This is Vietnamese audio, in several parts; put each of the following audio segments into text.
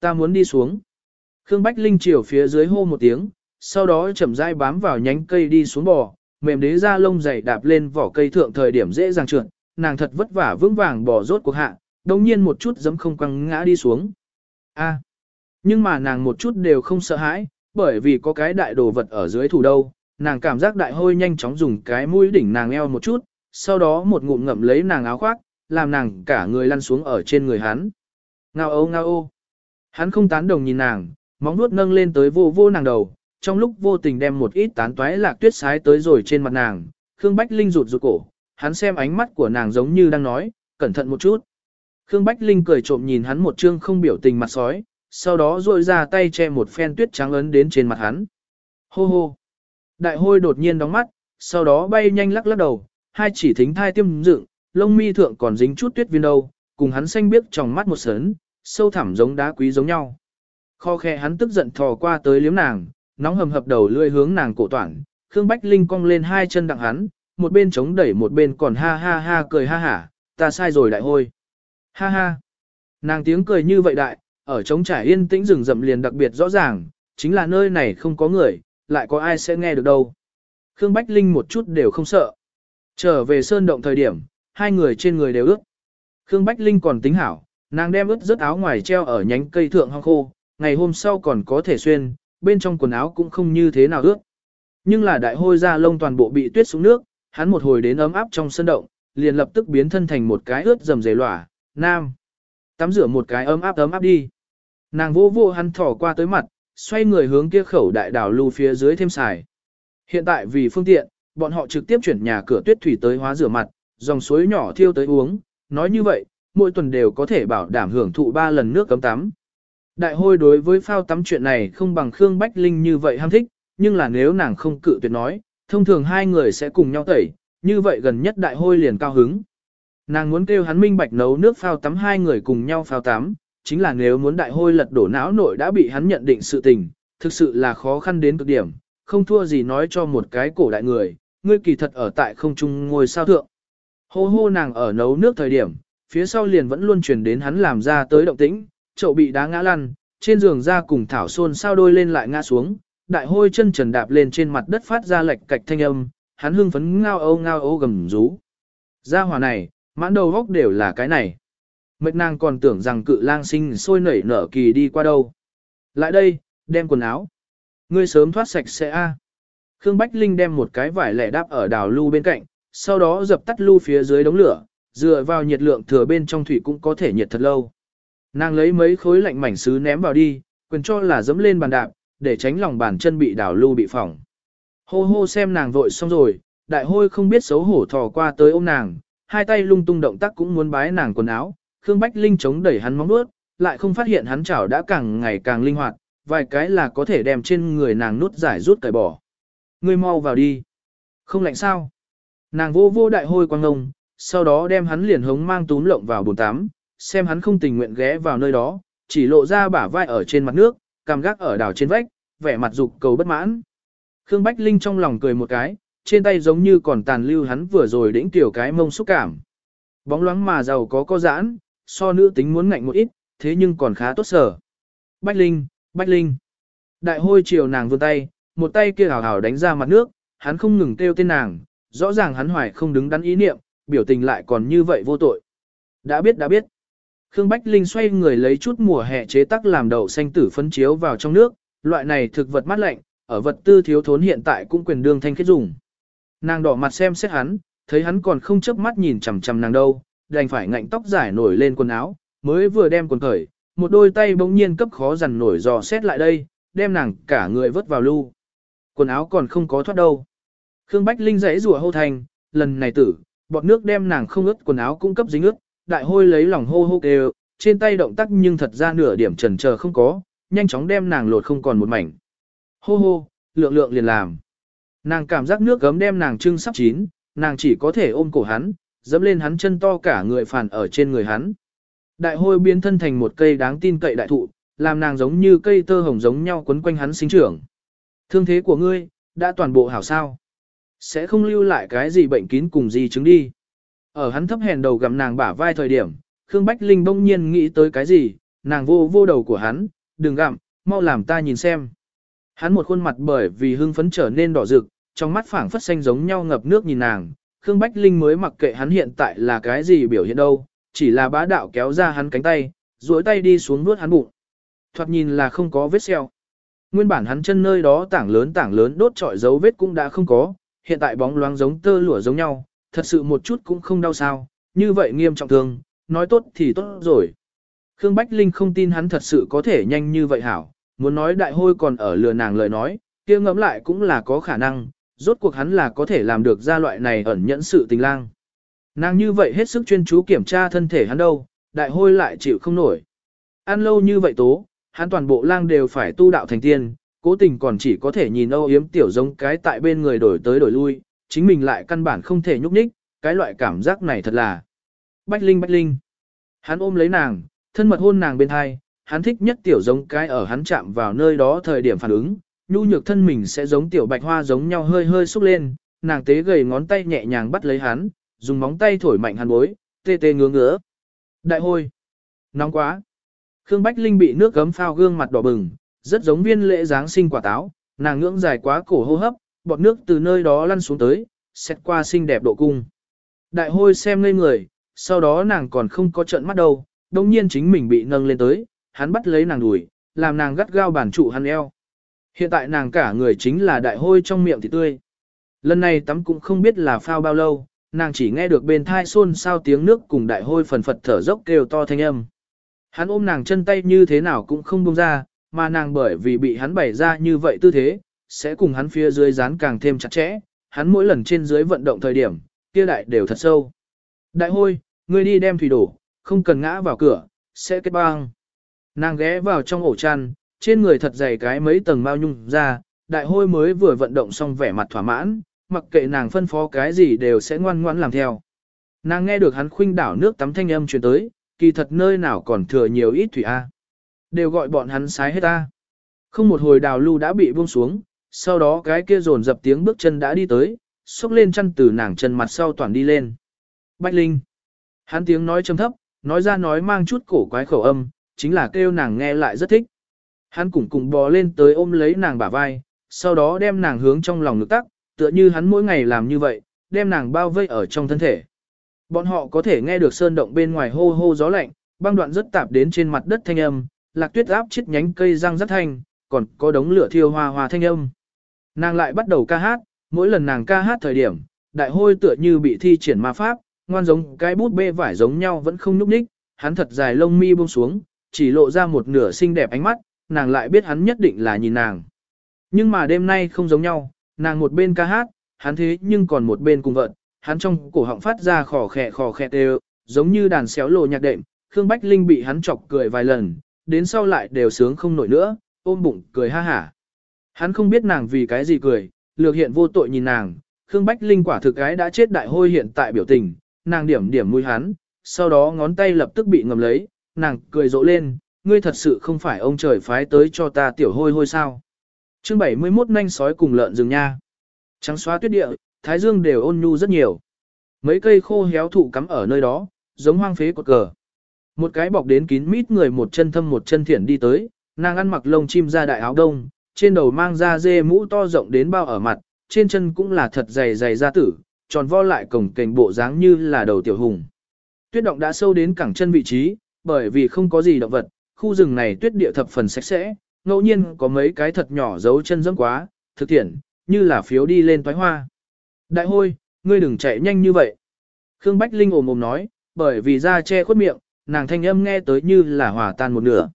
Ta muốn đi xuống. Khương Bách Linh chiều phía dưới hô một tiếng, sau đó chậm rãi bám vào nhánh cây đi xuống bò, mềm đế ra lông dày đạp lên vỏ cây thượng thời điểm dễ dàng trượt, nàng thật vất vả vững vàng bò rốt cuộc hạ, đồng nhiên một chút giấm không quăng ngã đi xuống. A. Nhưng mà nàng một chút đều không sợ hãi, bởi vì có cái đại đồ vật ở dưới thủ đâu, nàng cảm giác đại hôi nhanh chóng dùng cái mũi đỉnh nàng eo một chút, sau đó một ngụm ngậm lấy nàng áo khoác, làm nàng cả người lăn xuống ở trên người hắn. Ngao ô ngao ô. Hắn không tán đồng nhìn nàng, móng nuốt nâng lên tới vô vô nàng đầu, trong lúc vô tình đem một ít tán toái lạc tuyết sái tới rồi trên mặt nàng, Khương Bách Linh rụt rụt cổ, hắn xem ánh mắt của nàng giống như đang nói, cẩn thận một chút. Khương Bách Linh cười trộm nhìn hắn một trương không biểu tình mặt sói, sau đó rôi ra tay che một phen tuyết trắng ấn đến trên mặt hắn. Hô hô. Đại hôi đột nhiên đóng mắt, sau đó bay nhanh lắc lắc đầu, hai chỉ thính thai tiêm dựng, lông mi thượng còn dính chút tuyết viên đâu, cùng hắn xanh biếc trong mắt một sớn, sâu thẳm giống đá quý giống nhau. Kho khe hắn tức giận thò qua tới liếm nàng, nóng hầm hập đầu lươi hướng nàng cổ toản, Khương Bách Linh cong lên hai chân đặng hắn, một bên chống đẩy một bên còn ha ha ha cười ha hả, ta sai rồi đại hôi. Ha ha. Nàng tiếng cười như vậy đại, ở trống trải yên tĩnh rừng rậm liền đặc biệt rõ ràng, chính là nơi này không có người, lại có ai sẽ nghe được đâu. Khương Bách Linh một chút đều không sợ. Trở về sơn động thời điểm, hai người trên người đều ướt. Khương Bách Linh còn tính hảo, nàng đem ướt rớt áo ngoài treo ở nhánh cây thượng hong khô, ngày hôm sau còn có thể xuyên, bên trong quần áo cũng không như thế nào ướt. Nhưng là đại hôi da lông toàn bộ bị tuyết xuống nước, hắn một hồi đến ấm áp trong sân động, liền lập tức biến thân thành một cái ướt dầm dề lỏa, nam. Tắm rửa một cái ấm áp ấm áp đi. Nàng vô vô hắn thỏ qua tới mặt, xoay người hướng kia khẩu đại đảo lưu phía dưới thêm xài. Hiện tại vì phương tiện, bọn họ trực tiếp chuyển nhà cửa tuyết thủy tới hóa rửa mặt, dòng suối nhỏ thiêu tới uống, nói như vậy, mỗi tuần đều có thể bảo đảm hưởng thụ 3 lần nước cấm tắm. Đại hôi đối với phao tắm chuyện này không bằng Khương Bách Linh như vậy ham thích, nhưng là nếu nàng không cự tuyệt nói, thông thường hai người sẽ cùng nhau tẩy, như vậy gần nhất đại hôi liền cao hứng. Nàng muốn kêu hắn minh bạch nấu nước phao tắm hai người cùng nhau phao tắm, chính là nếu muốn đại hôi lật đổ não nội đã bị hắn nhận định sự tình, thực sự là khó khăn đến cực điểm, không thua gì nói cho một cái cổ đại người, ngươi kỳ thật ở tại không trung ngồi sao thượng. Hô hô nàng ở nấu nước thời điểm, phía sau liền vẫn luôn truyền đến hắn làm ra tới động tĩnh, chậu bị đá ngã lăn, trên giường ra cùng thảo xôn sao đôi lên lại ngã xuống, đại hôi chân trần đạp lên trên mặt đất phát ra lệch cạch thanh âm, hắn hưng phấn ngao âu ngao âu gầm rú. Gia hỏa này, mãn đầu góc đều là cái này. Mệt nàng còn tưởng rằng cự lang sinh sôi nảy nở kỳ đi qua đâu. Lại đây, đem quần áo. Ngươi sớm thoát sạch sẽ a. Khương Bách Linh đem một cái vải lẻ đáp ở đào lưu bên cạnh, sau đó dập tắt lưu phía dưới đống lửa, dựa vào nhiệt lượng thừa bên trong thủy cũng có thể nhiệt thật lâu. Nàng lấy mấy khối lạnh mảnh sứ ném vào đi, quyền cho là dẫm lên bàn đạp, để tránh lòng bàn chân bị đảo lưu bị phỏng. Hô hô xem nàng vội xong rồi, đại hôi không biết xấu hổ thò qua tới ôm nàng, hai tay lung tung động tác cũng muốn bái nàng quần áo, Khương Bách Linh chống đẩy hắn móng nuốt, lại không phát hiện hắn chảo đã càng ngày càng linh hoạt, vài cái là có thể đem trên người nàng nút giải rút cởi bỏ. Ngươi mau vào đi. Không lạnh sao? Nàng vô vô đại hôi quang ngông, sau đó đem hắn liền hống mang túm lộng vào bồn tắm, xem hắn không tình nguyện ghé vào nơi đó, chỉ lộ ra bả vai ở trên mặt nước, cằm gác ở đảo trên vách, vẻ mặt dục cầu bất mãn. Khương Bách Linh trong lòng cười một cái, trên tay giống như còn tàn lưu hắn vừa rồi đĩnh tiểu cái mông xúc cảm. Bóng loáng mà giàu có có giãn, so nữ tính muốn ngạnh một ít, thế nhưng còn khá tốt sở. Bách Linh, Bách Linh. Đại hôi chiều nàng vươn tay, một tay kia hào hào đánh ra mặt nước, hắn không ngừng kêu tên nàng, rõ ràng hắn hoài không đứng đắn ý niệm, biểu tình lại còn như vậy vô tội. Đã biết đã biết. Khương Bách Linh xoay người lấy chút mùa hè chế tác làm đậu xanh tử phấn chiếu vào trong nước, loại này thực vật mát lạnh, ở vật tư thiếu thốn hiện tại cũng quyền đương thanh kết dùng. Nàng đỏ mặt xem xét hắn, thấy hắn còn không chớp mắt nhìn chằm chằm nàng đâu, đành phải ngạnh tóc giải nổi lên quần áo, mới vừa đem quần khởi, một đôi tay bỗng nhiên cấp khó dằn nổi dò xét lại đây, đem nàng cả người vớt vào lưu. Quần áo còn không có thoát đâu. Khương Bách Linh rãy rủa hô thành, lần này tử, bọt nước đem nàng không ướt quần áo cung cấp dính ướt, đại hôi lấy lòng hô hô kêu, trên tay động tác nhưng thật ra nửa điểm trần chờ không có, nhanh chóng đem nàng lột không còn một mảnh. Hô hô, lượng lượng liền làm. Nàng cảm giác nước gấm đem nàng trưng sắp chín, nàng chỉ có thể ôm cổ hắn, dẫm lên hắn chân to cả người phản ở trên người hắn. Đại hôi biến thân thành một cây đáng tin cậy đại thụ, làm nàng giống như cây tơ hồng giống nhau quấn quanh hắn sinh trưởng. Thương thế của ngươi, đã toàn bộ hảo sao. Sẽ không lưu lại cái gì bệnh kín cùng gì chứng đi. Ở hắn thấp hèn đầu gặm nàng bả vai thời điểm, Khương Bách Linh bỗng nhiên nghĩ tới cái gì, nàng vô vô đầu của hắn, đừng gặm, mau làm ta nhìn xem. Hắn một khuôn mặt bởi vì hưng phấn trở nên đỏ rực, trong mắt phảng phất xanh giống nhau ngập nước nhìn nàng, Khương Bách Linh mới mặc kệ hắn hiện tại là cái gì biểu hiện đâu, chỉ là bá đạo kéo ra hắn cánh tay, duỗi tay đi xuống nuốt hắn bụng. Thoạt nhìn là không có vết sẹo. Nguyên bản hắn chân nơi đó tảng lớn tảng lớn đốt trọi dấu vết cũng đã không có, hiện tại bóng loáng giống tơ lụa giống nhau, thật sự một chút cũng không đau sao, như vậy nghiêm trọng thương, nói tốt thì tốt rồi. Khương Bách Linh không tin hắn thật sự có thể nhanh như vậy hảo, muốn nói đại hôi còn ở lừa nàng lời nói, kia ngẫm lại cũng là có khả năng, rốt cuộc hắn là có thể làm được ra loại này ẩn nhẫn sự tình lang. Nàng như vậy hết sức chuyên chú kiểm tra thân thể hắn đâu, đại hôi lại chịu không nổi. Ăn lâu như vậy tố, hắn toàn bộ lang đều phải tu đạo thành tiên, cố tình còn chỉ có thể nhìn âu yếm tiểu giống cái tại bên người đổi tới đổi lui, chính mình lại căn bản không thể nhúc nhích, cái loại cảm giác này thật là. Bách Linh Bách Linh. Hắn ôm lấy nàng, thân mật hôn nàng bên hai, hắn thích nhất tiểu giống cái ở hắn chạm vào nơi đó thời điểm phản ứng, nhu nhược thân mình sẽ giống tiểu bạch hoa giống nhau hơi hơi xúc lên, nàng tế gầy ngón tay nhẹ nhàng bắt lấy hắn, dùng móng tay thổi mạnh hắn bối, tê tê ngứa ngứa. Đại hôi. Nóng quá. Khương Bách Linh bị nước gấm phao gương mặt đỏ bừng, rất giống viên lễ Giáng sinh quả táo, nàng ngưỡng dài quá cổ hô hấp, bọt nước từ nơi đó lăn xuống tới, xét qua xinh đẹp độ cung. Đại hôi xem ngây người, sau đó nàng còn không có trận mắt đâu, đồng nhiên chính mình bị nâng lên tới, hắn bắt lấy nàng đùi, làm nàng gắt gao bản trụ hắn eo. Hiện tại nàng cả người chính là đại hôi trong miệng thì tươi. Lần này tắm cũng không biết là phao bao lâu, nàng chỉ nghe được bên thai xôn sao tiếng nước cùng đại hôi phần phật thở dốc kêu to thanh âm. Hắn ôm nàng chân tay như thế nào cũng không buông ra, mà nàng bởi vì bị hắn bày ra như vậy tư thế, sẽ cùng hắn phía dưới dán càng thêm chặt chẽ, hắn mỗi lần trên dưới vận động thời điểm, kia đại đều thật sâu. Đại hôi, ngươi đi đem thủy đổ, không cần ngã vào cửa, sẽ kết băng. Nàng ghé vào trong ổ chăn, trên người thật dày cái mấy tầng mao nhung ra, đại hôi mới vừa vận động xong vẻ mặt thỏa mãn, mặc kệ nàng phân phó cái gì đều sẽ ngoan ngoãn làm theo. Nàng nghe được hắn khuynh đảo nước tắm thanh âm truyền tới, kỳ thật nơi nào còn thừa nhiều ít thủy A. Đều gọi bọn hắn sái hết ta. Không một hồi đào lưu đã bị buông xuống, sau đó cái kia rồn dập tiếng bước chân đã đi tới, xúc lên chân từ nàng chân mặt sau toàn đi lên. Bách Linh. Hắn tiếng nói trầm thấp, nói ra nói mang chút cổ quái khẩu âm, chính là kêu nàng nghe lại rất thích. Hắn cũng cùng bò lên tới ôm lấy nàng bả vai, sau đó đem nàng hướng trong lòng ngực tắc, tựa như hắn mỗi ngày làm như vậy, đem nàng bao vây ở trong thân thể. Bọn họ có thể nghe được sơn động bên ngoài hô hô gió lạnh, băng đoạn rất tạp đến trên mặt đất thanh âm, lạc tuyết áp chết nhánh cây răng rất thanh, còn có đống lửa thiêu hoa hoa thanh âm. Nàng lại bắt đầu ca hát, mỗi lần nàng ca hát thời điểm, đại hôi tựa như bị thi triển ma pháp, ngoan giống cái bút bê vải giống nhau vẫn không nhúc nhích, hắn thật dài lông mi buông xuống, chỉ lộ ra một nửa xinh đẹp ánh mắt, nàng lại biết hắn nhất định là nhìn nàng. Nhưng mà đêm nay không giống nhau, nàng một bên ca hát, hắn thế nhưng còn một bên cùng vợn, hắn trong cổ họng phát ra khò khẹ khò khẹ tê giống như đàn xéo lộ nhạc đệm, Khương Bách Linh bị hắn chọc cười vài lần, đến sau lại đều sướng không nổi nữa, ôm bụng cười ha hả. Hắn không biết nàng vì cái gì cười, lược hiện vô tội nhìn nàng, Khương Bách Linh quả thực cái đã chết đại hôi hiện tại biểu tình, nàng điểm điểm mũi hắn, sau đó ngón tay lập tức bị ngầm lấy, nàng cười rộ lên, ngươi thật sự không phải ông trời phái tới cho ta tiểu hôi hôi sao. chương 71 nanh sói cùng lợn rừng nha. Trắng xóa tuyết địa, thái dương đều ôn nhu rất nhiều. Mấy cây khô héo thụ cắm ở nơi đó, giống hoang phế cột cờ. Một cái bọc đến kín mít người một chân thâm một chân thiển đi tới, nàng ăn mặc lông chim ra đại áo đông, trên đầu mang da dê mũ to rộng đến bao ở mặt, trên chân cũng là thật dày dày da tử, tròn vo lại cổng kềnh bộ dáng như là đầu tiểu hùng. Tuyết động đã sâu đến cẳng chân vị trí, bởi vì không có gì động vật, khu rừng này tuyết địa thập phần sạch sẽ, ngẫu nhiên có mấy cái thật nhỏ dấu chân dẫm quá, thực tiện, như là phiếu đi lên toái hoa. Đại hôi, ngươi đừng chạy nhanh như vậy. Khương Bách Linh ồm ồm nói, bởi vì da che khuất miệng, nàng thanh âm nghe tới như là hòa tan một nửa.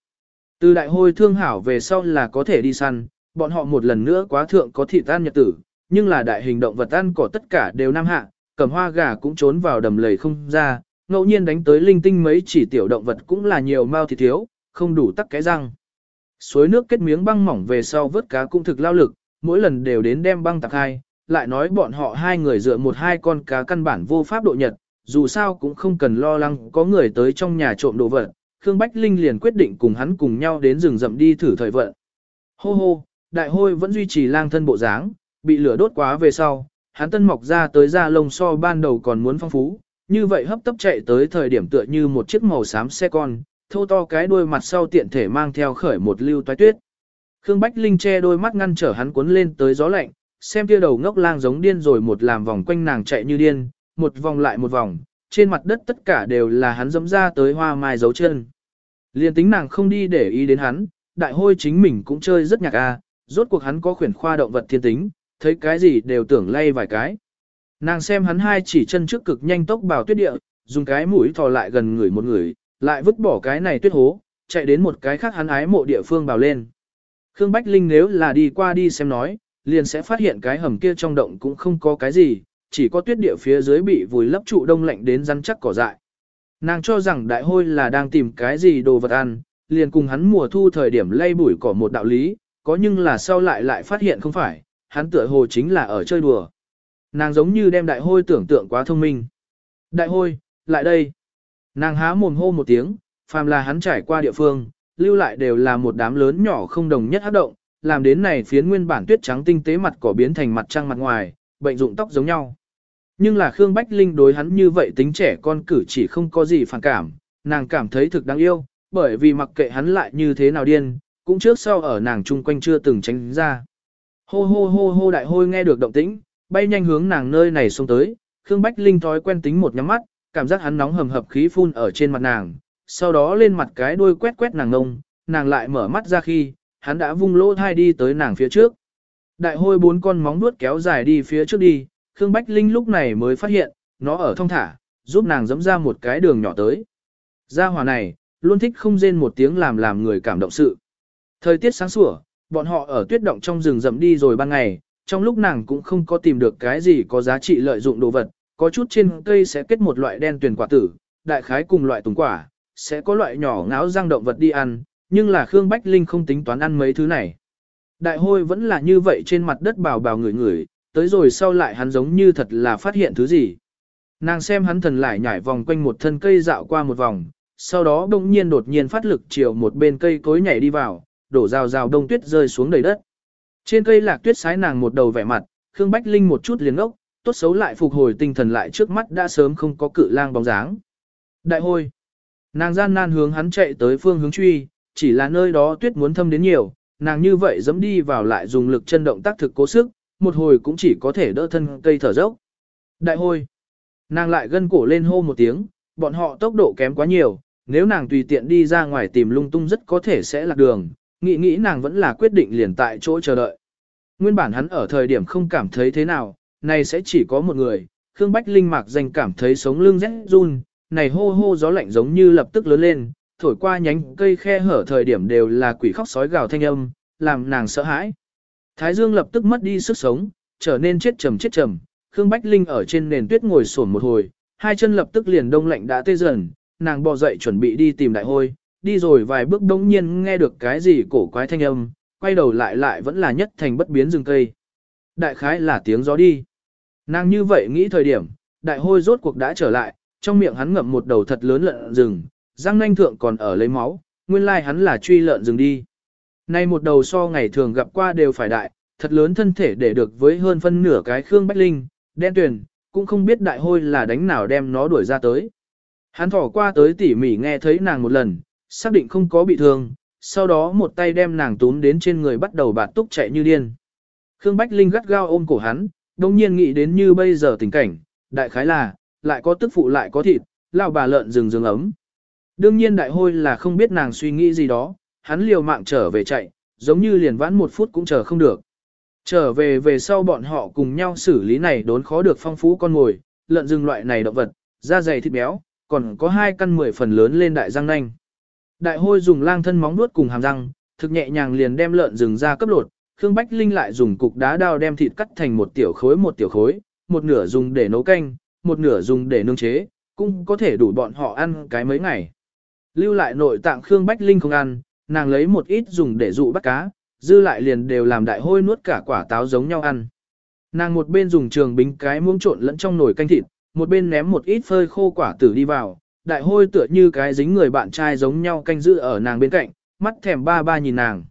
Từ đại hôi thương hảo về sau là có thể đi săn, bọn họ một lần nữa quá thượng có thị tan nhật tử, nhưng là đại hình động vật ăn cỏ tất cả đều nam hạ, cầm hoa gà cũng trốn vào đầm lầy không ra, ngẫu nhiên đánh tới linh tinh mấy chỉ tiểu động vật cũng là nhiều mau thì thiếu, không đủ tắc cái răng. Suối nước kết miếng băng mỏng về sau vớt cá cũng thực lao lực, mỗi lần đều đến đem băng tạc hai, lại nói bọn họ hai người dựa một hai con cá căn bản vô pháp độ nhật, dù sao cũng không cần lo lắng có người tới trong nhà trộm đồ vật. Khương Bách Linh liền quyết định cùng hắn cùng nhau đến rừng rậm đi thử thời vận. Hô hô, đại hôi vẫn duy trì lang thân bộ dáng, bị lửa đốt quá về sau, hắn tân mọc ra tới da lông so ban đầu còn muốn phong phú, như vậy hấp tấp chạy tới thời điểm tựa như một chiếc màu xám xe con, thô to cái đuôi mặt sau tiện thể mang theo khởi một lưu toái tuyết. Khương Bách Linh che đôi mắt ngăn trở hắn cuốn lên tới gió lạnh, xem kia đầu ngốc lang giống điên rồi một làm vòng quanh nàng chạy như điên, một vòng lại một vòng, trên mặt đất tất cả đều là hắn dẫm ra tới hoa mai dấu chân. Liên tính nàng không đi để ý đến hắn, đại hôi chính mình cũng chơi rất nhạc a, rốt cuộc hắn có khuyển khoa động vật thiên tính, thấy cái gì đều tưởng lay vài cái. Nàng xem hắn hai chỉ chân trước cực nhanh tốc bảo tuyết địa, dùng cái mũi thò lại gần người một người, lại vứt bỏ cái này tuyết hố, chạy đến một cái khác hắn ái mộ địa phương bào lên. Khương Bách Linh nếu là đi qua đi xem nói, liền sẽ phát hiện cái hầm kia trong động cũng không có cái gì, chỉ có tuyết địa phía dưới bị vùi lấp trụ đông lạnh đến rắn chắc cỏ dại. Nàng cho rằng đại hôi là đang tìm cái gì đồ vật ăn, liền cùng hắn mùa thu thời điểm lay bụi cỏ một đạo lý, có nhưng là sau lại lại phát hiện không phải, hắn tựa hồ chính là ở chơi đùa. Nàng giống như đem đại hôi tưởng tượng quá thông minh. Đại hôi, lại đây. Nàng há mồm hô một tiếng, phàm là hắn trải qua địa phương, lưu lại đều là một đám lớn nhỏ không đồng nhất hát động, làm đến này phiến nguyên bản tuyết trắng tinh tế mặt cỏ biến thành mặt trăng mặt ngoài, bệnh dụng tóc giống nhau. Nhưng là Khương Bách Linh đối hắn như vậy tính trẻ con cử chỉ không có gì phản cảm, nàng cảm thấy thực đáng yêu, bởi vì mặc kệ hắn lại như thế nào điên, cũng trước sau ở nàng chung quanh chưa từng tránh ra. Hô hô hô hô đại hôi nghe được động tĩnh, bay nhanh hướng nàng nơi này xông tới, Khương Bách Linh thói quen tính một nhắm mắt, cảm giác hắn nóng hầm hập khí phun ở trên mặt nàng, sau đó lên mặt cái đuôi quét quét nàng ngông, nàng lại mở mắt ra khi, hắn đã vung lỗ thai đi tới nàng phía trước. Đại hôi bốn con móng nuốt kéo dài đi phía trước đi, Khương Bách Linh lúc này mới phát hiện, nó ở thông thả, giúp nàng dẫm ra một cái đường nhỏ tới. Gia hỏa này, luôn thích không rên một tiếng làm làm người cảm động sự. Thời tiết sáng sủa, bọn họ ở tuyết động trong rừng rậm đi rồi ban ngày, trong lúc nàng cũng không có tìm được cái gì có giá trị lợi dụng đồ vật, có chút trên cây sẽ kết một loại đen tuyền quả tử, đại khái cùng loại tùng quả, sẽ có loại nhỏ ngáo răng động vật đi ăn, nhưng là Khương Bách Linh không tính toán ăn mấy thứ này. Đại hôi vẫn là như vậy trên mặt đất bào bào người người, tới rồi sau lại hắn giống như thật là phát hiện thứ gì. Nàng xem hắn thần lại nhảy vòng quanh một thân cây dạo qua một vòng, sau đó đông nhiên đột nhiên phát lực chiều một bên cây cối nhảy đi vào, đổ rào rào đông tuyết rơi xuống đầy đất. Trên cây lạc tuyết sái nàng một đầu vẻ mặt, Khương Bách Linh một chút liền ngốc, tốt xấu lại phục hồi tinh thần lại trước mắt đã sớm không có cự lang bóng dáng. Đại hôi. Nàng gian nan hướng hắn chạy tới phương hướng truy, chỉ là nơi đó tuyết muốn thâm đến nhiều, nàng như vậy dẫm đi vào lại dùng lực chân động tác thực cố sức, một hồi cũng chỉ có thể đỡ thân cây thở dốc. Đại hôi. Nàng lại gân cổ lên hô một tiếng, bọn họ tốc độ kém quá nhiều, nếu nàng tùy tiện đi ra ngoài tìm lung tung rất có thể sẽ lạc đường, nghĩ nghĩ nàng vẫn là quyết định liền tại chỗ chờ đợi. Nguyên bản hắn ở thời điểm không cảm thấy thế nào, này sẽ chỉ có một người, Khương Bách Linh mạc danh cảm thấy sống lưng rét run, này hô hô gió lạnh giống như lập tức lớn lên, thổi qua nhánh cây khe hở thời điểm đều là quỷ khóc sói gào thanh âm, làm nàng sợ hãi. Thái Dương lập tức mất đi sức sống, trở nên chết trầm chết trầm, Khương Bách Linh ở trên nền tuyết ngồi xổm một hồi, hai chân lập tức liền đông lạnh đã tê dần, nàng bò dậy chuẩn bị đi tìm đại hôi, đi rồi vài bước đông nhiên nghe được cái gì cổ quái thanh âm, quay đầu lại lại vẫn là nhất thành bất biến rừng cây. Đại khái là tiếng gió đi. Nàng như vậy nghĩ thời điểm, đại hôi rốt cuộc đã trở lại, trong miệng hắn ngậm một đầu thật lớn lợn rừng, răng nanh thượng còn ở lấy máu, nguyên lai hắn là truy lợn rừng đi. Nay một đầu so ngày thường gặp qua đều phải đại, thật lớn thân thể để được với hơn phân nửa cái khương bách linh, đen tuyền, cũng không biết đại hôi là đánh nào đem nó đuổi ra tới. Hắn thỏ qua tới tỉ mỉ nghe thấy nàng một lần, xác định không có bị thương, sau đó một tay đem nàng túm đến trên người bắt đầu bạt túc chạy như điên. Khương Bách Linh gắt gao ôm cổ hắn, đồng nhiên nghĩ đến như bây giờ tình cảnh, đại khái là, lại có tức phụ lại có thịt, lão bà lợn rừng rừng ấm. Đương nhiên đại hôi là không biết nàng suy nghĩ gì đó, hắn liều mạng trở về chạy, giống như liền vãn một phút cũng chờ không được. Trở về về sau bọn họ cùng nhau xử lý này đốn khó được phong phú con ngồi, lợn rừng loại này động vật, da dày thịt béo, còn có hai căn mười phần lớn lên đại răng nanh. Đại hôi dùng lang thân móng nuốt cùng hàm răng, thực nhẹ nhàng liền đem lợn rừng ra cấp lột, Khương Bách Linh lại dùng cục đá đao đem thịt cắt thành một tiểu khối một tiểu khối, một nửa dùng để nấu canh, một nửa dùng để nướng chế, cũng có thể đủ bọn họ ăn cái mấy ngày. Lưu lại nội tạng Khương Bách Linh không ăn, nàng lấy một ít dùng để dụ bắt cá, dư lại liền đều làm đại hôi nuốt cả quả táo giống nhau ăn. Nàng một bên dùng trường bính cái muỗng trộn lẫn trong nồi canh thịt, một bên ném một ít phơi khô quả tử đi vào, đại hôi tựa như cái dính người bạn trai giống nhau canh giữ ở nàng bên cạnh, mắt thèm ba ba nhìn nàng.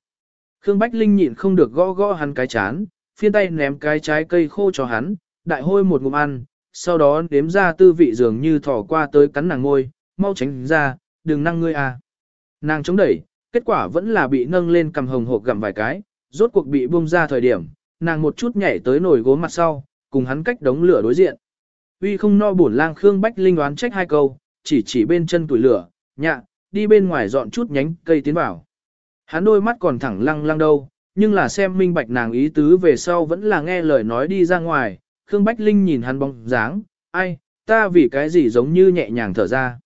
Khương Bách Linh nhịn không được gõ gõ hắn cái chán, phiên tay ném cái trái cây khô cho hắn, đại hôi một ngụm ăn, sau đó đếm ra tư vị dường như thỏ qua tới cắn nàng ngôi, mau tránh ra, đừng năng ngươi à. Nàng chống đẩy, kết quả vẫn là bị nâng lên cầm hồng hộp gặm vài cái, rốt cuộc bị buông ra thời điểm, nàng một chút nhảy tới nồi gốm mặt sau, cùng hắn cách đống lửa đối diện. Uy không no bổn lang Khương Bách Linh đoán trách hai câu, chỉ chỉ bên chân tuổi lửa, nhạ, đi bên ngoài dọn chút nhánh cây tiến vào. Hắn đôi mắt còn thẳng lăng lăng đâu, nhưng là xem minh bạch nàng ý tứ về sau vẫn là nghe lời nói đi ra ngoài, Khương Bách Linh nhìn hắn bóng dáng, ai, ta vì cái gì giống như nhẹ nhàng thở ra.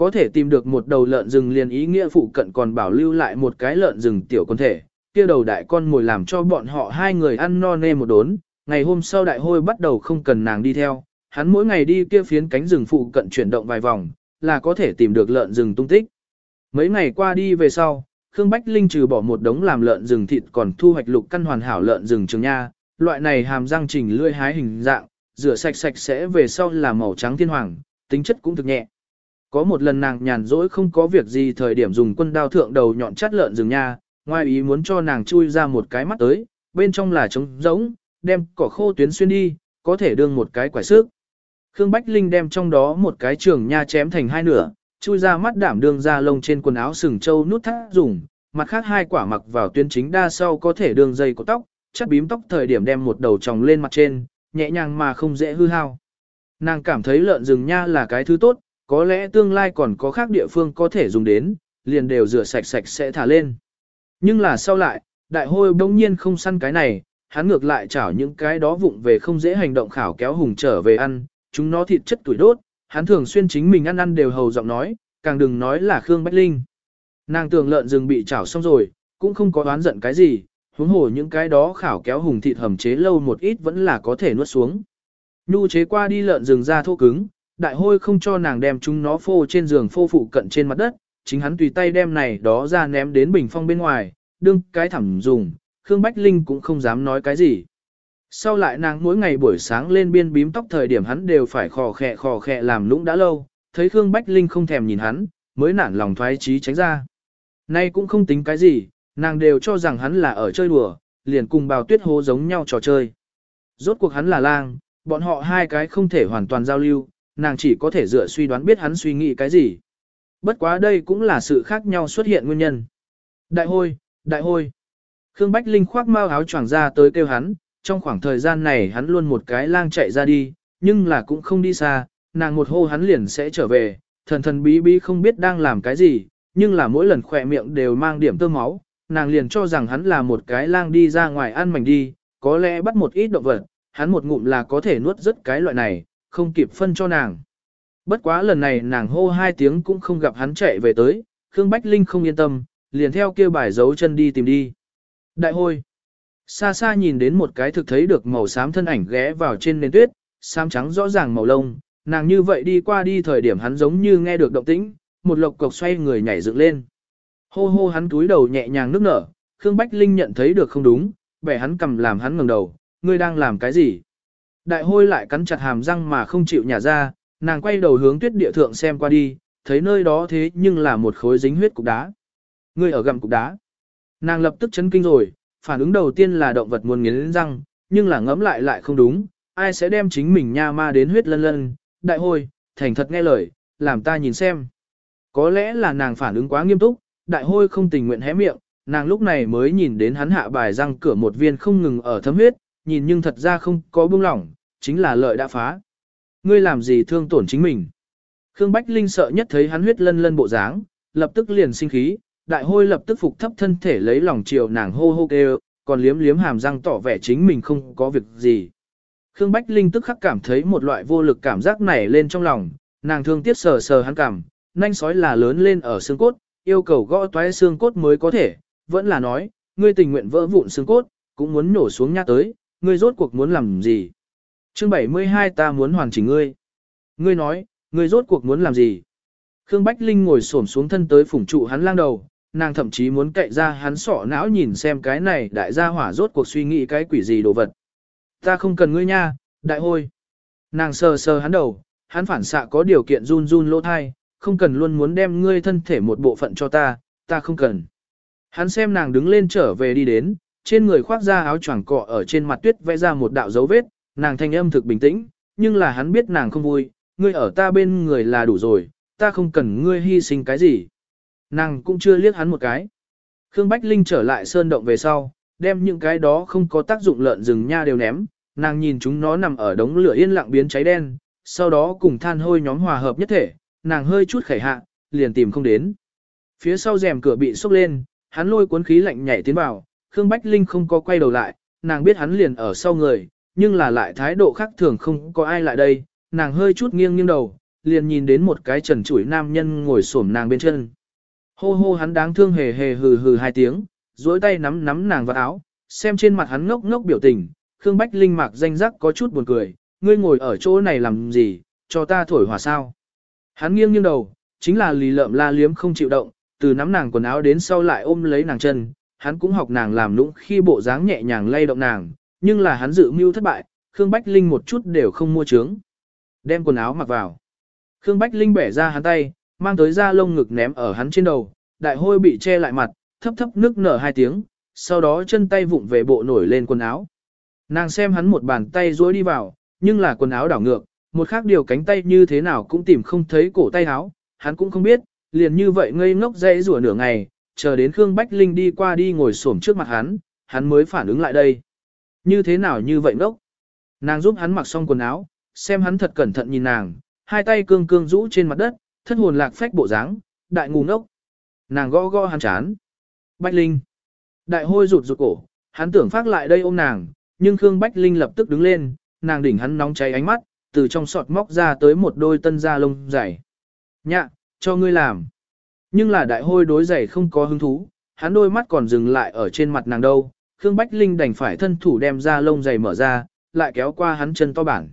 Có thể tìm được một đầu lợn rừng liền ý nghĩa phụ cận còn bảo lưu lại một cái lợn rừng tiểu con thể, kia đầu đại con mồi làm cho bọn họ hai người ăn no nê một đốn, ngày hôm sau đại hôi bắt đầu không cần nàng đi theo, hắn mỗi ngày đi kia phiến cánh rừng phụ cận chuyển động vài vòng, là có thể tìm được lợn rừng tung tích. Mấy ngày qua đi về sau, Khương Bách Linh trừ bỏ một đống làm lợn rừng thịt còn thu hoạch lục căn hoàn hảo lợn rừng trường nha, loại này hàm răng chỉnh lươi hái hình dạng, rửa sạch sạch sẽ về sau là màu trắng thiên hoàng, tính chất cũng thực nhẹ. Có một lần nàng nhàn rỗi không có việc gì thời điểm dùng quân đao thượng đầu nhọn chắt lợn rừng nha, ngoài ý muốn cho nàng chui ra một cái mắt tới, bên trong là trống rỗng, đem cỏ khô tuyến xuyên đi, có thể đương một cái quả sức. Khương Bách Linh đem trong đó một cái trường nha chém thành hai nửa, chui ra mắt đảm đương ra lông trên quần áo sừng trâu nút thắt dùng, mặt khác hai quả mặc vào tuyến chính đa sau có thể đương dây của tóc, chắt bím tóc thời điểm đem một đầu tròng lên mặt trên, nhẹ nhàng mà không dễ hư hao. Nàng cảm thấy lợn rừng nha là cái thứ tốt, có lẽ tương lai còn có khác địa phương có thể dùng đến, liền đều rửa sạch sạch sẽ thả lên. Nhưng là sau lại, đại hôi bỗng nhiên không săn cái này, hắn ngược lại chảo những cái đó vụng về không dễ hành động khảo kéo hùng trở về ăn, chúng nó thịt chất tuổi đốt, hắn thường xuyên chính mình ăn ăn đều hầu giọng nói, càng đừng nói là Khương Bách Linh. Nàng tưởng lợn rừng bị chảo xong rồi, cũng không có đoán giận cái gì, huống hồ những cái đó khảo kéo hùng thịt hầm chế lâu một ít vẫn là có thể nuốt xuống. Nhu chế qua đi lợn rừng ra thô cứng, đại hôi không cho nàng đem chúng nó phô trên giường phô phụ cận trên mặt đất, chính hắn tùy tay đem này đó ra ném đến bình phong bên ngoài, đương cái thẳm dùng, Khương Bách Linh cũng không dám nói cái gì. Sau lại nàng mỗi ngày buổi sáng lên biên bím tóc thời điểm hắn đều phải khò khẹ khò khẹ làm lũng đã lâu, thấy Khương Bách Linh không thèm nhìn hắn, mới nản lòng thoái trí tránh ra. Nay cũng không tính cái gì, nàng đều cho rằng hắn là ở chơi đùa, liền cùng bào tuyết hố giống nhau trò chơi. Rốt cuộc hắn là lang, bọn họ hai cái không thể hoàn toàn giao lưu, nàng chỉ có thể dựa suy đoán biết hắn suy nghĩ cái gì. Bất quá đây cũng là sự khác nhau xuất hiện nguyên nhân. Đại hôi, đại hôi. Khương Bách Linh khoác mau áo choàng ra tới kêu hắn, trong khoảng thời gian này hắn luôn một cái lang chạy ra đi, nhưng là cũng không đi xa, nàng một hô hắn liền sẽ trở về, thần thần bí bí không biết đang làm cái gì, nhưng là mỗi lần khỏe miệng đều mang điểm tơ máu, nàng liền cho rằng hắn là một cái lang đi ra ngoài ăn mảnh đi, có lẽ bắt một ít động vật, hắn một ngụm là có thể nuốt rất cái loại này, không kịp phân cho nàng. Bất quá lần này nàng hô hai tiếng cũng không gặp hắn chạy về tới, Khương Bách Linh không yên tâm, liền theo kêu bài giấu chân đi tìm đi. Đại hôi. Xa xa nhìn đến một cái thực thấy được màu xám thân ảnh ghé vào trên nền tuyết, xám trắng rõ ràng màu lông, nàng như vậy đi qua đi thời điểm hắn giống như nghe được động tĩnh, một lộc cộc xoay người nhảy dựng lên. Hô hô hắn túi đầu nhẹ nhàng nước nở, Khương Bách Linh nhận thấy được không đúng, bẻ hắn cầm làm hắn ngẩng đầu, ngươi đang làm cái gì? Đại hôi lại cắn chặt hàm răng mà không chịu nhả ra, nàng quay đầu hướng tuyết địa thượng xem qua đi, thấy nơi đó thế nhưng là một khối dính huyết cục đá. Ngươi ở gầm cục đá. Nàng lập tức chấn kinh rồi, phản ứng đầu tiên là động vật muốn nghiến răng, nhưng là ngẫm lại lại không đúng, ai sẽ đem chính mình nha ma đến huyết lân lân, đại hôi, thành thật nghe lời, làm ta nhìn xem. Có lẽ là nàng phản ứng quá nghiêm túc, đại hôi không tình nguyện hé miệng, nàng lúc này mới nhìn đến hắn hạ bài răng cửa một viên không ngừng ở thấm huyết, nhìn nhưng thật ra không có buông lỏng, chính là lợi đã phá. Ngươi làm gì thương tổn chính mình? Khương Bách Linh sợ nhất thấy hắn huyết lân lân bộ dáng, lập tức liền sinh khí, đại hôi lập tức phục thấp thân thể lấy lòng chiều nàng hô hô kêu, còn liếm liếm hàm răng tỏ vẻ chính mình không có việc gì. Khương Bách Linh tức khắc cảm thấy một loại vô lực cảm giác nảy lên trong lòng, nàng thương tiếc sờ sờ hắn cảm, nanh sói là lớn lên ở xương cốt, yêu cầu gõ toái xương cốt mới có thể, vẫn là nói, ngươi tình nguyện vỡ vụn xương cốt, cũng muốn nổ xuống nhát tới, ngươi rốt cuộc muốn làm gì. Chương 72 ta muốn hoàn chỉnh ngươi. Ngươi nói, ngươi rốt cuộc muốn làm gì? Khương Bách Linh ngồi xổm xuống thân tới phủng trụ hắn lang đầu, nàng thậm chí muốn cậy ra hắn sọ não nhìn xem cái này đại gia hỏa rốt cuộc suy nghĩ cái quỷ gì đồ vật. Ta không cần ngươi nha, đại hôi. Nàng sờ sờ hắn đầu, hắn phản xạ có điều kiện run run lỗ thai, không cần luôn muốn đem ngươi thân thể một bộ phận cho ta, ta không cần. Hắn xem nàng đứng lên trở về đi đến, trên người khoác ra áo choàng cọ ở trên mặt tuyết vẽ ra một đạo dấu vết, nàng thanh âm thực bình tĩnh, nhưng là hắn biết nàng không vui, ngươi ở ta bên người là đủ rồi, ta không cần ngươi hy sinh cái gì. Nàng cũng chưa liếc hắn một cái. Khương Bách Linh trở lại sơn động về sau, đem những cái đó không có tác dụng lợn rừng nha đều ném, nàng nhìn chúng nó nằm ở đống lửa yên lặng biến cháy đen, sau đó cùng than hôi nhóm hòa hợp nhất thể, nàng hơi chút khẩy hạ, liền tìm không đến. Phía sau rèm cửa bị sốc lên, hắn lôi cuốn khí lạnh nhảy tiến vào, Khương Bách Linh không có quay đầu lại, nàng biết hắn liền ở sau người, nhưng là lại thái độ khác thường không có ai lại đây, nàng hơi chút nghiêng nghiêng đầu, liền nhìn đến một cái trần chuỗi nam nhân ngồi xổm nàng bên chân. Hô hô hắn đáng thương hề hề hừ hừ hai tiếng, duỗi tay nắm nắm nàng vào áo, xem trên mặt hắn ngốc ngốc biểu tình, Khương Bách Linh mạc danh giác có chút buồn cười, ngươi ngồi ở chỗ này làm gì, cho ta thổi hỏa sao. Hắn nghiêng nghiêng đầu, chính là lì lợm la liếm không chịu động, từ nắm nàng quần áo đến sau lại ôm lấy nàng chân, hắn cũng học nàng làm nũng khi bộ dáng nhẹ nhàng lay động nàng, nhưng là hắn dự mưu thất bại, Khương Bách Linh một chút đều không mua trướng. Đem quần áo mặc vào. Khương Bách Linh bẻ ra hắn tay, mang tới da lông ngực ném ở hắn trên đầu, đại hôi bị che lại mặt, thấp thấp nước nở hai tiếng, sau đó chân tay vụng về bộ nổi lên quần áo. Nàng xem hắn một bàn tay duỗi đi vào, nhưng là quần áo đảo ngược, một khác điều cánh tay như thế nào cũng tìm không thấy cổ tay áo, hắn cũng không biết, liền như vậy ngây ngốc dãy rủa nửa ngày, chờ đến Khương Bách Linh đi qua đi ngồi xổm trước mặt hắn, hắn mới phản ứng lại đây. Như thế nào như vậy ngốc? Nàng giúp hắn mặc xong quần áo, xem hắn thật cẩn thận nhìn nàng, hai tay cương cương rũ trên mặt đất, thất hồn lạc phách bộ dáng, đại ngu ngốc. Nàng gõ gõ hắn chán. Bách Linh. Đại hôi rụt rụt cổ, hắn tưởng phát lại đây ôm nàng, nhưng Khương Bách Linh lập tức đứng lên, nàng đỉnh hắn nóng cháy ánh mắt, từ trong sọt móc ra tới một đôi tân da lông dày. Nhạ, cho ngươi làm. Nhưng là đại hôi đối giày không có hứng thú, hắn đôi mắt còn dừng lại ở trên mặt nàng đâu. Khương Bách Linh đành phải thân thủ đem ra lông dày mở ra, lại kéo qua hắn chân to bản.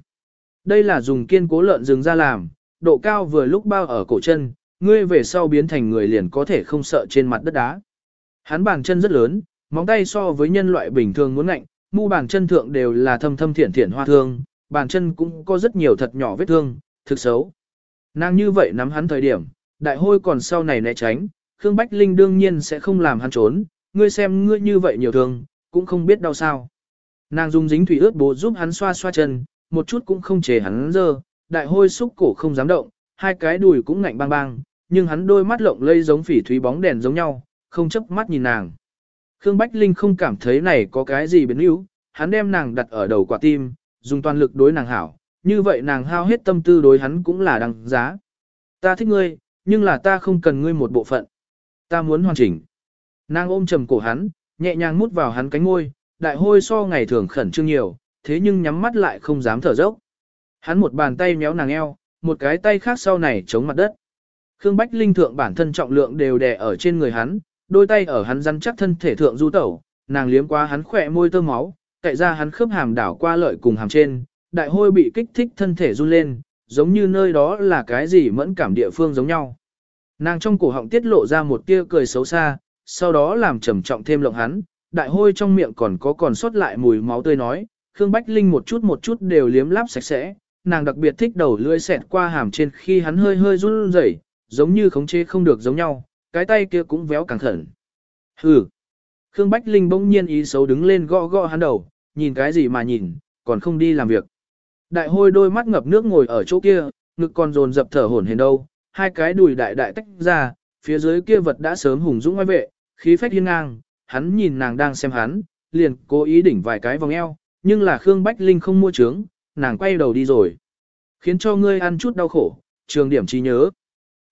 Đây là dùng kiên cố lợn rừng ra làm, độ cao vừa lúc bao ở cổ chân, ngươi về sau biến thành người liền có thể không sợ trên mặt đất đá. Hắn bàn chân rất lớn, móng tay so với nhân loại bình thường muốn ngạnh, mu bàn chân thượng đều là thâm thâm thiển thiển hoa thương, bàn chân cũng có rất nhiều thật nhỏ vết thương, thực xấu. Nàng như vậy nắm hắn thời điểm, đại hôi còn sau này né tránh, Khương Bách Linh đương nhiên sẽ không làm hắn trốn, ngươi xem ngươi như vậy nhiều thương, cũng không biết đau sao. Nàng dùng dính thủy ướt bố giúp hắn xoa xoa chân, một chút cũng không chế hắn dơ, đại hôi xúc cổ không dám động, hai cái đùi cũng ngạnh bang bang, nhưng hắn đôi mắt lộng lây giống phỉ thúy bóng đèn giống nhau, không chấp mắt nhìn nàng. Khương Bách Linh không cảm thấy này có cái gì biến yếu, hắn đem nàng đặt ở đầu quả tim, dùng toàn lực đối nàng hảo, như vậy nàng hao hết tâm tư đối hắn cũng là đăng giá. Ta thích ngươi, nhưng là ta không cần ngươi một bộ phận. Ta muốn hoàn chỉnh. Nàng ôm trầm cổ hắn, nhẹ nhàng mút vào hắn cánh môi, đại hôi so ngày thường khẩn trương nhiều, thế nhưng nhắm mắt lại không dám thở dốc. Hắn một bàn tay méo nàng eo, một cái tay khác sau này chống mặt đất. Khương Bách Linh thượng bản thân trọng lượng đều đè ở trên người hắn, đôi tay ở hắn rắn chắc thân thể thượng du tẩu, nàng liếm qua hắn khỏe môi tơ máu, cậy ra hắn khớp hàm đảo qua lợi cùng hàm trên, đại hôi bị kích thích thân thể run lên, giống như nơi đó là cái gì mẫn cảm địa phương giống nhau. Nàng trong cổ họng tiết lộ ra một tia cười xấu xa, sau đó làm trầm trọng thêm lộng hắn, đại hôi trong miệng còn có còn sót lại mùi máu tươi nói, Khương Bách Linh một chút một chút đều liếm láp sạch sẽ, nàng đặc biệt thích đầu lưỡi xẹt qua hàm trên khi hắn hơi hơi run rẩy, giống như khống chế không được giống nhau, cái tay kia cũng véo càng khẩn. Hừ. Khương Bách Linh bỗng nhiên ý xấu đứng lên gõ gõ hắn đầu, nhìn cái gì mà nhìn, còn không đi làm việc. Đại hôi đôi mắt ngập nước ngồi ở chỗ kia, ngực còn dồn dập thở hổn hển đâu, hai cái đùi đại đại tách ra, phía dưới kia vật đã sớm hùng dũng ngoài vệ, khí phách hiên ngang, hắn nhìn nàng đang xem hắn, liền cố ý đỉnh vài cái vòng eo, nhưng là Khương Bách Linh không mua trướng, nàng quay đầu đi rồi. Khiến cho ngươi ăn chút đau khổ, trường điểm trí nhớ.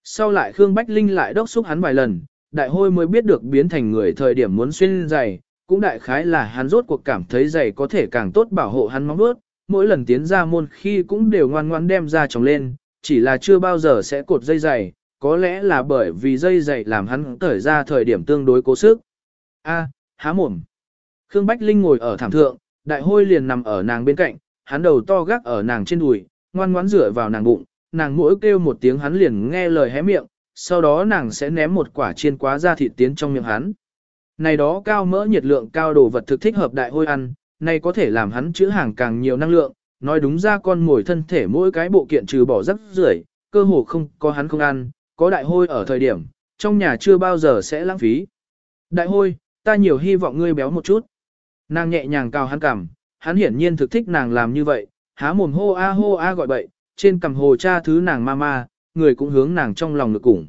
Sau lại Khương Bách Linh lại đốc xúc hắn vài lần, đại hôi mới biết được biến thành người thời điểm muốn xuyên giày, cũng đại khái là hắn rốt cuộc cảm thấy giày có thể càng tốt bảo hộ hắn mong bước, mỗi lần tiến ra môn khi cũng đều ngoan ngoan đem ra trồng lên, chỉ là chưa bao giờ sẽ cột dây giày, có lẽ là bởi vì dây dày làm hắn cởi ra thời điểm tương đối cố sức. A, há mồm. Khương Bách Linh ngồi ở thảm thượng, đại hôi liền nằm ở nàng bên cạnh, hắn đầu to gác ở nàng trên đùi, ngoan ngoãn rửa vào nàng bụng, nàng mỗi kêu một tiếng hắn liền nghe lời hé miệng, sau đó nàng sẽ ném một quả chiên quá ra thịt tiến trong miệng hắn. Này đó cao mỡ nhiệt lượng cao đồ vật thực thích hợp đại hôi ăn, này có thể làm hắn chữa hàng càng nhiều năng lượng, nói đúng ra con ngồi thân thể mỗi cái bộ kiện trừ bỏ rất rưởi, cơ hồ không có hắn không ăn, có đại hôi ở thời điểm, trong nhà chưa bao giờ sẽ lãng phí. Đại hôi, ta nhiều hy vọng ngươi béo một chút. Nàng nhẹ nhàng cao hắn cằm, hắn hiển nhiên thực thích nàng làm như vậy, há mồm hô a hô a gọi bậy, trên cằm hồ cha thứ nàng ma ma, người cũng hướng nàng trong lòng ngực củng.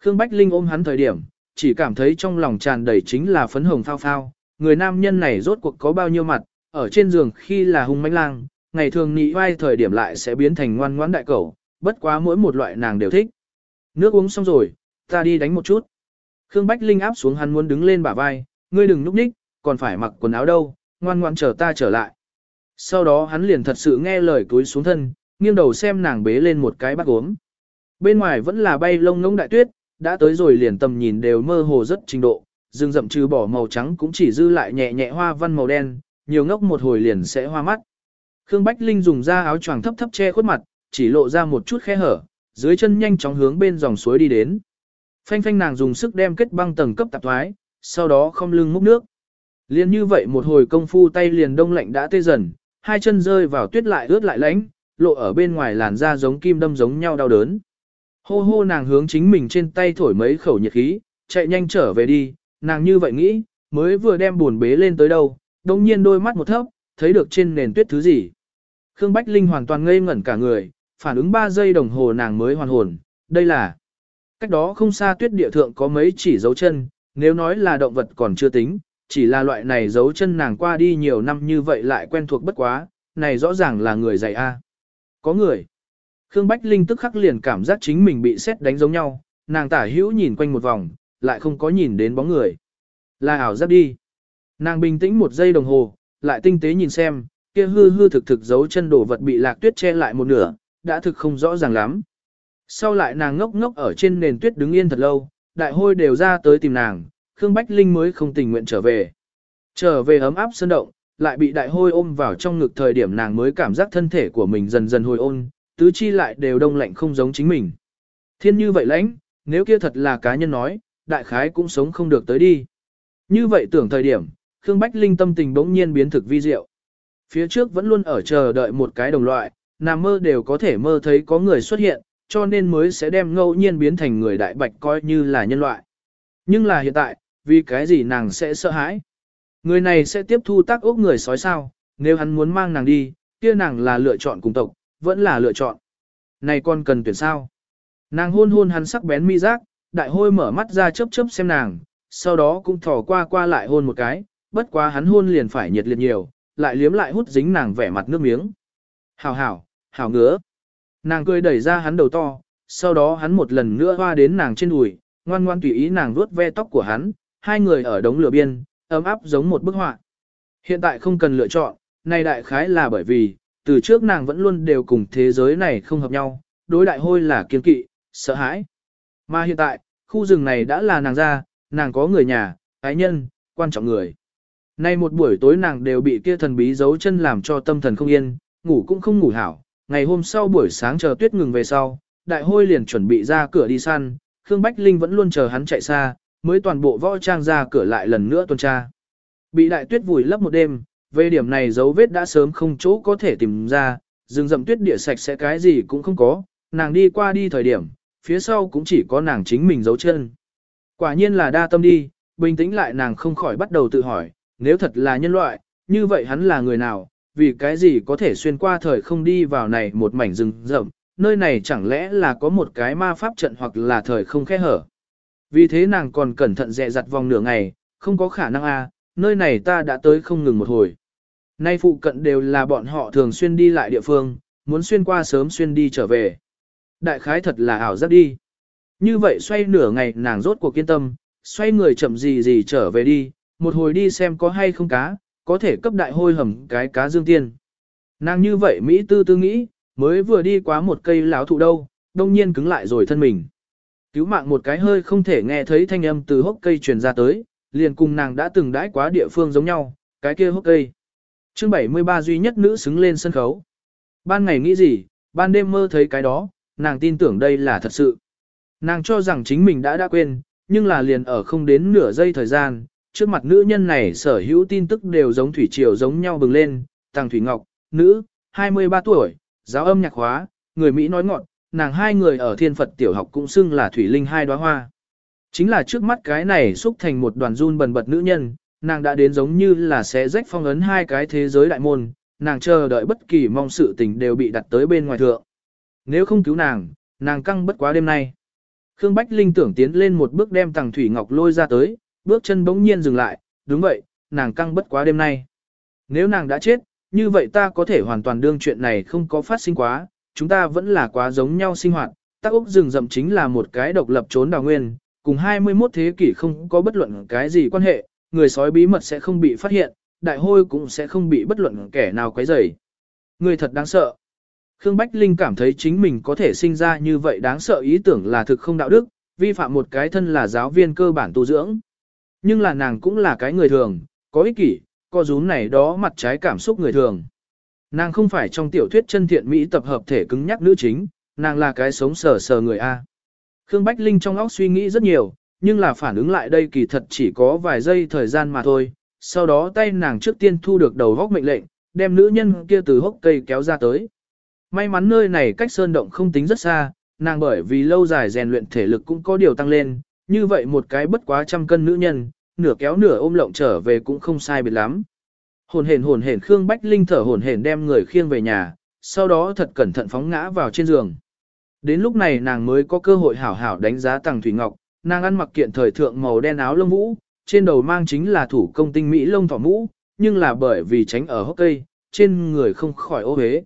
Khương Bách Linh ôm hắn thời điểm, chỉ cảm thấy trong lòng tràn đầy chính là phấn hồng phao phao, người nam nhân này rốt cuộc có bao nhiêu mặt, ở trên giường khi là hung mãnh lang, ngày thường nị vai thời điểm lại sẽ biến thành ngoan ngoãn đại cẩu, bất quá mỗi một loại nàng đều thích. Nước uống xong rồi, ta đi đánh một chút. Khương Bách Linh áp xuống hắn muốn đứng lên bả vai, ngươi đừng núp ních, còn phải mặc quần áo đâu, ngoan ngoan chờ ta trở lại. Sau đó hắn liền thật sự nghe lời túi xuống thân, nghiêng đầu xem nàng bế lên một cái bát uống. Bên ngoài vẫn là bay lông ngông đại tuyết, đã tới rồi liền tầm nhìn đều mơ hồ rất trình độ, rừng rậm trừ bỏ màu trắng cũng chỉ dư lại nhẹ nhẹ hoa văn màu đen, nhiều ngốc một hồi liền sẽ hoa mắt. Khương Bách Linh dùng da áo choàng thấp thấp che khuất mặt, chỉ lộ ra một chút khe hở, dưới chân nhanh chóng hướng bên dòng suối đi đến. Phanh phanh nàng dùng sức đem kết băng tầng cấp tạp thoái, sau đó không lưng múc nước. Liên như vậy một hồi công phu tay liền đông lạnh đã tê dần, hai chân rơi vào tuyết lại ướt lại lánh, lộ ở bên ngoài làn da giống kim đâm giống nhau đau đớn. Hô hô nàng hướng chính mình trên tay thổi mấy khẩu nhiệt khí, chạy nhanh trở về đi, nàng như vậy nghĩ, mới vừa đem buồn bế lên tới đâu, đồng nhiên đôi mắt một thấp, thấy được trên nền tuyết thứ gì. Khương Bách Linh hoàn toàn ngây ngẩn cả người, phản ứng 3 giây đồng hồ nàng mới hoàn hồn, đây là. Cách đó không xa tuyết địa thượng có mấy chỉ dấu chân, nếu nói là động vật còn chưa tính, chỉ là loại này dấu chân nàng qua đi nhiều năm như vậy lại quen thuộc bất quá, này rõ ràng là người dạy A. Có người. Khương Bách Linh tức khắc liền cảm giác chính mình bị xét đánh giống nhau, nàng tả hữu nhìn quanh một vòng, lại không có nhìn đến bóng người. Là ảo giác đi. Nàng bình tĩnh một giây đồng hồ, lại tinh tế nhìn xem, kia hư hư thực thực dấu chân đổ vật bị lạc tuyết che lại một nửa, đã thực không rõ ràng lắm. Sau lại nàng ngốc ngốc ở trên nền tuyết đứng yên thật lâu, đại hôi đều ra tới tìm nàng, Khương Bách Linh mới không tình nguyện trở về. Trở về ấm áp sơn động, lại bị đại hôi ôm vào trong ngực thời điểm nàng mới cảm giác thân thể của mình dần dần hồi ôn, tứ chi lại đều đông lạnh không giống chính mình. Thiên như vậy lãnh, nếu kia thật là cá nhân nói, đại khái cũng sống không được tới đi. Như vậy tưởng thời điểm, Khương Bách Linh tâm tình bỗng nhiên biến thực vi diệu. Phía trước vẫn luôn ở chờ đợi một cái đồng loại, nằm mơ đều có thể mơ thấy có người xuất hiện, cho nên mới sẽ đem ngẫu nhiên biến thành người đại bạch coi như là nhân loại. Nhưng là hiện tại, vì cái gì nàng sẽ sợ hãi? Người này sẽ tiếp thu tác ốc người sói sao, nếu hắn muốn mang nàng đi, kia nàng là lựa chọn cùng tộc, vẫn là lựa chọn. Này con cần tuyển sao? Nàng hôn hôn hắn sắc bén mi giác, đại hôi mở mắt ra chớp chớp xem nàng, sau đó cũng thò qua qua lại hôn một cái, bất quá hắn hôn liền phải nhiệt liệt nhiều, lại liếm lại hút dính nàng vẻ mặt nước miếng. Hảo hảo, hảo ngứa. Nàng cười đẩy ra hắn đầu to, sau đó hắn một lần nữa hoa đến nàng trên đùi, ngoan ngoan tùy ý nàng vuốt ve tóc của hắn, hai người ở đống lửa biên, ấm áp giống một bức họa. Hiện tại không cần lựa chọn, này đại khái là bởi vì, từ trước nàng vẫn luôn đều cùng thế giới này không hợp nhau, đối đại hôi là kiên kỵ, sợ hãi. Mà hiện tại, khu rừng này đã là nàng ra, nàng có người nhà, ái nhân, quan trọng người. Nay một buổi tối nàng đều bị kia thần bí giấu chân làm cho tâm thần không yên, ngủ cũng không ngủ hảo. Ngày hôm sau buổi sáng chờ tuyết ngừng về sau, đại hôi liền chuẩn bị ra cửa đi săn, Khương Bách Linh vẫn luôn chờ hắn chạy xa, mới toàn bộ võ trang ra cửa lại lần nữa tuần tra. Bị đại tuyết vùi lấp một đêm, về điểm này dấu vết đã sớm không chỗ có thể tìm ra, rừng rậm tuyết địa sạch sẽ cái gì cũng không có, nàng đi qua đi thời điểm, phía sau cũng chỉ có nàng chính mình giấu chân. Quả nhiên là đa tâm đi, bình tĩnh lại nàng không khỏi bắt đầu tự hỏi, nếu thật là nhân loại, như vậy hắn là người nào, vì cái gì có thể xuyên qua thời không đi vào này một mảnh rừng rậm, nơi này chẳng lẽ là có một cái ma pháp trận hoặc là thời không khe hở. Vì thế nàng còn cẩn thận dè dặt vòng nửa ngày, không có khả năng a, nơi này ta đã tới không ngừng một hồi. Nay phụ cận đều là bọn họ thường xuyên đi lại địa phương, muốn xuyên qua sớm xuyên đi trở về. Đại khái thật là ảo giác đi. Như vậy xoay nửa ngày nàng rốt cuộc kiên tâm, xoay người chậm gì gì trở về đi, một hồi đi xem có hay không cá, có thể cấp đại hôi hầm cái cá dương tiên. Nàng như vậy Mỹ tư tư nghĩ, mới vừa đi qua một cây láo thụ đâu, đông nhiên cứng lại rồi thân mình. Cứu mạng một cái hơi không thể nghe thấy thanh âm từ hốc cây truyền ra tới, liền cùng nàng đã từng đãi quá địa phương giống nhau, cái kia hốc cây. Chương 73 duy nhất nữ xứng lên sân khấu. Ban ngày nghĩ gì, ban đêm mơ thấy cái đó, nàng tin tưởng đây là thật sự. Nàng cho rằng chính mình đã đã quên, nhưng là liền ở không đến nửa giây thời gian, trước mặt nữ nhân này sở hữu tin tức đều giống thủy triều giống nhau bừng lên, Tàng Thủy Ngọc, nữ, 23 tuổi, giáo âm nhạc hóa, người Mỹ nói ngọn, nàng hai người ở thiên Phật tiểu học cũng xưng là Thủy Linh hai đóa hoa. Chính là trước mắt cái này xúc thành một đoàn run bần bật nữ nhân, nàng đã đến giống như là sẽ rách phong ấn hai cái thế giới đại môn, nàng chờ đợi bất kỳ mong sự tình đều bị đặt tới bên ngoài thượng. Nếu không cứu nàng, nàng căng bất quá đêm nay. Khương Bách Linh tưởng tiến lên một bước đem Tằng Thủy Ngọc lôi ra tới, bước chân bỗng nhiên dừng lại, đúng vậy, nàng căng bất quá đêm nay. Nếu nàng đã chết, như vậy ta có thể hoàn toàn đương chuyện này không có phát sinh quá, chúng ta vẫn là quá giống nhau sinh hoạt, tác úc rừng rậm chính là một cái độc lập trốn đào nguyên, cùng 21 thế kỷ không có bất luận cái gì quan hệ, người sói bí mật sẽ không bị phát hiện, đại hôi cũng sẽ không bị bất luận kẻ nào quấy rầy. Người thật đáng sợ. Khương Bách Linh cảm thấy chính mình có thể sinh ra như vậy đáng sợ ý tưởng là thực không đạo đức, vi phạm một cái thân là giáo viên cơ bản tu dưỡng. Nhưng là nàng cũng là cái người thường, có ích kỷ, có rúm này đó mặt trái cảm xúc người thường. Nàng không phải trong tiểu thuyết chân thiện Mỹ tập hợp thể cứng nhắc nữ chính, nàng là cái sống sờ sờ người A. Khương Bách Linh trong óc suy nghĩ rất nhiều, nhưng là phản ứng lại đây kỳ thật chỉ có vài giây thời gian mà thôi. Sau đó tay nàng trước tiên thu được đầu góc mệnh lệnh, đem nữ nhân kia từ hốc cây kéo ra tới. May mắn nơi này cách sơn động không tính rất xa, nàng bởi vì lâu dài rèn luyện thể lực cũng có điều tăng lên, như vậy một cái bất quá trăm cân nữ nhân, nửa kéo nửa ôm lộng trở về cũng không sai biệt lắm. Hồn hển hồn hển Khương Bách Linh thở hồn hển đem người khiêng về nhà, sau đó thật cẩn thận phóng ngã vào trên giường. Đến lúc này nàng mới có cơ hội hảo hảo đánh giá Tằng Thủy Ngọc, nàng ăn mặc kiện thời thượng màu đen áo lông vũ, trên đầu mang chính là thủ công tinh mỹ lông thỏ mũ, nhưng là bởi vì tránh ở hốc cây, trên người không khỏi ô hế.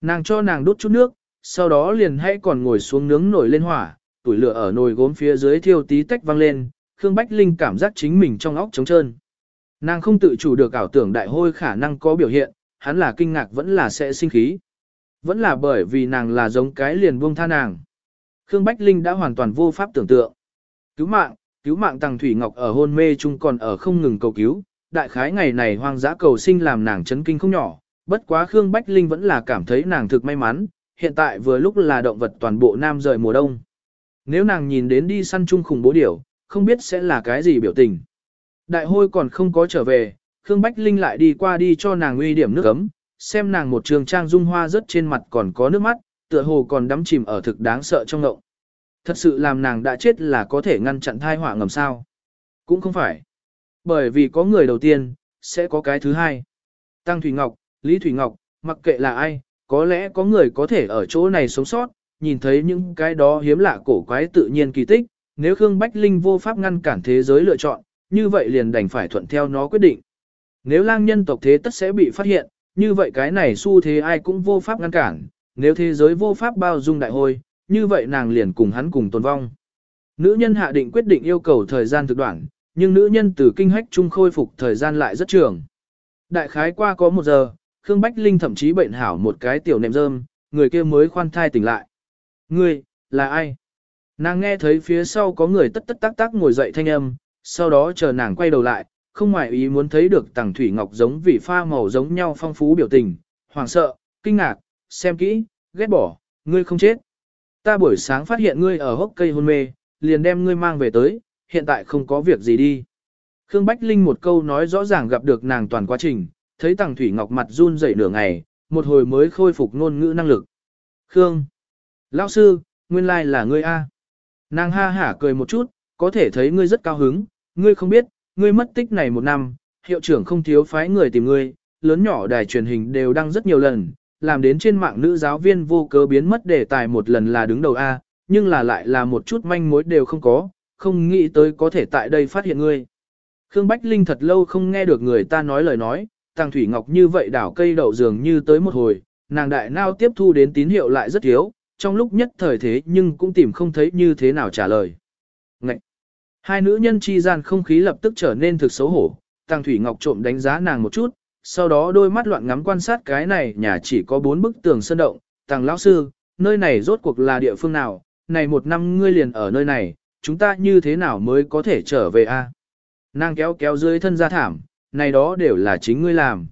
Nàng cho nàng đốt chút nước, sau đó liền hãy còn ngồi xuống nướng nổi lên hỏa, tuổi lửa ở nồi gốm phía dưới thiêu tí tách vang lên, Khương Bách Linh cảm giác chính mình trong óc trống trơn. Nàng không tự chủ được ảo tưởng đại hôi khả năng có biểu hiện, hắn là kinh ngạc vẫn là sẽ sinh khí. Vẫn là bởi vì nàng là giống cái liền buông tha nàng. Khương Bách Linh đã hoàn toàn vô pháp tưởng tượng. Cứu mạng, cứu mạng Tằng Thủy Ngọc ở hôn mê chung còn ở không ngừng cầu cứu. Đại khái ngày này hoang dã cầu sinh làm nàng chấn kinh không nhỏ, bất quá Khương Bách Linh vẫn là cảm thấy nàng thực may mắn, hiện tại vừa lúc là động vật toàn bộ nam rời mùa đông. Nếu nàng nhìn đến đi săn chung khủng bố điểu, không biết sẽ là cái gì biểu tình. Đại hôi còn không có trở về, Khương Bách Linh lại đi qua đi cho nàng uy điểm nước ấm, xem nàng một trường trang dung hoa rớt trên mặt còn có nước mắt, tựa hồ còn đắm chìm ở thực đáng sợ trong ngộng. Thật sự làm nàng đã chết là có thể ngăn chặn thai họa ngầm sao. Cũng không phải. Bởi vì có người đầu tiên, sẽ có cái thứ hai. Tăng Thủy Ngọc, Lý Thủy Ngọc, mặc kệ là ai, có lẽ có người có thể ở chỗ này sống sót, nhìn thấy những cái đó hiếm lạ cổ quái tự nhiên kỳ tích, nếu Khương Bách Linh vô pháp ngăn cản thế giới lựa chọn, như vậy liền đành phải thuận theo nó quyết định. Nếu lang nhân tộc thế tất sẽ bị phát hiện, như vậy cái này xu thế ai cũng vô pháp ngăn cản, nếu thế giới vô pháp bao dung đại hôi, như vậy nàng liền cùng hắn cùng tồn vong. Nữ nhân hạ định quyết định yêu cầu thời gian thực đoạn, nhưng nữ nhân từ kinh hách trung khôi phục thời gian lại rất trường. Đại khái qua có một giờ, Khương Bách Linh thậm chí bệnh hảo một cái tiểu nệm rơm, người kia mới khoan thai tỉnh lại. Ngươi, là ai? Nàng nghe thấy phía sau có người tất tất tác tác ngồi dậy thanh âm, sau đó chờ nàng quay đầu lại, không ngoại ý muốn thấy được tàng thủy ngọc giống vị pha màu giống nhau phong phú biểu tình, hoảng sợ, kinh ngạc, xem kỹ, ghét bỏ, ngươi không chết. Ta buổi sáng phát hiện ngươi ở hốc cây hôn mê, liền đem ngươi mang về tới, hiện tại không có việc gì đi. Khương Bách Linh một câu nói rõ ràng gặp được nàng toàn quá trình, thấy tàng thủy ngọc mặt run rẩy nửa ngày, một hồi mới khôi phục ngôn ngữ năng lực. Khương! Lão sư, nguyên lai là ngươi A. Nàng ha hả cười một chút, có thể thấy ngươi rất cao hứng, ngươi không biết, ngươi mất tích này một năm, hiệu trưởng không thiếu phái người tìm ngươi, lớn nhỏ đài truyền hình đều đăng rất nhiều lần, làm đến trên mạng nữ giáo viên vô cớ biến mất đề tài một lần là đứng đầu A, nhưng là lại là một chút manh mối đều không có, không nghĩ tới có thể tại đây phát hiện ngươi. Khương Bách Linh thật lâu không nghe được người ta nói lời nói, Tàng Thủy Ngọc như vậy đảo cây đậu dường như tới một hồi, nàng đại nao tiếp thu đến tín hiệu lại rất thiếu, trong lúc nhất thời thế nhưng cũng tìm không thấy như thế nào trả lời. Ngậy! Hai nữ nhân chi gian không khí lập tức trở nên thực xấu hổ, Tăng Thủy Ngọc trộm đánh giá nàng một chút, sau đó đôi mắt loạn ngắm quan sát cái này nhà chỉ có bốn bức tường sơn động, Tăng lão sư, nơi này rốt cuộc là địa phương nào, này một năm ngươi liền ở nơi này, chúng ta như thế nào mới có thể trở về a? Nàng kéo kéo dưới thân ra thảm, này đó đều là chính ngươi làm.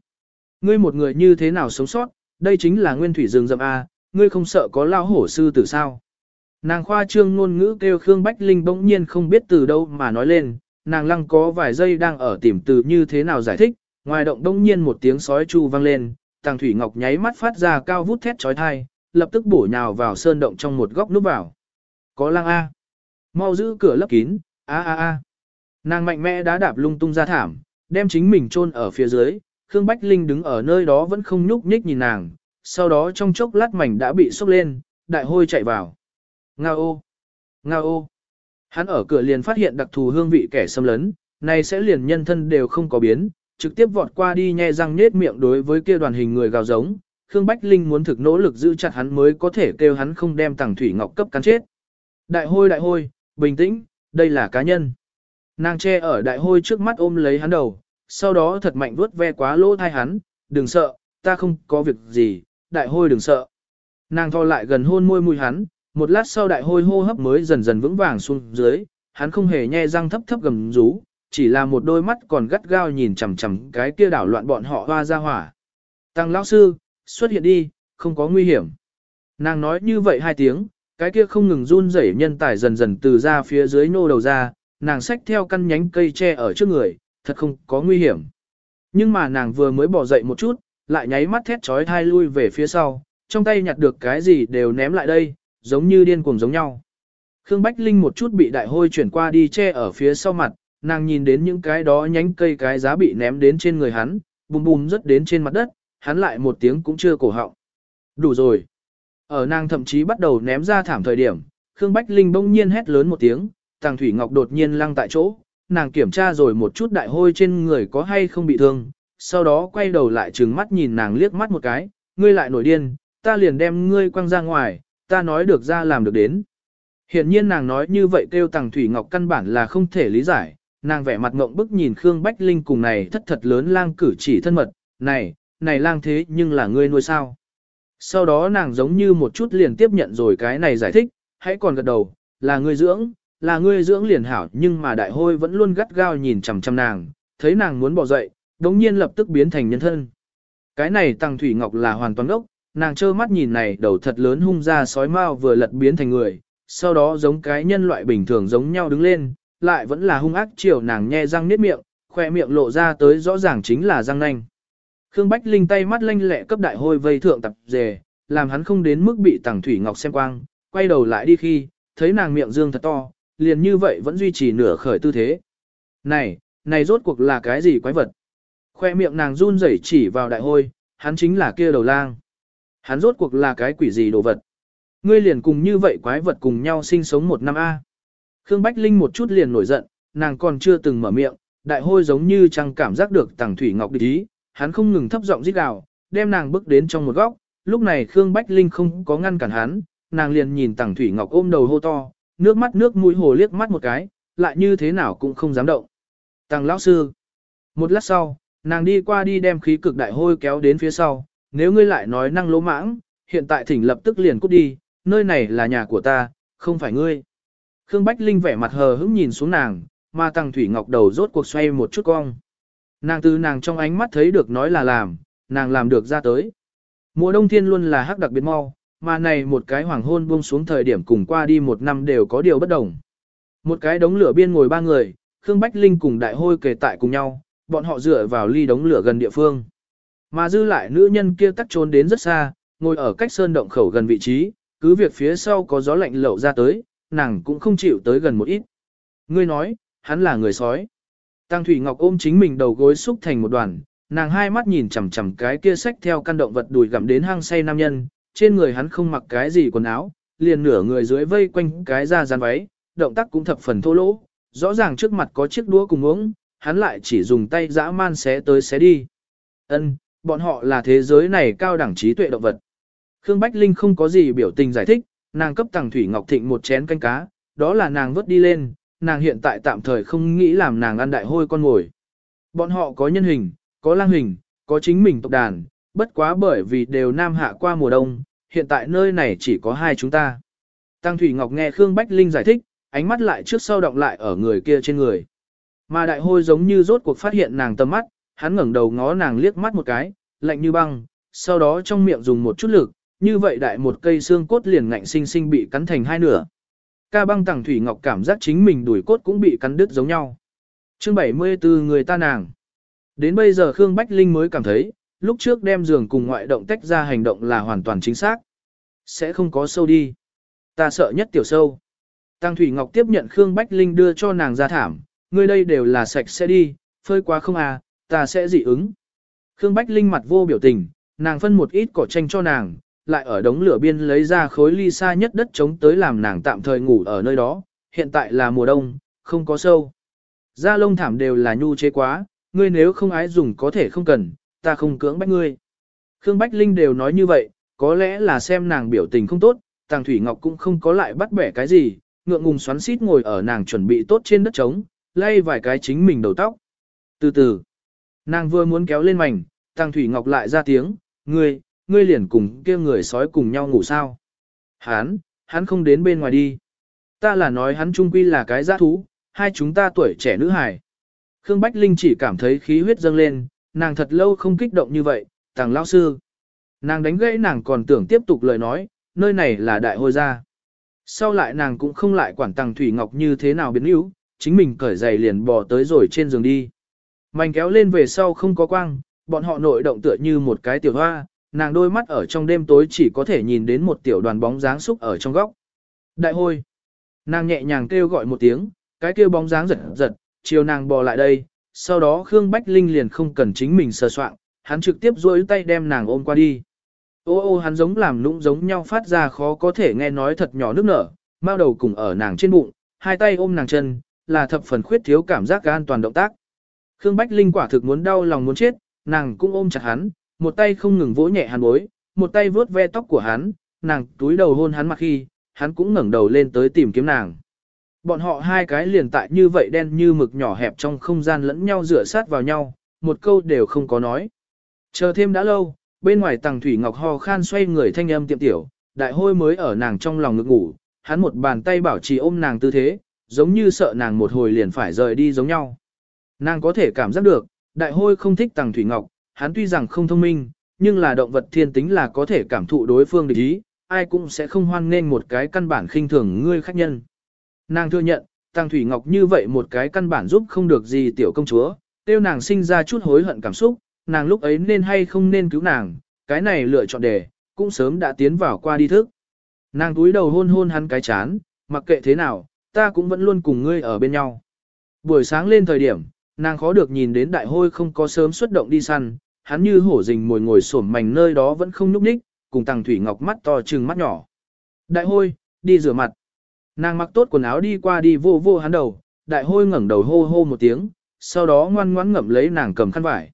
Ngươi một người như thế nào sống sót, đây chính là nguyên thủy rừng rậm a, ngươi không sợ có lao hổ sư tử sao? Nàng khoa trương ngôn ngữ kêu Khương Bách Linh bỗng nhiên không biết từ đâu mà nói lên, nàng lăng có vài giây đang ở tìm từ như thế nào giải thích, ngoài động bỗng nhiên một tiếng sói chu vang lên, Tàng Thủy Ngọc nháy mắt phát ra cao vút thét chói tai, lập tức bổ nhào vào sơn động trong một góc núp vào. Có lang A. Mau giữ cửa lấp kín, a a a. Nàng mạnh mẽ đá đạp lung tung ra thảm, đem chính mình chôn ở phía dưới, Khương Bách Linh đứng ở nơi đó vẫn không nhúc nhích nhìn nàng, sau đó trong chốc lát mảnh đã bị sốc lên, đại hôi chạy vào. Nga ô! Nga ô. Hắn ở cửa liền phát hiện đặc thù hương vị kẻ xâm lấn, này sẽ liền nhân thân đều không có biến, trực tiếp vọt qua đi nhe răng nết miệng đối với kia đoàn hình người gào giống. Khương Bách Linh muốn thực nỗ lực giữ chặt hắn mới có thể kêu hắn không đem tàng thủy ngọc cấp cắn chết. Đại hôi đại hôi, bình tĩnh, đây là cá nhân. Nàng che ở đại hôi trước mắt ôm lấy hắn đầu, sau đó thật mạnh vuốt ve quá lỗ thai hắn, đừng sợ, ta không có việc gì, đại hôi đừng sợ. Nàng thò lại gần hôn môi mùi hắn, một lát sau đại hôi hô hấp mới dần dần vững vàng xuống dưới, hắn không hề nhe răng thấp thấp gầm rú, chỉ là một đôi mắt còn gắt gao nhìn chằm chằm cái kia đảo loạn bọn họ hoa ra hỏa. Tăng lão sư, xuất hiện đi, không có nguy hiểm. Nàng nói như vậy hai tiếng, cái kia không ngừng run rẩy nhân tài dần dần từ ra phía dưới nô đầu ra, nàng xách theo căn nhánh cây tre ở trước người, thật không có nguy hiểm. Nhưng mà nàng vừa mới bỏ dậy một chút, lại nháy mắt thét trói thai lui về phía sau, trong tay nhặt được cái gì đều ném lại đây, giống như điên cuồng giống nhau. Khương Bách Linh một chút bị đại hôi chuyển qua đi che ở phía sau mặt, nàng nhìn đến những cái đó nhánh cây cái giá bị ném đến trên người hắn, bùm bùm rất đến trên mặt đất, hắn lại một tiếng cũng chưa cổ họng. Đủ rồi. Ở nàng thậm chí bắt đầu ném ra thảm thời điểm, Khương Bách Linh bỗng nhiên hét lớn một tiếng, Tàng Thủy Ngọc đột nhiên lăng tại chỗ, nàng kiểm tra rồi một chút đại hôi trên người có hay không bị thương, sau đó quay đầu lại trừng mắt nhìn nàng liếc mắt một cái, ngươi lại nổi điên, ta liền đem ngươi quăng ra ngoài, ta nói được ra làm được đến. Hiện nhiên nàng nói như vậy kêu Tàng Thủy Ngọc căn bản là không thể lý giải, nàng vẻ mặt ngộng bức nhìn Khương Bách Linh cùng này thất thật lớn lang cử chỉ thân mật, này, này lang thế nhưng là ngươi nuôi sao. Sau đó nàng giống như một chút liền tiếp nhận rồi cái này giải thích, hãy còn gật đầu, là ngươi dưỡng, là ngươi dưỡng liền hảo nhưng mà đại hôi vẫn luôn gắt gao nhìn chằm chằm nàng, thấy nàng muốn bỏ dậy, đống nhiên lập tức biến thành nhân thân. Cái này Tăng Thủy Ngọc là hoàn toàn ốc, nàng trơ mắt nhìn này đầu thật lớn hung ra sói mau vừa lật biến thành người, sau đó giống cái nhân loại bình thường giống nhau đứng lên, lại vẫn là hung ác chiều nàng nhe răng niết miệng, khoe miệng lộ ra tới rõ ràng chính là răng nanh. Khương Bách Linh tay mắt lanh lẹ cấp đại hôi vây thượng tập dề, làm hắn không đến mức bị Tằng Thủy Ngọc xem quang, quay đầu lại đi khi, thấy nàng miệng dương thật to, liền như vậy vẫn duy trì nửa khởi tư thế. Này, này rốt cuộc là cái gì quái vật? Khoe miệng nàng run rẩy chỉ vào đại hôi, hắn chính là kia đầu lang. Hắn rốt cuộc là cái quỷ gì đồ vật? Ngươi liền cùng như vậy quái vật cùng nhau sinh sống một năm A. Khương Bách Linh một chút liền nổi giận, nàng còn chưa từng mở miệng, đại hôi giống như chẳng cảm giác được tàng thủy ngọc địch ý, hắn không ngừng thấp giọng rít gào, đem nàng bước đến trong một góc, lúc này Khương Bách Linh không có ngăn cản hắn, nàng liền nhìn tàng thủy ngọc ôm đầu hô to, nước mắt nước mũi hồ liếc mắt một cái, lại như thế nào cũng không dám động. Tàng lão sư. Một lát sau, nàng đi qua đi đem khí cực đại hôi kéo đến phía sau, nếu ngươi lại nói năng lỗ mãng, hiện tại thỉnh lập tức liền cút đi, nơi này là nhà của ta, không phải ngươi. Khương Bách Linh vẻ mặt hờ hững nhìn xuống nàng, mà Tăng Thủy Ngọc đầu rốt cuộc xoay một chút cong. Nàng từ nàng trong ánh mắt thấy được nói là làm, nàng làm được ra tới. Mùa đông thiên luôn là hắc đặc biệt mau, mà này một cái hoàng hôn buông xuống thời điểm cùng qua đi một năm đều có điều bất đồng. Một cái đống lửa biên ngồi ba người, Khương Bách Linh cùng đại hôi kề tại cùng nhau, bọn họ dựa vào ly đống lửa gần địa phương. Mà dư lại nữ nhân kia tắt trốn đến rất xa, ngồi ở cách sơn động khẩu gần vị trí, cứ việc phía sau có gió lạnh lậu ra tới, nàng cũng không chịu tới gần một ít. Ngươi nói, hắn là người sói. Tăng Thủy Ngọc ôm chính mình đầu gối xúc thành một đoàn, nàng hai mắt nhìn chằm chằm cái kia sách theo căn động vật đùi gặm đến hang say nam nhân, trên người hắn không mặc cái gì quần áo, liền nửa người dưới vây quanh cái da dán váy, động tác cũng thập phần thô lỗ, rõ ràng trước mặt có chiếc đũa cùng uống, hắn lại chỉ dùng tay dã man xé tới xé đi. Ân, bọn họ là thế giới này cao đẳng trí tuệ động vật. Khương Bách Linh không có gì biểu tình giải thích, nàng cấp Tằng Thủy Ngọc Thịnh một chén canh cá, đó là nàng vớt đi lên, nàng hiện tại tạm thời không nghĩ làm nàng ăn đại hôi con ngồi. Bọn họ có nhân hình, có lang hình, có chính mình tộc đàn, bất quá bởi vì đều nam hạ qua mùa đông, hiện tại nơi này chỉ có hai chúng ta. Tăng Thủy Ngọc nghe Khương Bách Linh giải thích, ánh mắt lại trước sau động lại ở người kia trên người. Mà đại hôi giống như rốt cuộc phát hiện nàng tầm mắt, hắn ngẩng đầu ngó nàng liếc mắt một cái, lạnh như băng, sau đó trong miệng dùng một chút lực, như vậy đại một cây xương cốt liền ngạnh sinh sinh bị cắn thành hai nửa. Ca băng tẳng thủy ngọc cảm giác chính mình đuổi cốt cũng bị cắn đứt giống nhau. Chương 74 người ta nàng. Đến bây giờ Khương Bách Linh mới cảm thấy, lúc trước đem giường cùng ngoại động tách ra hành động là hoàn toàn chính xác. Sẽ không có sâu đi. Ta sợ nhất tiểu sâu. Tăng Thủy Ngọc tiếp nhận Khương Bách Linh đưa cho nàng ra thảm, Ngươi đây đều là sạch sẽ đi, phơi quá không à, ta sẽ dị ứng. Khương Bách Linh mặt vô biểu tình, nàng phân một ít cỏ tranh cho nàng, lại ở đống lửa biên lấy ra khối ly xa nhất đất chống tới làm nàng tạm thời ngủ ở nơi đó, hiện tại là mùa đông, không có sâu. Da lông thảm đều là nhu chế quá, ngươi nếu không ái dùng có thể không cần, ta không cưỡng bách ngươi. Khương Bách Linh đều nói như vậy, có lẽ là xem nàng biểu tình không tốt, Tàng Thủy Ngọc cũng không có lại bắt bẻ cái gì, ngượng ngùng xoắn xít ngồi ở nàng chuẩn bị tốt trên đất trống, lay vài cái chính mình đầu tóc. Từ từ, nàng vừa muốn kéo lên mảnh, Tăng Thủy Ngọc lại ra tiếng, ngươi, ngươi liền cùng kia người sói cùng nhau ngủ sao. Hán, hắn không đến bên ngoài đi. Ta là nói hắn trung quy là cái giã thú, hai chúng ta tuổi trẻ nữ hài. Khương Bách Linh chỉ cảm thấy khí huyết dâng lên, nàng thật lâu không kích động như vậy, tàng lao sư. Nàng đánh gãy nàng còn tưởng tiếp tục lời nói, nơi này là đại hôi gia. Sau lại nàng cũng không lại quản tàng Thủy Ngọc như thế nào biến yếu, chính mình cởi giày liền bò tới rồi trên giường đi. Mảnh kéo lên về sau không có quang, bọn họ nội động tựa như một cái tiểu hoa, nàng đôi mắt ở trong đêm tối chỉ có thể nhìn đến một tiểu đoàn bóng dáng xúc ở trong góc. Đại hôi. Nàng nhẹ nhàng kêu gọi một tiếng, cái kêu bóng dáng giật giật, chiều nàng bò lại đây, sau đó Khương Bách Linh liền không cần chính mình sờ soạn, hắn trực tiếp duỗi tay đem nàng ôm qua đi. Ô ô hắn giống làm nũng giống nhau phát ra khó có thể nghe nói thật nhỏ nước nở, mao đầu cùng ở nàng trên bụng, hai tay ôm nàng chân, là thập phần khuyết thiếu cảm giác an toàn động tác. Khương Bách Linh quả thực muốn đau lòng muốn chết, nàng cũng ôm chặt hắn, một tay không ngừng vỗ nhẹ hắn bối, một tay vướt ve tóc của hắn, nàng túi đầu hôn hắn mặt khi, hắn cũng ngẩng đầu lên tới tìm kiếm nàng. Bọn họ hai cái liền tại như vậy đen như mực nhỏ hẹp trong không gian lẫn nhau rửa sát vào nhau, một câu đều không có nói. Chờ thêm đã lâu, bên ngoài tàng thủy ngọc ho khan xoay người thanh âm tiệm tiểu, đại hôi mới ở nàng trong lòng ngực ngủ, hắn một bàn tay bảo trì ôm nàng tư thế, giống như sợ nàng một hồi liền phải rời đi giống nhau. Nàng có thể cảm giác được, đại hôi không thích tàng thủy ngọc, hắn tuy rằng không thông minh, nhưng là động vật thiên tính là có thể cảm thụ đối phương địch ý, ai cũng sẽ không hoan nghênh một cái căn bản khinh thường ngươi khách nhân. Nàng thừa nhận, Tăng Thủy Ngọc như vậy một cái căn bản giúp không được gì tiểu công chúa, tiêu nàng sinh ra chút hối hận cảm xúc, nàng lúc ấy nên hay không nên cứu nàng, cái này lựa chọn đề, cũng sớm đã tiến vào qua đi thức. Nàng túi đầu hôn hôn hắn cái chán, mặc kệ thế nào, ta cũng vẫn luôn cùng ngươi ở bên nhau. Buổi sáng lên thời điểm, nàng khó được nhìn đến đại hôi không có sớm xuất động đi săn, hắn như hổ rình mồi ngồi xổm mảnh nơi đó vẫn không nhúc nhích, cùng Tăng Thủy Ngọc mắt to trừng mắt nhỏ. Đại hôi, đi rửa mặt. Nàng mặc tốt quần áo đi qua đi vô vô hắn đầu, đại hôi ngẩng đầu hô hô một tiếng, sau đó ngoan ngoãn ngậm lấy nàng cầm khăn vải.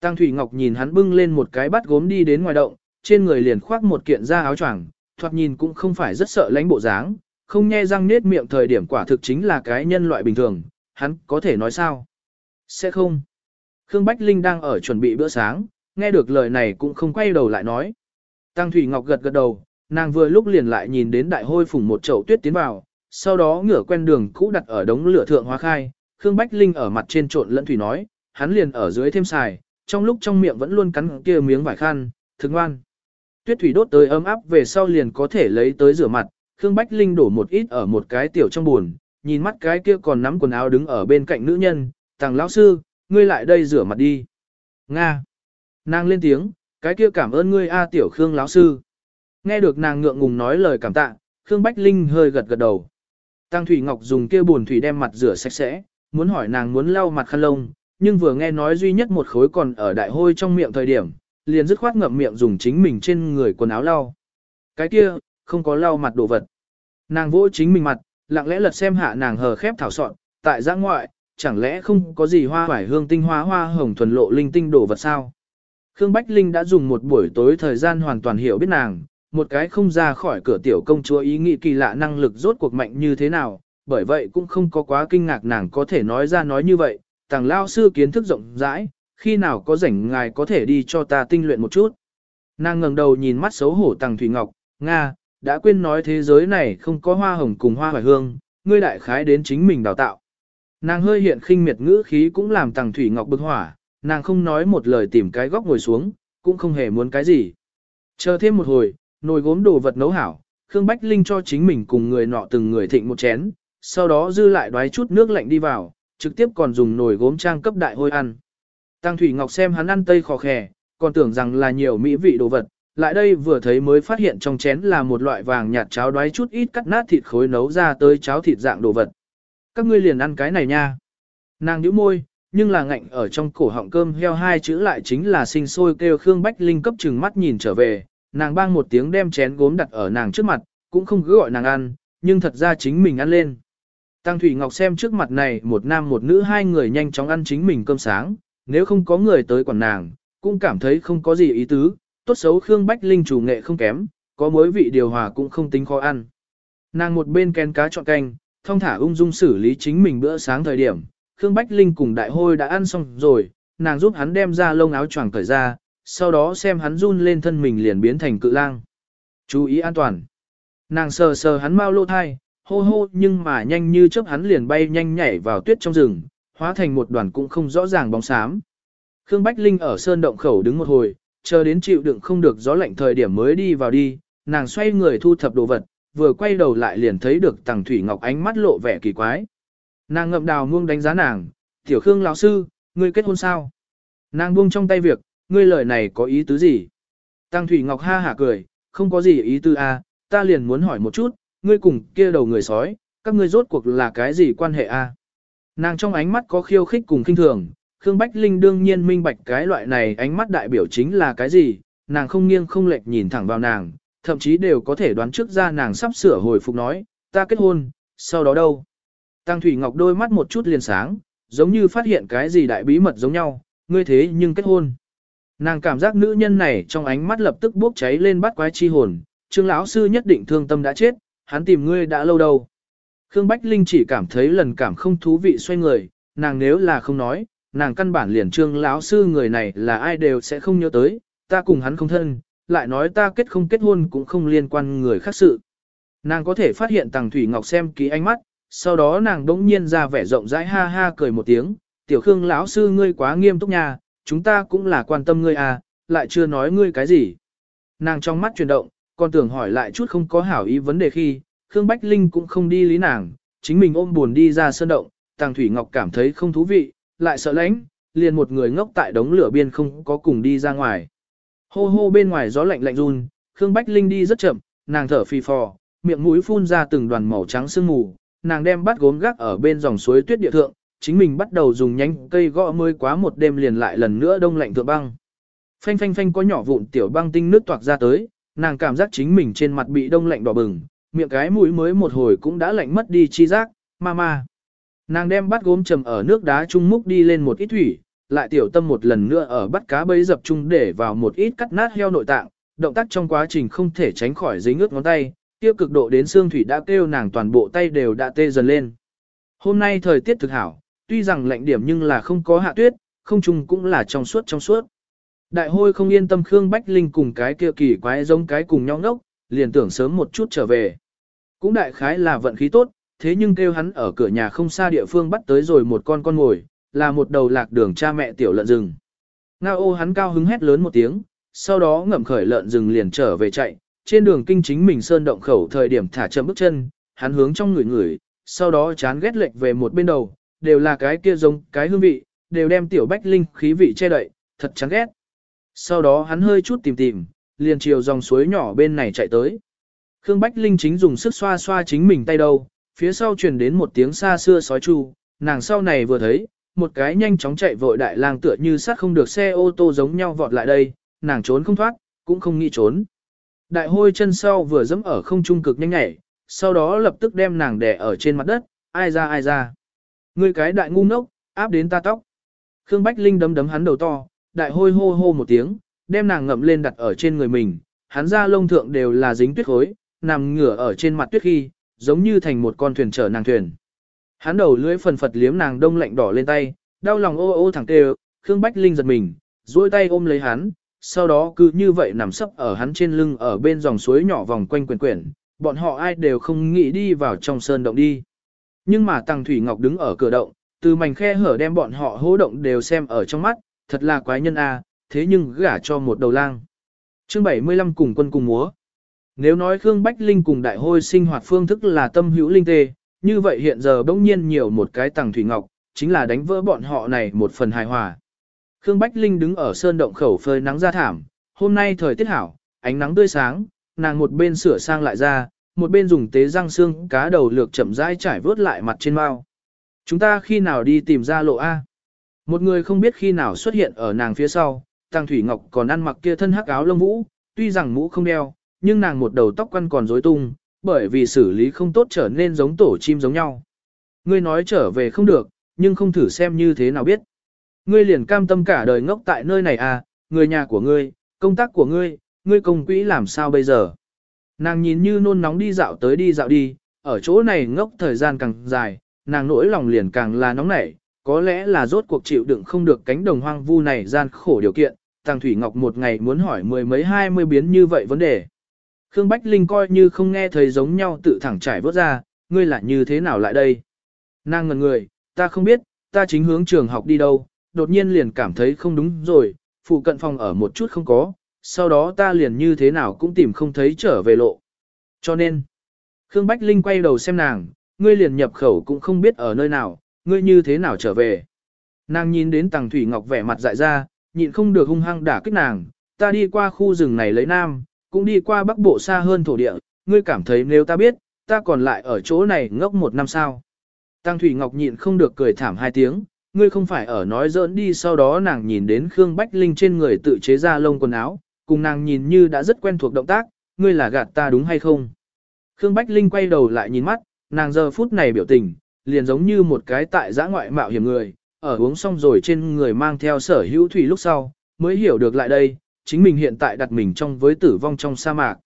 Tăng Thủy Ngọc nhìn hắn bưng lên một cái bát gốm đi đến ngoài động, trên người liền khoác một kiện da áo choàng, thoạt nhìn cũng không phải rất sợ lãnh bộ dáng, không nhe răng nết miệng thời điểm quả thực chính là cái nhân loại bình thường, hắn có thể nói sao? Sẽ không. Khương Bách Linh đang ở chuẩn bị bữa sáng, nghe được lời này cũng không quay đầu lại nói. Tăng Thủy Ngọc gật gật đầu, nàng vừa lúc liền lại nhìn đến đại hôi phủng một chậu tuyết tiến vào, sau đó ngửa quen đường cũ đặt ở đống lửa thượng hóa khai, Khương Bách Linh ở mặt trên trộn lẫn thủy nói, hắn liền ở dưới thêm xài, trong lúc trong miệng vẫn luôn cắn kia miếng vải khăn, thức ngoan. Tuyết thủy đốt tới ấm áp về sau liền có thể lấy tới rửa mặt, Khương Bách Linh đổ một ít ở một cái tiểu trong buồn, nhìn mắt cái kia còn nắm quần áo đứng ở bên cạnh nữ nhân, tàng lão sư, ngươi lại đây rửa mặt đi. Nga. Nàng lên tiếng, cái kia cảm ơn ngươi A tiểu Khương lão sư. Nghe được nàng ngượng ngùng nói lời cảm tạ, Khương Bách Linh hơi gật gật đầu. Tăng Thủy Ngọc dùng kia buồn thủy đem mặt rửa sạch sẽ, muốn hỏi nàng muốn lau mặt khăn lông, nhưng vừa nghe nói duy nhất một khối còn ở đại hôi trong miệng thời điểm, liền dứt khoát ngậm miệng dùng chính mình trên người quần áo lau. Cái kia, không có lau mặt đồ vật. Nàng vỗ chính mình mặt, lặng lẽ lật xem hạ nàng hờ khép thảo soạn, tại giã ngoại, chẳng lẽ không có gì hoa phải hương tinh hoa hoa hồng thuần lộ linh tinh đồ vật sao? Khương Bách Linh đã dùng một buổi tối thời gian hoàn toàn hiểu biết nàng, một cái không ra khỏi cửa tiểu công chúa ý nghĩ kỳ lạ năng lực rốt cuộc mạnh như thế nào, bởi vậy cũng không có quá kinh ngạc nàng có thể nói ra nói như vậy, tàng lao sư kiến thức rộng rãi, khi nào có rảnh ngài có thể đi cho ta tinh luyện một chút. Nàng ngẩng đầu nhìn mắt xấu hổ tàng Thủy Ngọc, Nga, đã quên nói thế giới này không có hoa hồng cùng hoa hoài hương, ngươi đại khái đến chính mình đào tạo. Nàng hơi hiện khinh miệt ngữ khí cũng làm tàng Thủy Ngọc bực hỏa, nàng không nói một lời tìm cái góc ngồi xuống, cũng không hề muốn cái gì. Chờ thêm một hồi, nồi gốm đồ vật nấu hảo, Khương Bách Linh cho chính mình cùng người nọ từng người thịnh một chén, sau đó dư lại đoái chút nước lạnh đi vào, trực tiếp còn dùng nồi gốm trang cấp đại hôi ăn. Tăng Thủy Ngọc xem hắn ăn tây khò khè, còn tưởng rằng là nhiều mỹ vị đồ vật, lại đây vừa thấy mới phát hiện trong chén là một loại vàng nhạt cháo đoái chút ít cắt nát thịt khối nấu ra tới cháo thịt dạng đồ vật. Các ngươi liền ăn cái này nha. Nàng nhíu môi, nhưng là ngạnh ở trong cổ họng cơm heo hai chữ lại chính là sinh sôi kêu Khương Bách Linh cấp chừng mắt nhìn trở về, nàng bang một tiếng đem chén gốm đặt ở nàng trước mặt, cũng không cứ gọi nàng ăn, nhưng thật ra chính mình ăn lên. Tăng Thủy Ngọc xem trước mặt này một nam một nữ hai người nhanh chóng ăn chính mình cơm sáng, nếu không có người tới quản nàng, cũng cảm thấy không có gì ý tứ, tốt xấu Khương Bách Linh chủ nghệ không kém, có mối vị điều hòa cũng không tính khó ăn. Nàng một bên kén cá chọn canh, thông thả ung dung xử lý chính mình bữa sáng thời điểm, Khương Bách Linh cùng đại hôi đã ăn xong rồi, nàng giúp hắn đem ra lông áo choàng cởi ra, sau đó xem hắn run lên thân mình liền biến thành cự lang. Chú ý an toàn. Nàng sờ sờ hắn mau lô thai, hô hô nhưng mà nhanh như chớp hắn liền bay nhanh nhảy vào tuyết trong rừng, hóa thành một đoàn cũng không rõ ràng bóng xám. Khương Bách Linh ở sơn động khẩu đứng một hồi, chờ đến chịu đựng không được gió lạnh thời điểm mới đi vào đi, nàng xoay người thu thập đồ vật, vừa quay đầu lại liền thấy được Tằng Thủy Ngọc ánh mắt lộ vẻ kỳ quái. Nàng ngậm đào muông đánh giá nàng, "Tiểu Khương lão sư, ngươi kết hôn sao?" Nàng buông trong tay việc, "Ngươi lời này có ý tứ gì?" Tăng Thủy Ngọc ha hả cười, "Không có gì ý tứ a, à, ta liền muốn hỏi một chút, ngươi cùng kia đầu người sói, các ngươi rốt cuộc là cái gì quan hệ a?" Nàng trong ánh mắt có khiêu khích cùng khinh thường, Khương Bách Linh đương nhiên minh bạch cái loại này ánh mắt đại biểu chính là cái gì, nàng không nghiêng không lệch nhìn thẳng vào nàng, thậm chí đều có thể đoán trước ra nàng sắp sửa hồi phục nói, ta kết hôn, sau đó đâu. Tăng Thủy Ngọc đôi mắt một chút liền sáng, giống như phát hiện cái gì đại bí mật giống nhau, ngươi thế nhưng kết hôn. Nàng cảm giác nữ nhân này trong ánh mắt lập tức bốc cháy lên bắt quái chi hồn, trương lão sư nhất định thương tâm đã chết, hắn tìm ngươi đã lâu đâu. Khương Bách Linh chỉ cảm thấy lần cảm không thú vị xoay người, nàng nếu là không nói, nàng căn bản liền trương lão sư người này là ai đều sẽ không nhớ tới, ta cùng hắn không thân, lại nói ta kết không kết hôn cũng không liên quan người khác sự. Nàng có thể phát hiện Tằng Thủy Ngọc xem ký ánh mắt, sau đó nàng đỗng nhiên ra vẻ rộng rãi ha ha cười một tiếng, tiểu khương lão sư ngươi quá nghiêm túc nha, chúng ta cũng là quan tâm ngươi à, lại chưa nói ngươi cái gì. Nàng trong mắt chuyển động, còn tưởng hỏi lại chút không có hảo ý vấn đề khi, Khương Bách Linh cũng không đi lý nàng, chính mình ôm buồn đi ra sơn động, Tàng Thủy Ngọc cảm thấy không thú vị, lại sợ lạnh, liền một người ngốc tại đống lửa biên không có cùng đi ra ngoài. Hô hô bên ngoài gió lạnh lạnh run, Khương Bách Linh đi rất chậm, nàng thở phì phò, miệng mũi phun ra từng đoàn màu trắng sương mù, nàng đem bắt gốm gác ở bên dòng suối tuyết địa thượng, chính mình bắt đầu dùng nhánh cây gõ mới quá một đêm liền lại lần nữa đông lạnh thượng băng. Phanh phanh phanh có nhỏ vụn tiểu băng tinh nước toạc ra tới, nàng cảm giác chính mình trên mặt bị đông lạnh đỏ bừng, miệng cái mũi mới một hồi cũng đã lạnh mất đi chi giác, ma ma. Nàng đem bắt gốm trầm ở nước đá trung múc đi lên một ít thủy, lại tiểu tâm một lần nữa ở bắt cá bấy dập trung để vào một ít cắt nát heo nội tạng, động tác trong quá trình không thể tránh khỏi dính ướt ngón tay, tiêu cực độ đến xương thủy đã kêu nàng toàn bộ tay đều đã tê dần lên. Hôm nay thời tiết thực hảo, tuy rằng lạnh điểm nhưng là không có hạ tuyết, không trùng cũng là trong suốt trong suốt. Đại hôi không yên tâm Khương Bách Linh cùng cái kia kỳ quái giống cái cùng nhau ngốc, liền tưởng sớm một chút trở về. Cũng đại khái là vận khí tốt, thế nhưng kêu hắn ở cửa nhà không xa địa phương bắt tới rồi một con con ngồi, là một đầu lạc đường cha mẹ tiểu lợn rừng. Nga ô hắn cao hứng hét lớn một tiếng, sau đó ngậm khởi lợn rừng liền trở về chạy, trên đường kinh chính mình sơn động khẩu thời điểm thả chậm bước chân, hắn hướng trong người người, sau đó chán ghét lệch về một bên đầu, đều là cái kia giống cái hương vị, đều đem tiểu bách linh khí vị che đậy, thật chán ghét. Sau đó hắn hơi chút tìm tìm, liền chiều dòng suối nhỏ bên này chạy tới. Khương Bách Linh chính dùng sức xoa xoa chính mình tay đâu, phía sau truyền đến một tiếng xa xưa sói chu, nàng sau này vừa thấy, một cái nhanh chóng chạy vội đại lang tựa như sát không được xe ô tô giống nhau vọt lại đây, nàng trốn không thoát, cũng không nghĩ trốn. Đại hôi chân sau vừa dẫm ở không trung cực nhanh nhảy, sau đó lập tức đem nàng đè ở trên mặt đất, ai ra ai ra. Ngươi cái đại ngu ngốc, áp đến ta tóc. Khương Bách Linh đấm đấm hắn đầu to, đại hôi hô hô một tiếng, đem nàng ngậm lên đặt ở trên người mình, hắn ra lông thượng đều là dính tuyết khối, nằm ngửa ở trên mặt tuyết khi, giống như thành một con thuyền chở nàng thuyền. Hắn đầu lưỡi phần phật liếm nàng đông lạnh đỏ lên tay, đau lòng ô ô thẳng tê Khương Bách Linh giật mình, duỗi tay ôm lấy hắn, sau đó cứ như vậy nằm sấp ở hắn trên lưng ở bên dòng suối nhỏ vòng quanh quyển quyển, bọn họ ai đều không nghĩ đi vào trong sơn động đi. Nhưng mà Tăng Thủy Ngọc đứng ở cửa động, từ mảnh khe hở đem bọn họ hố động đều xem ở trong mắt, thật là quái nhân a, thế nhưng gả cho một đầu lang. Chương 75 cùng quân cùng múa. Nếu nói Khương Bách Linh cùng đại hôi sinh hoạt phương thức là tâm hữu linh tê, như vậy hiện giờ bỗng nhiên nhiều một cái tầng thủy ngọc, chính là đánh vỡ bọn họ này một phần hài hòa. Khương Bách Linh đứng ở sơn động khẩu phơi nắng ra thảm, hôm nay thời tiết hảo, ánh nắng tươi sáng, nàng một bên sửa sang lại ra, một bên dùng tế răng xương cá đầu lược chậm rãi trải vớt lại mặt trên mao. Chúng ta khi nào đi tìm ra lộ A? Một người không biết khi nào xuất hiện ở nàng phía sau, Tăng Thủy Ngọc còn ăn mặc kia thân hắc áo lông vũ, tuy rằng mũ không đeo, nhưng nàng một đầu tóc quăn còn rối tung, bởi vì xử lý không tốt trở nên giống tổ chim giống nhau. Ngươi nói trở về không được, nhưng không thử xem như thế nào biết. Ngươi liền cam tâm cả đời ngốc tại nơi này à, người nhà của ngươi, công tác của ngươi, ngươi công quỹ làm sao bây giờ. Nàng nhìn như nôn nóng đi dạo tới đi dạo đi, ở chỗ này ngốc thời gian càng dài, nàng nỗi lòng liền càng là nóng nảy, có lẽ là rốt cuộc chịu đựng không được cánh đồng hoang vu này gian khổ điều kiện, Tàng Thủy Ngọc một ngày muốn hỏi mười mấy hai mươi biến như vậy vấn đề. Khương Bách Linh coi như không nghe thấy giống nhau tự thẳng trải vớt ra, ngươi là như thế nào lại đây? Nàng ngần người, ta không biết, ta chính hướng trường học đi đâu, đột nhiên liền cảm thấy không đúng rồi, phụ cận phòng ở một chút không có, sau đó ta liền như thế nào cũng tìm không thấy trở về lộ. Cho nên, Khương Bách Linh quay đầu xem nàng, ngươi liền nhập khẩu cũng không biết ở nơi nào, ngươi như thế nào trở về. Nàng nhìn đến Tằng Thủy Ngọc vẻ mặt dại ra, nhịn không được hung hăng đả kích nàng, ta đi qua khu rừng này lấy nam, cũng đi qua bắc bộ xa hơn thổ địa, ngươi cảm thấy nếu ta biết, ta còn lại ở chỗ này ngốc một năm sao. Tăng Thủy Ngọc nhịn không được cười thảm hai tiếng, ngươi không phải ở nói giỡn đi sau đó nàng nhìn đến Khương Bách Linh trên người tự chế ra lông quần áo, cùng nàng nhìn như đã rất quen thuộc động tác, ngươi là gạt ta đúng hay không? Khương Bách Linh quay đầu lại nhìn mắt, nàng giờ phút này biểu tình, liền giống như một cái tại giã ngoại mạo hiểm người, ở uống xong rồi trên người mang theo sở hữu thủy lúc sau, mới hiểu được lại đây, chính mình hiện tại đặt mình trong với tử vong trong sa mạc.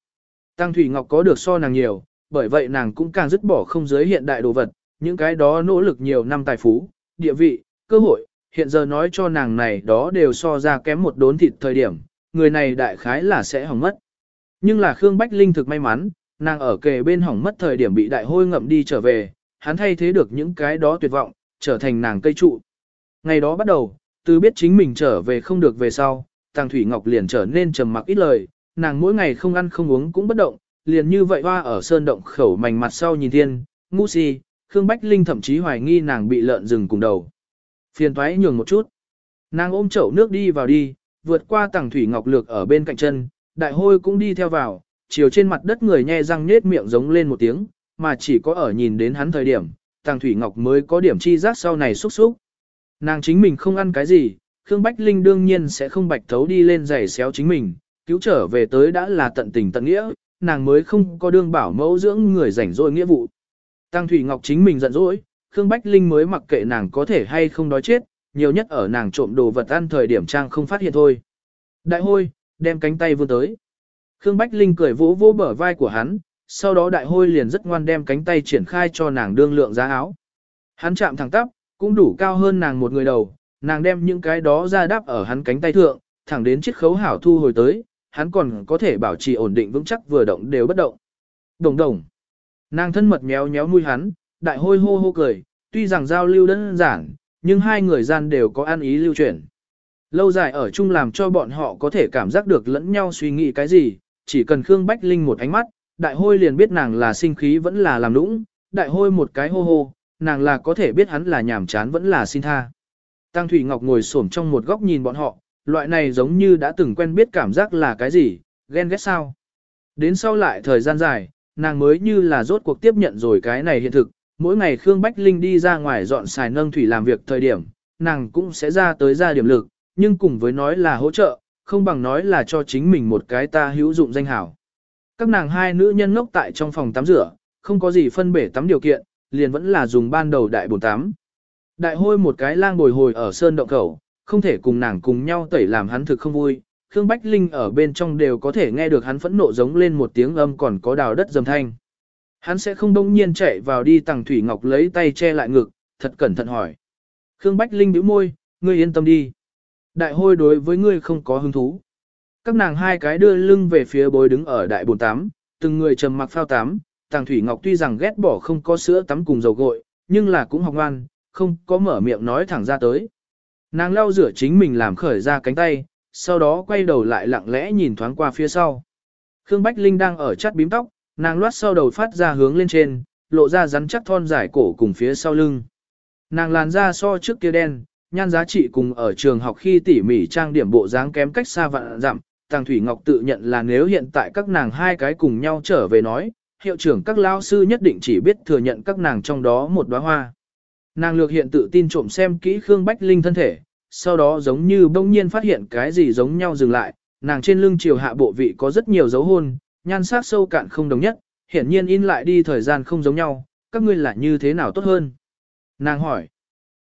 Tăng Thủy Ngọc có được so nàng nhiều, bởi vậy nàng cũng càng dứt bỏ không giới hiện đại đồ vật, những cái đó nỗ lực nhiều năm tài phú, địa vị, cơ hội, hiện giờ nói cho nàng này đó đều so ra kém một đốn thịt thời điểm, người này đại khái là sẽ hỏng mất. Nhưng là Khương Bách Linh thực may mắn, nàng ở kề bên hỏng mất thời điểm bị đại hôi ngậm đi trở về, hắn thay thế được những cái đó tuyệt vọng, trở thành nàng cây trụ. Ngày đó bắt đầu, từ biết chính mình trở về không được về sau, Tàng Thủy Ngọc liền trở nên trầm mặc ít lời, nàng mỗi ngày không ăn không uống cũng bất động, liền như vậy hoa ở sơn động khẩu mảnh mặt sau nhìn thiên, ngu si, Khương Bách Linh thậm chí hoài nghi nàng bị lợn rừng cùng đầu. Phiền toái nhường một chút. Nàng ôm chậu nước đi vào đi, vượt qua Tàng Thủy Ngọc lược ở bên cạnh chân, đại hôi cũng đi theo vào, chiều trên mặt đất người nhe răng nết miệng giống lên một tiếng, mà chỉ có ở nhìn đến hắn thời điểm, Tàng Thủy Ngọc mới có điểm chi giác sau này xúc xúc. Nàng chính mình không ăn cái gì, Khương Bách Linh đương nhiên sẽ không bạch thấu đi lên giày xéo chính mình, cứu trở về tới đã là tận tình tận nghĩa, nàng mới không có đương bảo mẫu dưỡng người rảnh rỗi nghĩa vụ. Tăng Thủy Ngọc chính mình giận dỗi, Khương Bách Linh mới mặc kệ nàng có thể hay không đói chết, nhiều nhất ở nàng trộm đồ vật ăn thời điểm trang không phát hiện thôi. Đại hôi, đem cánh tay vươn tới. Khương Bách Linh cười vỗ vỗ bờ vai của hắn, sau đó đại hôi liền rất ngoan đem cánh tay triển khai cho nàng đương lượng giá áo. Hắn chạm thẳng tắp, cũng đủ cao hơn nàng một người đầu, nàng đem những cái đó ra đáp ở hắn cánh tay thượng, thẳng đến chiếc khấu hảo thu hồi tới, hắn còn có thể bảo trì ổn định vững chắc vừa động đều bất động. Đồng đồng. Nàng thân mật méo méo nuôi hắn, đại hôi hô hô cười, tuy rằng giao lưu đơn giản, nhưng hai người gian đều có ăn ý lưu chuyển. Lâu dài ở chung làm cho bọn họ có thể cảm giác được lẫn nhau suy nghĩ cái gì, chỉ cần Khương Bách Linh một ánh mắt, đại hôi liền biết nàng là sinh khí vẫn là làm nũng, đại hôi một cái hô hô, nàng là có thể biết hắn là nhàm chán vẫn là xin tha. Tăng Thủy Ngọc ngồi xổm trong một góc nhìn bọn họ, loại này giống như đã từng quen biết cảm giác là cái gì, ghen ghét sao. Đến sau lại thời gian dài, nàng mới như là rốt cuộc tiếp nhận rồi cái này hiện thực, mỗi ngày Khương Bách Linh đi ra ngoài dọn xài nâng thủy làm việc thời điểm, nàng cũng sẽ ra tới ra điểm lực, nhưng cùng với nói là hỗ trợ, không bằng nói là cho chính mình một cái ta hữu dụng danh hảo. Các nàng hai nữ nhân ngốc tại trong phòng tắm rửa, không có gì phân bể tắm điều kiện, liền vẫn là dùng ban đầu đại bồn tắm. Đại hôi một cái lang bồi hồi ở sơn động khẩu, không thể cùng nàng cùng nhau tẩy làm hắn thực không vui. Khương Bách Linh ở bên trong đều có thể nghe được hắn phẫn nộ giống lên một tiếng âm còn có đào đất dầm thanh. Hắn sẽ không đông nhiên chạy vào đi tàng Thủy Ngọc lấy tay che lại ngực, thật cẩn thận hỏi. Khương Bách Linh bĩu môi, ngươi yên tâm đi. Đại hôi đối với ngươi không có hứng thú. Các nàng hai cái đưa lưng về phía bối đứng ở đại bồn tắm, từng người trầm mặc phao tắm, Tàng Thủy Ngọc tuy rằng ghét bỏ không có sữa tắm cùng dầu gội, nhưng là cũng học ngoan, không có mở miệng nói thẳng ra tới. Nàng lau rửa chính mình làm khởi ra cánh tay, sau đó quay đầu lại lặng lẽ nhìn thoáng qua phía sau. Khương Bách Linh đang ở chắt bím tóc, nàng loát sau đầu phát ra hướng lên trên, lộ ra rắn chắc thon dài cổ cùng phía sau lưng. Nàng làn da so trước kia đen, nhan giá trị cùng ở trường học khi tỉ mỉ trang điểm bộ dáng kém cách xa vạn dặm. Tàng Thủy Ngọc tự nhận là nếu hiện tại các nàng hai cái cùng nhau trở về nói, hiệu trưởng các lao sư nhất định chỉ biết thừa nhận các nàng trong đó một đóa hoa. Nàng lược hiện tự tin trộm xem kỹ Khương Bách Linh thân thể, sau đó giống như bỗng nhiên phát hiện cái gì giống nhau dừng lại, nàng trên lưng chiều hạ bộ vị có rất nhiều dấu hôn, nhan sắc sâu cạn không đồng nhất, hiển nhiên in lại đi thời gian không giống nhau, các ngươi là như thế nào tốt hơn. Nàng hỏi,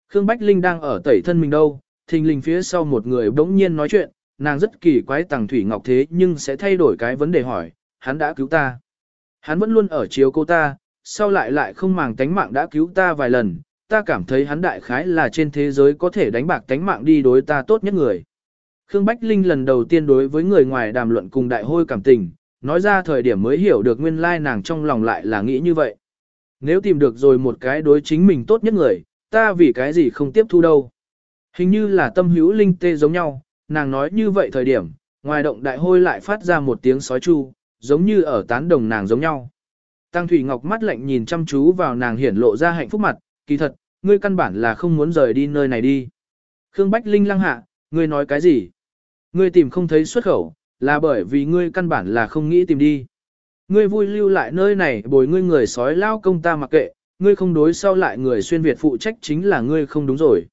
Khương Bách Linh đang ở tẩy thân mình đâu, thình lình phía sau một người bỗng nhiên nói chuyện, nàng rất kỳ quái tàng thủy ngọc thế nhưng sẽ thay đổi cái vấn đề hỏi, hắn đã cứu ta. Hắn vẫn luôn ở chiếu cô ta, sau lại lại không màng tánh mạng đã cứu ta vài lần, ta cảm thấy hắn đại khái là trên thế giới có thể đánh bạc tánh mạng đi đối ta tốt nhất người. Khương Bách Linh lần đầu tiên đối với người ngoài đàm luận cùng đại hôi cảm tình, nói ra thời điểm mới hiểu được nguyên lai nàng trong lòng lại là nghĩ như vậy. Nếu tìm được rồi một cái đối chính mình tốt nhất người, ta vì cái gì không tiếp thu đâu. Hình như là tâm hữu linh tê giống nhau, nàng nói như vậy thời điểm, ngoài động đại hôi lại phát ra một tiếng sói chu, giống như ở tán đồng nàng giống nhau. Tăng Thủy Ngọc mắt lạnh nhìn chăm chú vào nàng hiển lộ ra hạnh phúc mặt, kỳ thật, ngươi căn bản là không muốn rời đi nơi này đi. Khương Bách Linh lăng hạ, ngươi nói cái gì? Ngươi tìm không thấy xuất khẩu, là bởi vì ngươi căn bản là không nghĩ tìm đi. Ngươi vui lưu lại nơi này bồi ngươi người sói lao công ta mặc kệ, ngươi không đối sau lại người xuyên Việt phụ trách chính là ngươi không đúng rồi.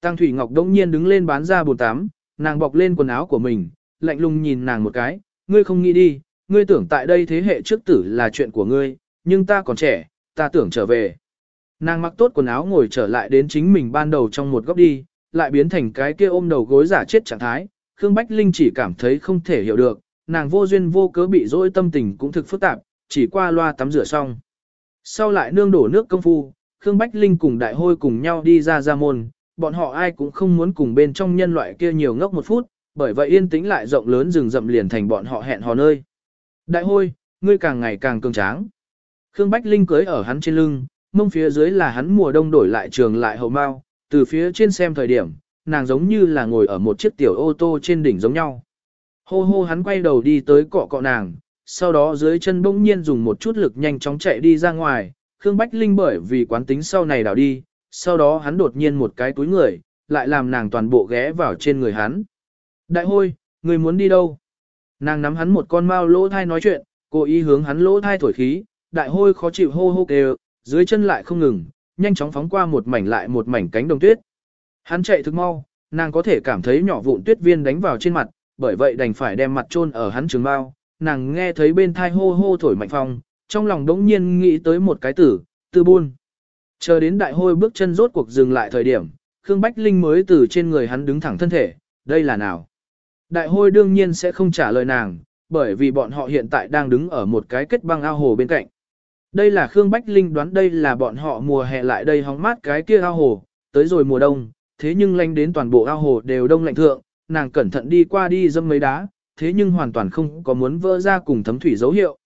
Tăng Thủy Ngọc đông nhiên đứng lên bán ra bồn tám, nàng bọc lên quần áo của mình, lạnh lùng nhìn nàng một cái, ngươi không nghĩ đi, ngươi tưởng tại đây thế hệ trước tử là chuyện của ngươi, nhưng ta còn trẻ, ta tưởng trở về. Nàng mặc tốt quần áo ngồi trở lại đến chính mình ban đầu trong một góc đi, lại biến thành cái kia ôm đầu gối giả chết trạng thái, Khương Bách Linh chỉ cảm thấy không thể hiểu được, nàng vô duyên vô cớ bị dỗi tâm tình cũng thực phức tạp, chỉ qua loa tắm rửa xong. Sau lại nương đổ nước công phu, Khương Bách Linh cùng đại hôi cùng nhau đi ra ra môn, bọn họ ai cũng không muốn cùng bên trong nhân loại kia nhiều ngốc một phút, bởi vậy yên tĩnh lại rộng lớn rừng rậm liền thành bọn họ hẹn hò nơi. Đại hôi, ngươi càng ngày càng cường tráng. Khương Bách Linh cưới ở hắn trên lưng, mông phía dưới là hắn mùa đông đổi lại trường lại hậu mau, từ phía trên xem thời điểm, nàng giống như là ngồi ở một chiếc tiểu ô tô trên đỉnh giống nhau. Hô hô hắn quay đầu đi tới cọ cọ nàng, sau đó dưới chân bỗng nhiên dùng một chút lực nhanh chóng chạy đi ra ngoài, Khương Bách Linh bởi vì quán tính sau này đảo đi, sau đó hắn đột nhiên một cái túi người, lại làm nàng toàn bộ ghé vào trên người hắn. Đại hôi, người muốn đi đâu? Nàng nắm hắn một con mao lỗ thai nói chuyện, cố ý hướng hắn lỗ thai thổi khí, đại hôi khó chịu hô hô kêu, dưới chân lại không ngừng, nhanh chóng phóng qua một mảnh lại một mảnh cánh đồng tuyết. Hắn chạy thực mau, nàng có thể cảm thấy nhỏ vụn tuyết viên đánh vào trên mặt, bởi vậy đành phải đem mặt chôn ở hắn trường bao. Nàng nghe thấy bên thai hô hô thổi mạnh phong, trong lòng đống nhiên nghĩ tới một cái tử, tư buôn. Chờ đến đại hôi bước chân rốt cuộc dừng lại thời điểm, Khương Bách Linh mới từ trên người hắn đứng thẳng thân thể, đây là nào? Đại hôi đương nhiên sẽ không trả lời nàng, bởi vì bọn họ hiện tại đang đứng ở một cái kết băng ao hồ bên cạnh. Đây là Khương Bách Linh đoán đây là bọn họ mùa hè lại đây hóng mát cái kia ao hồ, tới rồi mùa đông, thế nhưng lanh đến toàn bộ ao hồ đều đông lạnh thượng, nàng cẩn thận đi qua đi dâm mấy đá, thế nhưng hoàn toàn không có muốn vỡ ra cùng thấm thủy dấu hiệu.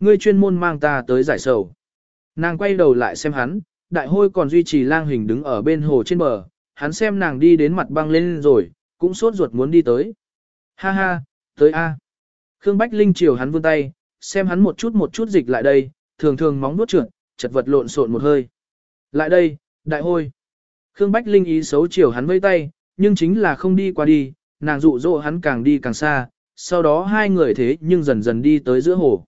Ngươi chuyên môn mang ta tới giải sầu. Nàng quay đầu lại xem hắn, đại hôi còn duy trì lang hình đứng ở bên hồ trên bờ, hắn xem nàng đi đến mặt băng lên rồi, cũng sốt ruột muốn đi tới. Ha ha, tới a. Khương Bách Linh chiều hắn vươn tay, xem hắn một chút một chút dịch lại đây, thường thường móng nuốt trượt, chật vật lộn xộn một hơi. Lại đây, đại hôi. Khương Bách Linh ý xấu chiều hắn vây tay, nhưng chính là không đi qua đi, nàng dụ dỗ hắn càng đi càng xa, sau đó hai người thế nhưng dần dần đi tới giữa hồ.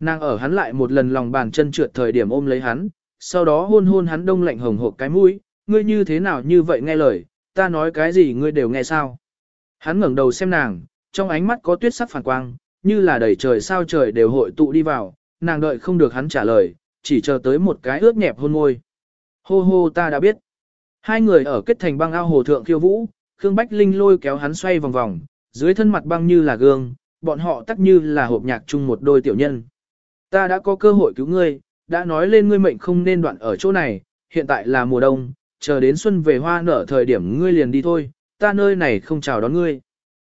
Nàng ở hắn lại một lần lòng bàn chân trượt thời điểm ôm lấy hắn, sau đó hôn hôn hắn đông lạnh hồng hộp cái mũi, ngươi như thế nào như vậy nghe lời, ta nói cái gì ngươi đều nghe sao. Hắn ngẩng đầu xem nàng, trong ánh mắt có tuyết sắc phản quang, như là đầy trời sao trời đều hội tụ đi vào, nàng đợi không được hắn trả lời, chỉ chờ tới một cái ướt nhẹp hôn môi. Hô hô ta đã biết. Hai người ở kết thành băng ao hồ thượng khiêu vũ, Khương Bách Linh lôi kéo hắn xoay vòng vòng, dưới thân mặt băng như là gương, bọn họ tắc như là hộp nhạc chung một đôi tiểu nhân. Ta đã có cơ hội cứu ngươi, đã nói lên ngươi mệnh không nên đoạn ở chỗ này, hiện tại là mùa đông, chờ đến xuân về hoa nở thời điểm ngươi liền đi thôi, ta nơi này không chào đón ngươi.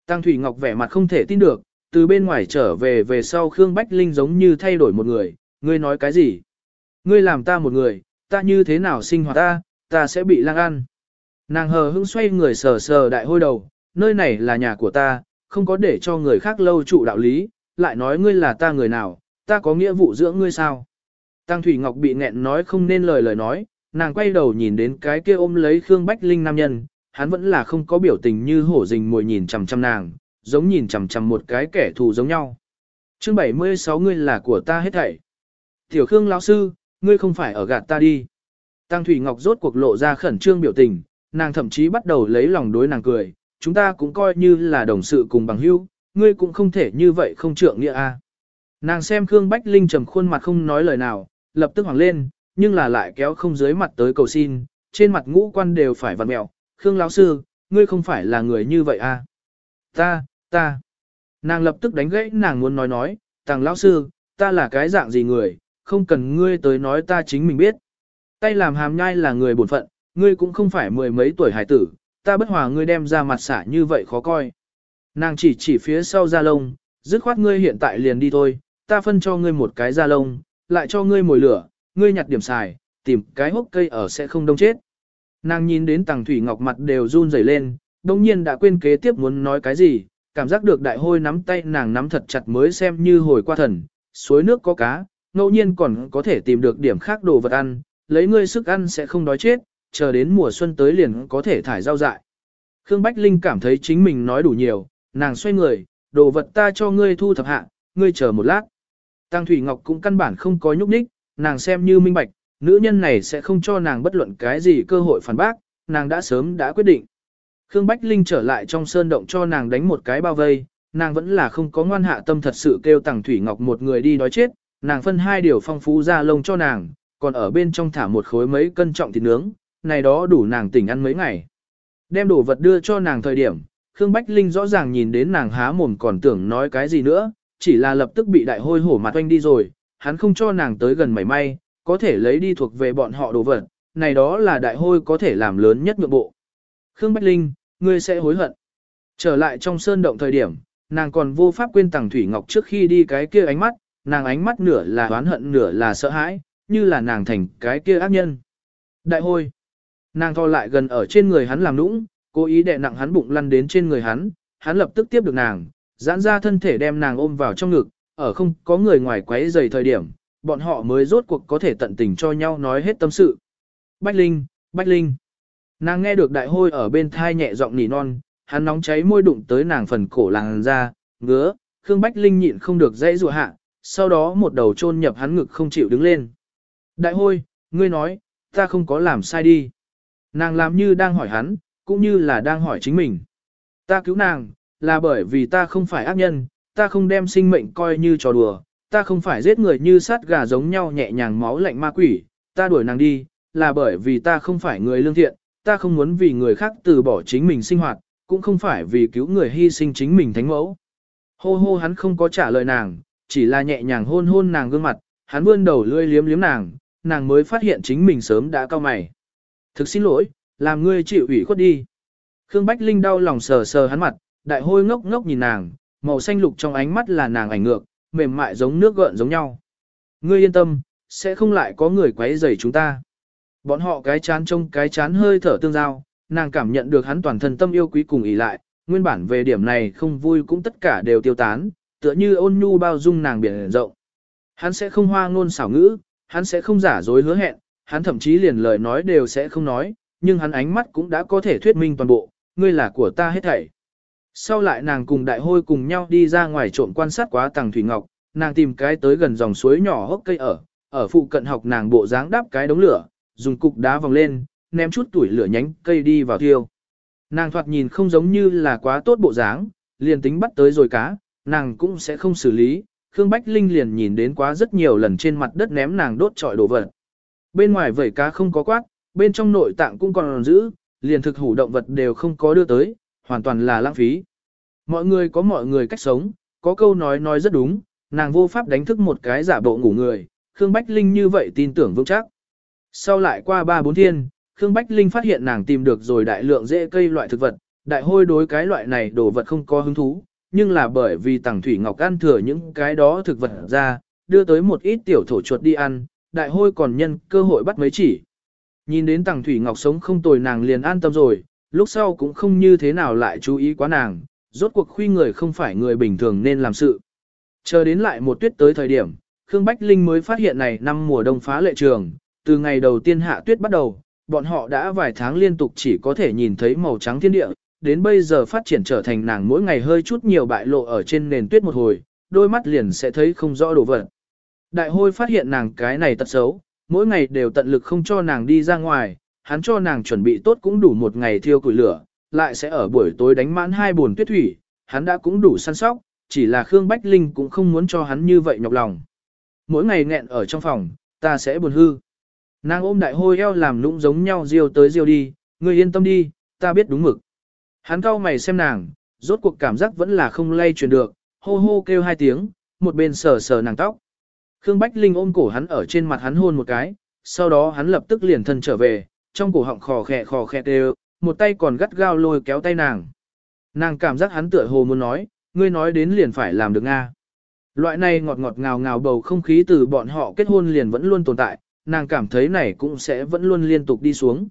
Tăng Thủy Ngọc vẻ mặt không thể tin được, từ bên ngoài trở về về sau Khương Bách Linh giống như thay đổi một người, ngươi nói cái gì? Ngươi làm ta một người, ta như thế nào sinh hoạt ta, ta sẽ bị lang ăn. Nàng hờ hững xoay người sờ sờ đại hôi đầu, nơi này là nhà của ta, không có để cho người khác lâu trụ đạo lý, lại nói ngươi là ta người nào, ta có nghĩa vụ dưỡng ngươi sao. Tăng Thủy Ngọc bị nghẹn nói không nên lời lời nói, nàng quay đầu nhìn đến cái kia ôm lấy Khương Bách Linh nam nhân, hắn vẫn là không có biểu tình như hổ rình mồi nhìn chằm chằm nàng, giống nhìn chằm chằm một cái kẻ thù giống nhau. Chương 76 ngươi là của ta hết thảy. Tiểu Khương lão sư, ngươi không phải ở gạt ta đi. Tăng Thủy Ngọc rốt cuộc lộ ra khẩn trương biểu tình, nàng thậm chí bắt đầu lấy lòng đối nàng cười, chúng ta cũng coi như là đồng sự cùng bằng hữu, ngươi cũng không thể như vậy không trượng nghĩa a. Nàng xem Khương Bách Linh trầm khuôn mặt không nói lời nào, lập tức hoảng lên, nhưng là lại kéo không dưới mặt tới cầu xin, trên mặt ngũ quan đều phải vặn mẹo. Khương lão sư, ngươi không phải là người như vậy a? Ta, ta. Nàng lập tức đánh gãy nàng muốn nói nói, tàng lão sư, ta là cái dạng gì người, không cần ngươi tới nói ta chính mình biết. Tay làm hàm nhai là người bổn phận, ngươi cũng không phải mười mấy tuổi hải tử, ta bất hòa ngươi đem ra mặt xả như vậy khó coi. Nàng chỉ chỉ phía sau da lông, dứt khoát ngươi hiện tại liền đi thôi, ta phân cho ngươi một cái da lông, lại cho ngươi mồi lửa, ngươi nhặt điểm xài, tìm cái hốc cây ở sẽ không đông chết. Nàng nhìn đến tàng thủy ngọc mặt đều run rẩy lên, đồng nhiên đã quên kế tiếp muốn nói cái gì, cảm giác được đại hôi nắm tay nàng nắm thật chặt mới xem như hồi qua thần, suối nước có cá, ngẫu nhiên còn có thể tìm được điểm khác đồ vật ăn, lấy ngươi sức ăn sẽ không đói chết, chờ đến mùa xuân tới liền có thể thải rau dại. Khương Bách Linh cảm thấy chính mình nói đủ nhiều, nàng xoay người, đồ vật ta cho ngươi thu thập hạ, ngươi chờ một lát. Tăng Thủy Ngọc cũng căn bản không có nhúc nhích, nàng xem như minh bạch, nữ nhân này sẽ không cho nàng bất luận cái gì cơ hội phản bác, nàng đã sớm đã quyết định. Khương Bách Linh trở lại trong sơn động cho nàng đánh một cái bao vây, nàng vẫn là không có ngoan hạ tâm thật sự kêu Tằng Thủy Ngọc một người đi đói chết, nàng phân hai điều phong phú ra lông cho nàng, còn ở bên trong thả một khối mấy cân trọng thịt nướng, này đó đủ nàng tỉnh ăn mấy ngày. Đem đồ vật đưa cho nàng thời điểm, Khương Bách Linh rõ ràng nhìn đến nàng há mồm còn tưởng nói cái gì nữa, chỉ là lập tức bị đại hôi hổ mặt oanh đi rồi, hắn không cho nàng tới gần mảy may, có thể lấy đi thuộc về bọn họ đồ vật, này đó là đại hôi có thể làm lớn nhất nhượng bộ. Khương Bách Linh, ngươi sẽ hối hận. Trở lại trong sơn động thời điểm, nàng còn vô pháp quên tàng Thủy Ngọc trước khi đi cái kia ánh mắt, nàng ánh mắt nửa là oán hận nửa là sợ hãi, như là nàng thành cái kia ác nhân. Đại hôi. Nàng thò lại gần ở trên người hắn làm nũng, cố ý đè nặng hắn bụng lăn đến trên người hắn, hắn lập tức tiếp được nàng, giãn ra thân thể đem nàng ôm vào trong ngực, ở không có người ngoài quấy rầy thời điểm, bọn họ mới rốt cuộc có thể tận tình cho nhau nói hết tâm sự. Bách Linh, Bách Linh. Nàng nghe được đại hôi ở bên thai nhẹ giọng nỉ non, hắn nóng cháy môi đụng tới nàng phần cổ làng ra, ngứa, Khương Bách Linh nhịn không được dãy rùa hạ, sau đó một đầu chôn nhập hắn ngực không chịu đứng lên. Đại hôi, ngươi nói, ta không có làm sai đi. Nàng làm như đang hỏi hắn, cũng như là đang hỏi chính mình. Ta cứu nàng, là bởi vì ta không phải ác nhân, ta không đem sinh mệnh coi như trò đùa, ta không phải giết người như sát gà giống nhau nhẹ nhàng máu lạnh ma quỷ, ta đuổi nàng đi, là bởi vì ta không phải người lương thiện, ta không muốn vì người khác từ bỏ chính mình sinh hoạt, cũng không phải vì cứu người hy sinh chính mình thánh mẫu. Hô hô hắn không có trả lời nàng, chỉ là nhẹ nhàng hôn hôn nàng gương mặt, hắn vươn đầu lươi liếm liếm nàng, nàng mới phát hiện chính mình sớm đã cao mày. Thực xin lỗi, làm ngươi chịu ủy khuất đi. Khương Bách Linh đau lòng sờ sờ hắn mặt, đại hôi ngốc ngốc nhìn nàng, màu xanh lục trong ánh mắt là nàng ảnh ngược, mềm mại giống nước gợn giống nhau. Ngươi yên tâm, sẽ không lại có người quấy rầy chúng ta. Bọn họ cái chán trông cái chán hơi thở tương giao, nàng cảm nhận được hắn toàn thân tâm yêu quý cùng ý lại, nguyên bản về điểm này không vui cũng tất cả đều tiêu tán, tựa như ôn nhu bao dung nàng biển rộng. Hắn sẽ không hoa ngôn xảo ngữ, hắn sẽ không giả dối hứa hẹn, hắn thậm chí liền lời nói đều sẽ không nói, nhưng hắn ánh mắt cũng đã có thể thuyết minh toàn bộ, ngươi là của ta hết thảy. Sau lại nàng cùng đại hôi cùng nhau đi ra ngoài trộm quan sát quá tàng thủy ngọc, nàng tìm cái tới gần dòng suối nhỏ hốc cây ở, ở phụ cận học nàng bộ dáng đắp cái đống lửa, dùng cục đá vòng lên, ném chút tuổi lửa nhánh cây đi vào thiêu. Nàng thoạt nhìn không giống như là quá tốt bộ dáng, liền tính bắt tới rồi cá, nàng cũng sẽ không xử lý. Khương Bách Linh liền nhìn đến quá rất nhiều lần trên mặt đất ném nàng đốt trọi đồ vật. Bên ngoài vẩy cá không có quát, bên trong nội tạng cũng còn giữ, liền thực hủ động vật đều không có đưa tới, hoàn toàn là lãng phí. Mọi người có mọi người cách sống, có câu nói nói rất đúng, nàng vô pháp đánh thức một cái giả bộ ngủ người, Khương Bách Linh như vậy tin tưởng vững chắc. Sau lại qua ba bốn thiên, Khương Bách Linh phát hiện nàng tìm được rồi đại lượng dễ cây loại thực vật, đại hôi đối cái loại này đồ vật không có hứng thú, nhưng là bởi vì tàng thủy ngọc ăn thừa những cái đó thực vật ra, đưa tới một ít tiểu thổ chuột đi ăn, đại hôi còn nhân cơ hội bắt mấy chỉ. Nhìn đến tàng thủy ngọc sống không tồi nàng liền an tâm rồi, lúc sau cũng không như thế nào lại chú ý quá nàng, rốt cuộc khuy người không phải người bình thường nên làm sự. Chờ đến lại một tuyết tới thời điểm, Khương Bách Linh mới phát hiện này năm mùa đông phá lệ trường, từ ngày đầu tiên hạ tuyết bắt đầu, bọn họ đã vài tháng liên tục chỉ có thể nhìn thấy màu trắng thiên địa, đến bây giờ phát triển trở thành nàng mỗi ngày hơi chút nhiều bại lộ ở trên nền tuyết một hồi, đôi mắt liền sẽ thấy không rõ đồ vật. Đại hôi phát hiện nàng cái này tật xấu, mỗi ngày đều tận lực không cho nàng đi ra ngoài, hắn cho nàng chuẩn bị tốt cũng đủ một ngày thiêu củi lửa, lại sẽ ở buổi tối đánh mãn hai buồn tuyết thủy, hắn đã cũng đủ săn sóc, chỉ là Khương Bách Linh cũng không muốn cho hắn như vậy nhọc lòng. Mỗi ngày nghẹn ở trong phòng, ta sẽ buồn hư. Nàng ôm đại hôi eo làm nũng giống nhau riêu tới riêu đi, ngươi yên tâm đi, ta biết đúng mực. Hắn cau mày xem nàng, rốt cuộc cảm giác vẫn là không lay truyền được, hô hô kêu hai tiếng, một bên sờ sờ nàng tóc. Khương Bách Linh ôm cổ hắn ở trên mặt hắn hôn một cái, sau đó hắn lập tức liền thân trở về, trong cổ họng khò khẹ khò khẹ đều, một tay còn gắt gao lôi kéo tay nàng. Nàng cảm giác hắn tựa hồ muốn nói, ngươi nói đến liền phải làm được Nga. Loại này ngọt ngọt ngào ngào bầu không khí từ bọn họ kết hôn liền vẫn luôn tồn tại, nàng cảm thấy này cũng sẽ vẫn luôn liên tục đi xuống.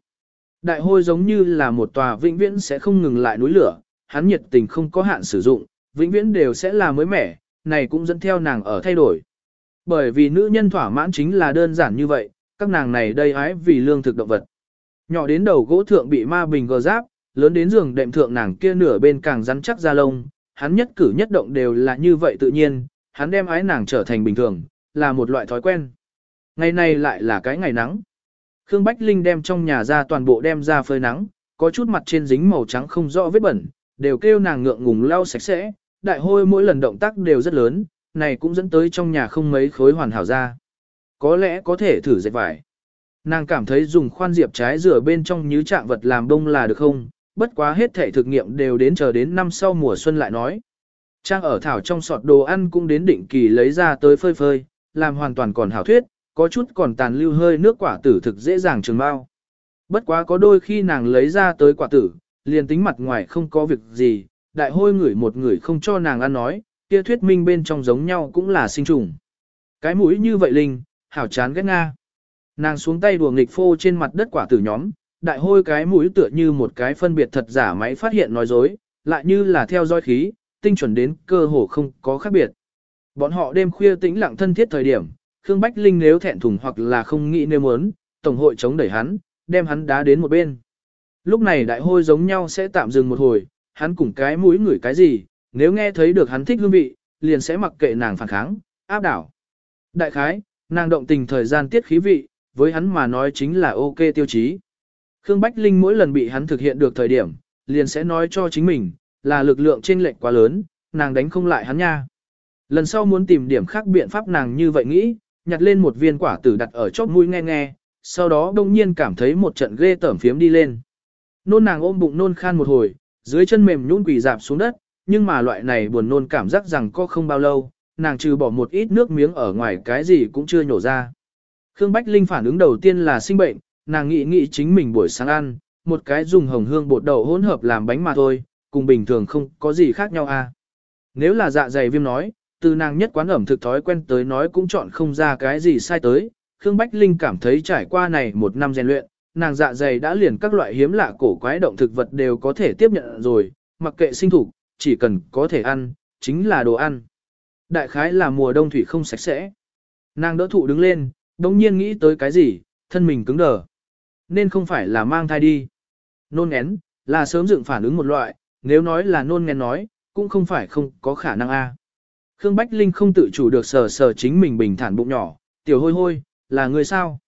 Đại hôi giống như là một tòa vĩnh viễn sẽ không ngừng lại núi lửa, hắn nhiệt tình không có hạn sử dụng, vĩnh viễn đều sẽ là mới mẻ, này cũng dẫn theo nàng ở thay đổi. Bởi vì nữ nhân thỏa mãn chính là đơn giản như vậy, các nàng này đây ái vì lương thực động vật. Nhỏ đến đầu gỗ thượng bị ma bình gò giáp, lớn đến giường đệm thượng nàng kia nửa bên càng rắn chắc da lông, hắn nhất cử nhất động đều là như vậy tự nhiên, hắn đem ái nàng trở thành bình thường, là một loại thói quen. Ngày này lại là cái ngày nắng. Khương Bách Linh đem trong nhà ra toàn bộ đem ra phơi nắng, có chút mặt trên dính màu trắng không rõ vết bẩn, đều kêu nàng ngượng ngùng lau sạch sẽ, đại hôi mỗi lần động tác đều rất lớn, này cũng dẫn tới trong nhà không mấy khối hoàn hảo ra. Có lẽ có thể thử dệt vải. Nàng cảm thấy dùng khoan diệp trái rửa bên trong như trạng vật làm đông là được không, bất quá hết thể thực nghiệm đều đến chờ đến năm sau mùa xuân lại nói. Trang ở thảo trong sọt đồ ăn cũng đến định kỳ lấy ra tới phơi phơi, làm hoàn toàn còn hảo thuyết, có chút còn tàn lưu hơi nước quả tử thực dễ dàng trường bao. Bất quá có đôi khi nàng lấy ra tới quả tử, liền tính mặt ngoài không có việc gì, đại hôi ngửi một người không cho nàng ăn nói, kia thuyết minh bên trong giống nhau cũng là sinh trùng. Cái mũi như vậy linh, hảo chán ghét nga. Nàng xuống tay đùa nghịch phô trên mặt đất quả tử nhóm, đại hôi cái mũi tựa như một cái phân biệt thật giả máy phát hiện nói dối, lại như là theo dõi khí, tinh chuẩn đến cơ hồ không có khác biệt. Bọn họ đêm khuya tĩnh lặng thân thiết thời điểm, Khương Bách Linh nếu thẹn thùng hoặc là không nghĩ nếu muốn, Tổng hội chống đẩy hắn, đem hắn đá đến một bên. Lúc này đại hôi giống nhau sẽ tạm dừng một hồi, hắn cùng cái mũi ngửi cái gì, nếu nghe thấy được hắn thích hương vị, liền sẽ mặc kệ nàng phản kháng, áp đảo. Đại khái, nàng động tình thời gian tiết khí vị, với hắn mà nói chính là ok tiêu chí. Khương Bách Linh mỗi lần bị hắn thực hiện được thời điểm, liền sẽ nói cho chính mình, là lực lượng trên lệnh quá lớn, nàng đánh không lại hắn nha. Lần sau muốn tìm điểm khác biện pháp nàng như vậy nghĩ, nhặt lên một viên quả tử đặt ở chóp mũi nghe nghe, sau đó đông nhiên cảm thấy một trận ghê tởm phiếm đi lên. Nôn nàng ôm bụng nôn khan một hồi, dưới chân mềm nhũn quỳ dạp xuống đất, nhưng mà loại này buồn nôn cảm giác rằng có không bao lâu, nàng trừ bỏ một ít nước miếng ở ngoài cái gì cũng chưa nhổ ra. Khương Bách Linh phản ứng đầu tiên là sinh bệnh, nàng nghĩ nghĩ chính mình buổi sáng ăn, một cái dùng hồng hương bột đậu hỗn hợp làm bánh mà thôi, cùng bình thường không có gì khác nhau à. Nếu là dạ dày viêm nói, từ nàng nhất quán ẩm thực thói quen tới nói cũng chọn không ra cái gì sai tới. Khương Bách Linh cảm thấy trải qua này một năm rèn luyện, nàng dạ dày đã liền các loại hiếm lạ cổ quái động thực vật đều có thể tiếp nhận rồi, mặc kệ sinh thủ, chỉ cần có thể ăn, chính là đồ ăn. Đại khái là mùa đông thủy không sạch sẽ. Nàng đỡ thụ đứng lên, đồng nhiên nghĩ tới cái gì, thân mình cứng đờ. Nên không phải là mang thai đi. Nôn ngén, là sớm dựng phản ứng một loại, nếu nói là nôn ngén nói, cũng không phải không có khả năng a. Khương Bách Linh không tự chủ được sờ sờ chính mình bình thản bụng nhỏ, tiểu hôi hôi, là người sao?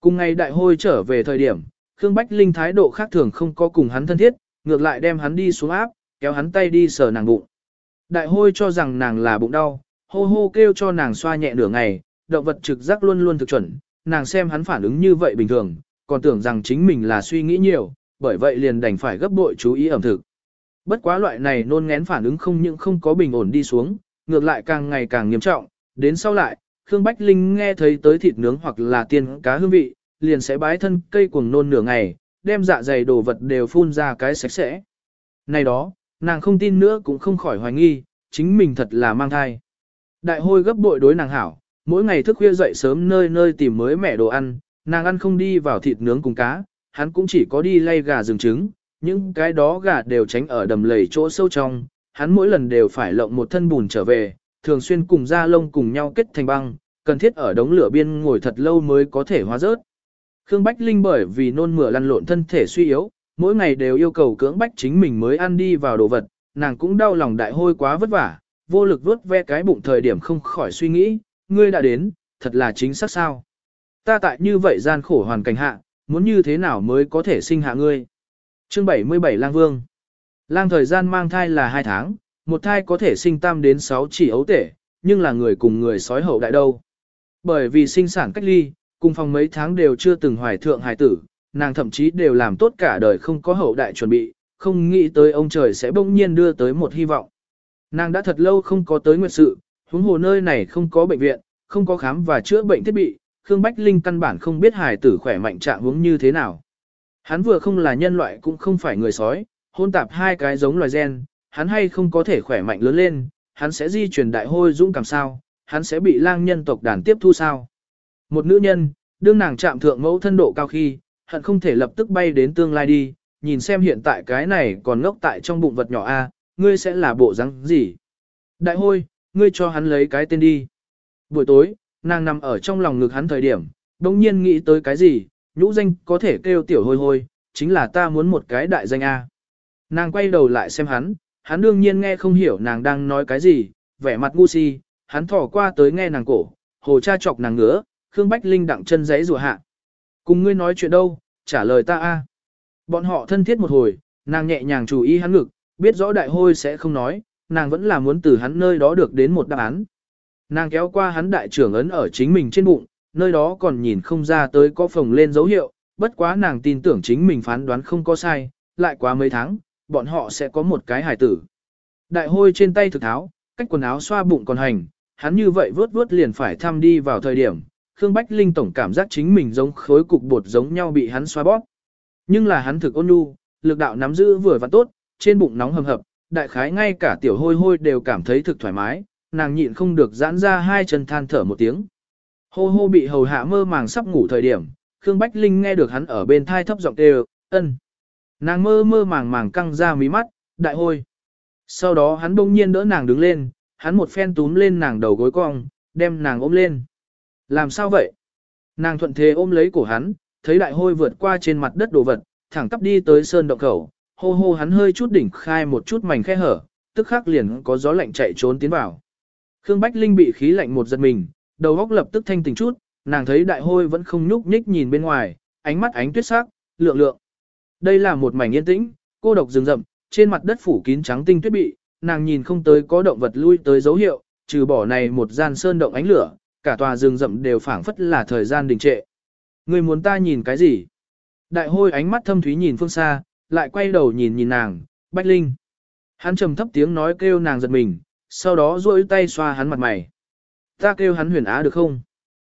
Cùng ngày đại hôi trở về thời điểm, Khương Bách Linh thái độ khác thường không có cùng hắn thân thiết, ngược lại đem hắn đi xuống áp, kéo hắn tay đi sờ nàng bụng. Đại hôi cho rằng nàng là bụng đau, hô hô kêu cho nàng xoa nhẹ nửa ngày, động vật trực giác luôn luôn thực chuẩn, nàng xem hắn phản ứng như vậy bình thường, còn tưởng rằng chính mình là suy nghĩ nhiều, bởi vậy liền đành phải gấp bội chú ý ẩm thực. Bất quá loại này nôn ngén phản ứng không những không có bình ổn đi xuống, ngược lại càng ngày càng nghiêm trọng, đến sau lại, Khương Bách Linh nghe thấy tới thịt nướng hoặc là tiên cá hương vị, liền sẽ bái thân cây cuồng nôn nửa ngày, đem dạ dày đồ vật đều phun ra cái sạch sẽ. Này đó, nàng không tin nữa cũng không khỏi hoài nghi, chính mình thật là mang thai. Đại hôi gấp bội đối nàng hảo, mỗi ngày thức khuya dậy sớm nơi nơi tìm mới mẻ đồ ăn, nàng ăn không đi vào thịt nướng cùng cá, hắn cũng chỉ có đi lay gà rừng trứng, những cái đó gà đều tránh ở đầm lầy chỗ sâu trong, hắn mỗi lần đều phải lộng một thân bùn trở về, thường xuyên cùng da lông cùng nhau kết thành băng, cần thiết ở đống lửa biên ngồi thật lâu mới có thể hóa rớt. Khương Bách Linh bởi vì nôn mửa lăn lộn thân thể suy yếu, mỗi ngày đều yêu cầu cưỡng bách chính mình mới ăn đi vào đồ vật, nàng cũng đau lòng đại hôi quá vất vả, vô lực vớt ve cái bụng thời điểm không khỏi suy nghĩ, ngươi đã đến, thật là chính xác sao. Ta tại như vậy gian khổ hoàn cảnh hạ, muốn như thế nào mới có thể sinh hạ ngươi. Chương 77 Lang Vương Lang thời gian mang thai là 2 tháng, một thai có thể sinh tam đến 6 chỉ ấu tể, nhưng là người cùng người sói hậu đại đâu. Bởi vì sinh sản cách ly, cùng phòng mấy tháng đều chưa từng hoài thượng hài tử, nàng thậm chí đều làm tốt cả đời không có hậu đại chuẩn bị, không nghĩ tới ông trời sẽ bỗng nhiên đưa tới một hy vọng. Nàng đã thật lâu không có tới nguyệt sự, huống hồ nơi này không có bệnh viện, không có khám và chữa bệnh thiết bị, Khương Bách Linh căn bản không biết hài tử khỏe mạnh trạng huống như thế nào. Hắn vừa không là nhân loại cũng không phải người sói, hôn tạp hai cái giống loài gen, hắn hay không có thể khỏe mạnh lớn lên, hắn sẽ di truyền đại hôi dũng cảm sao, hắn sẽ bị lang nhân tộc đàn tiếp thu sao. Một nữ nhân, đương nàng chạm thượng mẫu thân độ cao khi, hận không thể lập tức bay đến tương lai đi, nhìn xem hiện tại cái này còn ngốc tại trong bụng vật nhỏ a, ngươi sẽ là bộ rắn gì. Đại hôi, ngươi cho hắn lấy cái tên đi. Buổi tối, nàng nằm ở trong lòng ngực hắn thời điểm, đồng nhiên nghĩ tới cái gì, nhũ danh có thể kêu tiểu hôi hôi, chính là ta muốn một cái đại danh A. Nàng quay đầu lại xem hắn, hắn đương nhiên nghe không hiểu nàng đang nói cái gì, vẻ mặt ngu si, hắn thỏ qua tới nghe nàng cổ, hồ cha chọc nàng ngứa, Khương Bách Linh đặng chân giấy rùa hạ. Cùng ngươi nói chuyện đâu, trả lời ta a. Bọn họ thân thiết một hồi, nàng nhẹ nhàng chú ý hắn ngực, biết rõ đại hôi sẽ không nói, nàng vẫn là muốn từ hắn nơi đó được đến một đáp án. Nàng kéo qua hắn đại trưởng ấn ở chính mình trên bụng, nơi đó còn nhìn không ra tới có phồng lên dấu hiệu, bất quá nàng tin tưởng chính mình phán đoán không có sai, lại quá mấy tháng, bọn họ sẽ có một cái hài tử. Đại hôi trên tay thực tháo, cách quần áo xoa bụng còn hành, hắn như vậy vớt vớt liền phải thăm đi vào thời điểm, Khương Bách Linh tổng cảm giác chính mình giống khối cục bột giống nhau bị hắn xoa bóp. Nhưng là hắn thực ôn nhu, lực đạo nắm giữ vừa và tốt, trên bụng nóng hầm hập, đại khái ngay cả tiểu hôi hôi đều cảm thấy thực thoải mái, nàng nhịn không được giãn ra hai chân than thở một tiếng. Hô hô bị hầu hạ mơ màng sắp ngủ thời điểm, Khương Bách Linh nghe được hắn ở bên thai thấp giọng kêu, ân. Nàng mơ mơ màng màng căng ra mí mắt, đại hôi. Sau đó hắn bỗng nhiên đỡ nàng đứng lên, hắn một phen túm lên nàng đầu gối cong, đem nàng ôm lên. Làm sao vậy? Nàng thuận thế ôm lấy cổ hắn, thấy đại hôi vượt qua trên mặt đất đồ vật, thẳng tắp đi tới sơn động khẩu, hô hô hắn hơi chút đỉnh khai một chút mảnh khe hở, tức khắc liền có gió lạnh chạy trốn tiến vào. Khương Bách Linh bị khí lạnh một giật mình, đầu óc lập tức thanh tỉnh chút, nàng thấy đại hôi vẫn không nhúc nhích nhìn bên ngoài, ánh mắt ánh tuyết sắc, lượng lượng. Đây là một mảnh yên tĩnh, cô độc rừng rậm, trên mặt đất phủ kín trắng tinh tuyết bị, nàng nhìn không tới có động vật lui tới dấu hiệu, trừ bỏ này một gian sơn động ánh lửa, cả tòa rừng rậm đều phảng phất là thời gian đình trệ. Người muốn ta nhìn cái gì? Đại hôi ánh mắt thâm thúy nhìn phương xa, lại quay đầu nhìn nhìn nàng, Bách Linh. Hắn trầm thấp tiếng nói kêu nàng giật mình, sau đó duỗi tay xoa hắn mặt mày. Ta kêu hắn huyền á được không?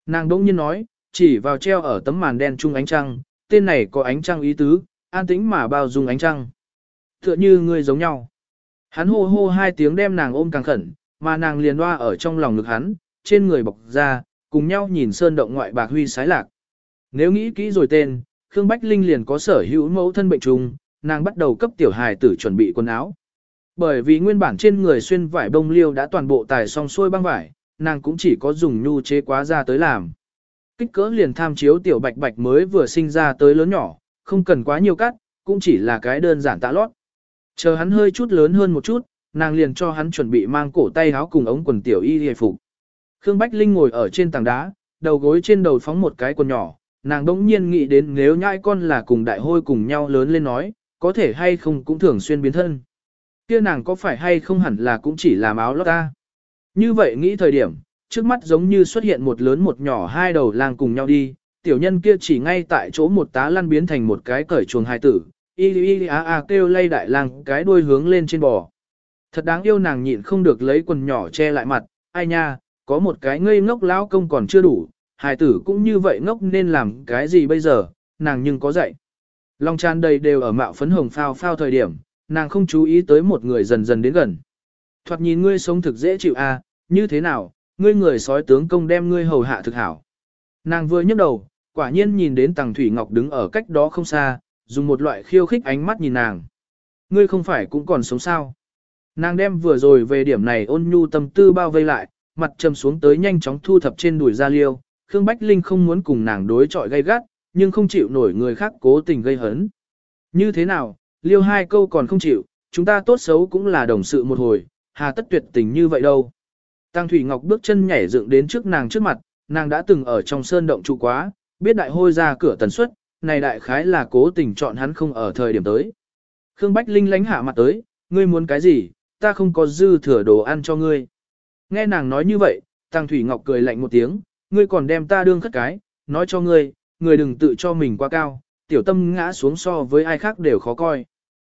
Nàng đông nhiên nói, chỉ vào treo ở tấm màn đen trung ánh trăng, tên này có ánh trăng ý tứ, an tĩnh mà bao dung ánh trăng. Tựa như người giống nhau. Hắn hô hô hai tiếng đem nàng ôm càng khẩn, mà nàng liền loa ở trong lòng ngực hắn, trên người bọc ra, cùng nhau nhìn sơn động ngoại bạc huy sái lạc. Nếu nghĩ kỹ rồi tên, Khương Bách Linh liền có sở hữu mẫu thân bệnh trùng, nàng bắt đầu cấp tiểu hài tử chuẩn bị quần áo. Bởi vì nguyên bản trên người xuyên vải bông liêu đã toàn bộ tài xong xuôi băng vải, nàng cũng chỉ có dùng nhu chế quá ra tới làm. Kích cỡ liền tham chiếu tiểu bạch bạch mới vừa sinh ra tới lớn nhỏ, không cần quá nhiều cắt, cũng chỉ là cái đơn giản tạ lót. Chờ hắn hơi chút lớn hơn một chút, nàng liền cho hắn chuẩn bị mang cổ tay áo cùng ống quần tiểu y hề phục. Khương Bách Linh ngồi ở trên tảng đá, đầu gối trên đầu phóng một cái quần nhỏ, nàng đỗng nhiên nghĩ đến nếu nhãi con là cùng đại hôi cùng nhau lớn lên nói, có thể hay không cũng thường xuyên biến thân. Kia nàng có phải hay không hẳn là cũng chỉ làm áo lót ta. Như vậy nghĩ thời điểm, trước mắt giống như xuất hiện một lớn một nhỏ hai đầu lang cùng nhau đi, tiểu nhân kia chỉ ngay tại chỗ một tá lăn biến thành một cái cởi chuồng hai tử, y y a a kêu lay đại lang cái đuôi hướng lên trên bò. Thật đáng yêu nàng nhịn không được lấy quần nhỏ che lại mặt, ai nha, có một cái ngây ngốc lão công còn chưa đủ, hài tử cũng như vậy ngốc nên làm cái gì bây giờ, nàng nhưng có dạy. Long tràn đầy đều ở mạo phấn hồng phao phao thời điểm, nàng không chú ý tới một người dần dần đến gần. Thoạt nhìn ngươi sống thực dễ chịu à, như thế nào, ngươi người sói tướng công đem ngươi hầu hạ thực hảo. Nàng vừa nhấc đầu, quả nhiên nhìn đến tàng Thủy Ngọc đứng ở cách đó không xa, dùng một loại khiêu khích ánh mắt nhìn nàng. Ngươi không phải cũng còn sống sao. Nàng đem vừa rồi về điểm này ôn nhu tâm tư bao vây lại, mặt trầm xuống tới nhanh chóng thu thập trên đùi ra liêu. Khương Bách Linh không muốn cùng nàng đối chọi gay gắt, nhưng không chịu nổi người khác cố tình gây hấn. Như thế nào, liêu hai câu còn không chịu, chúng ta tốt xấu cũng là đồng sự một hồi, hà tất tuyệt tình như vậy đâu. Tăng Thủy Ngọc bước chân nhảy dựng đến trước nàng trước mặt, nàng đã từng ở trong sơn động trụ quá, biết đại hôi ra cửa tần suất, này đại khái là cố tình chọn hắn không ở thời điểm tới. Khương Bách Linh lánh hạ mặt tới, ngươi muốn cái gì, ta không có dư thừa đồ ăn cho ngươi. Nghe nàng nói như vậy, Tăng Thủy Ngọc cười lạnh một tiếng, ngươi còn đem ta đương khất cái, nói cho ngươi, ngươi đừng tự cho mình quá cao, tiểu tâm ngã xuống so với ai khác đều khó coi.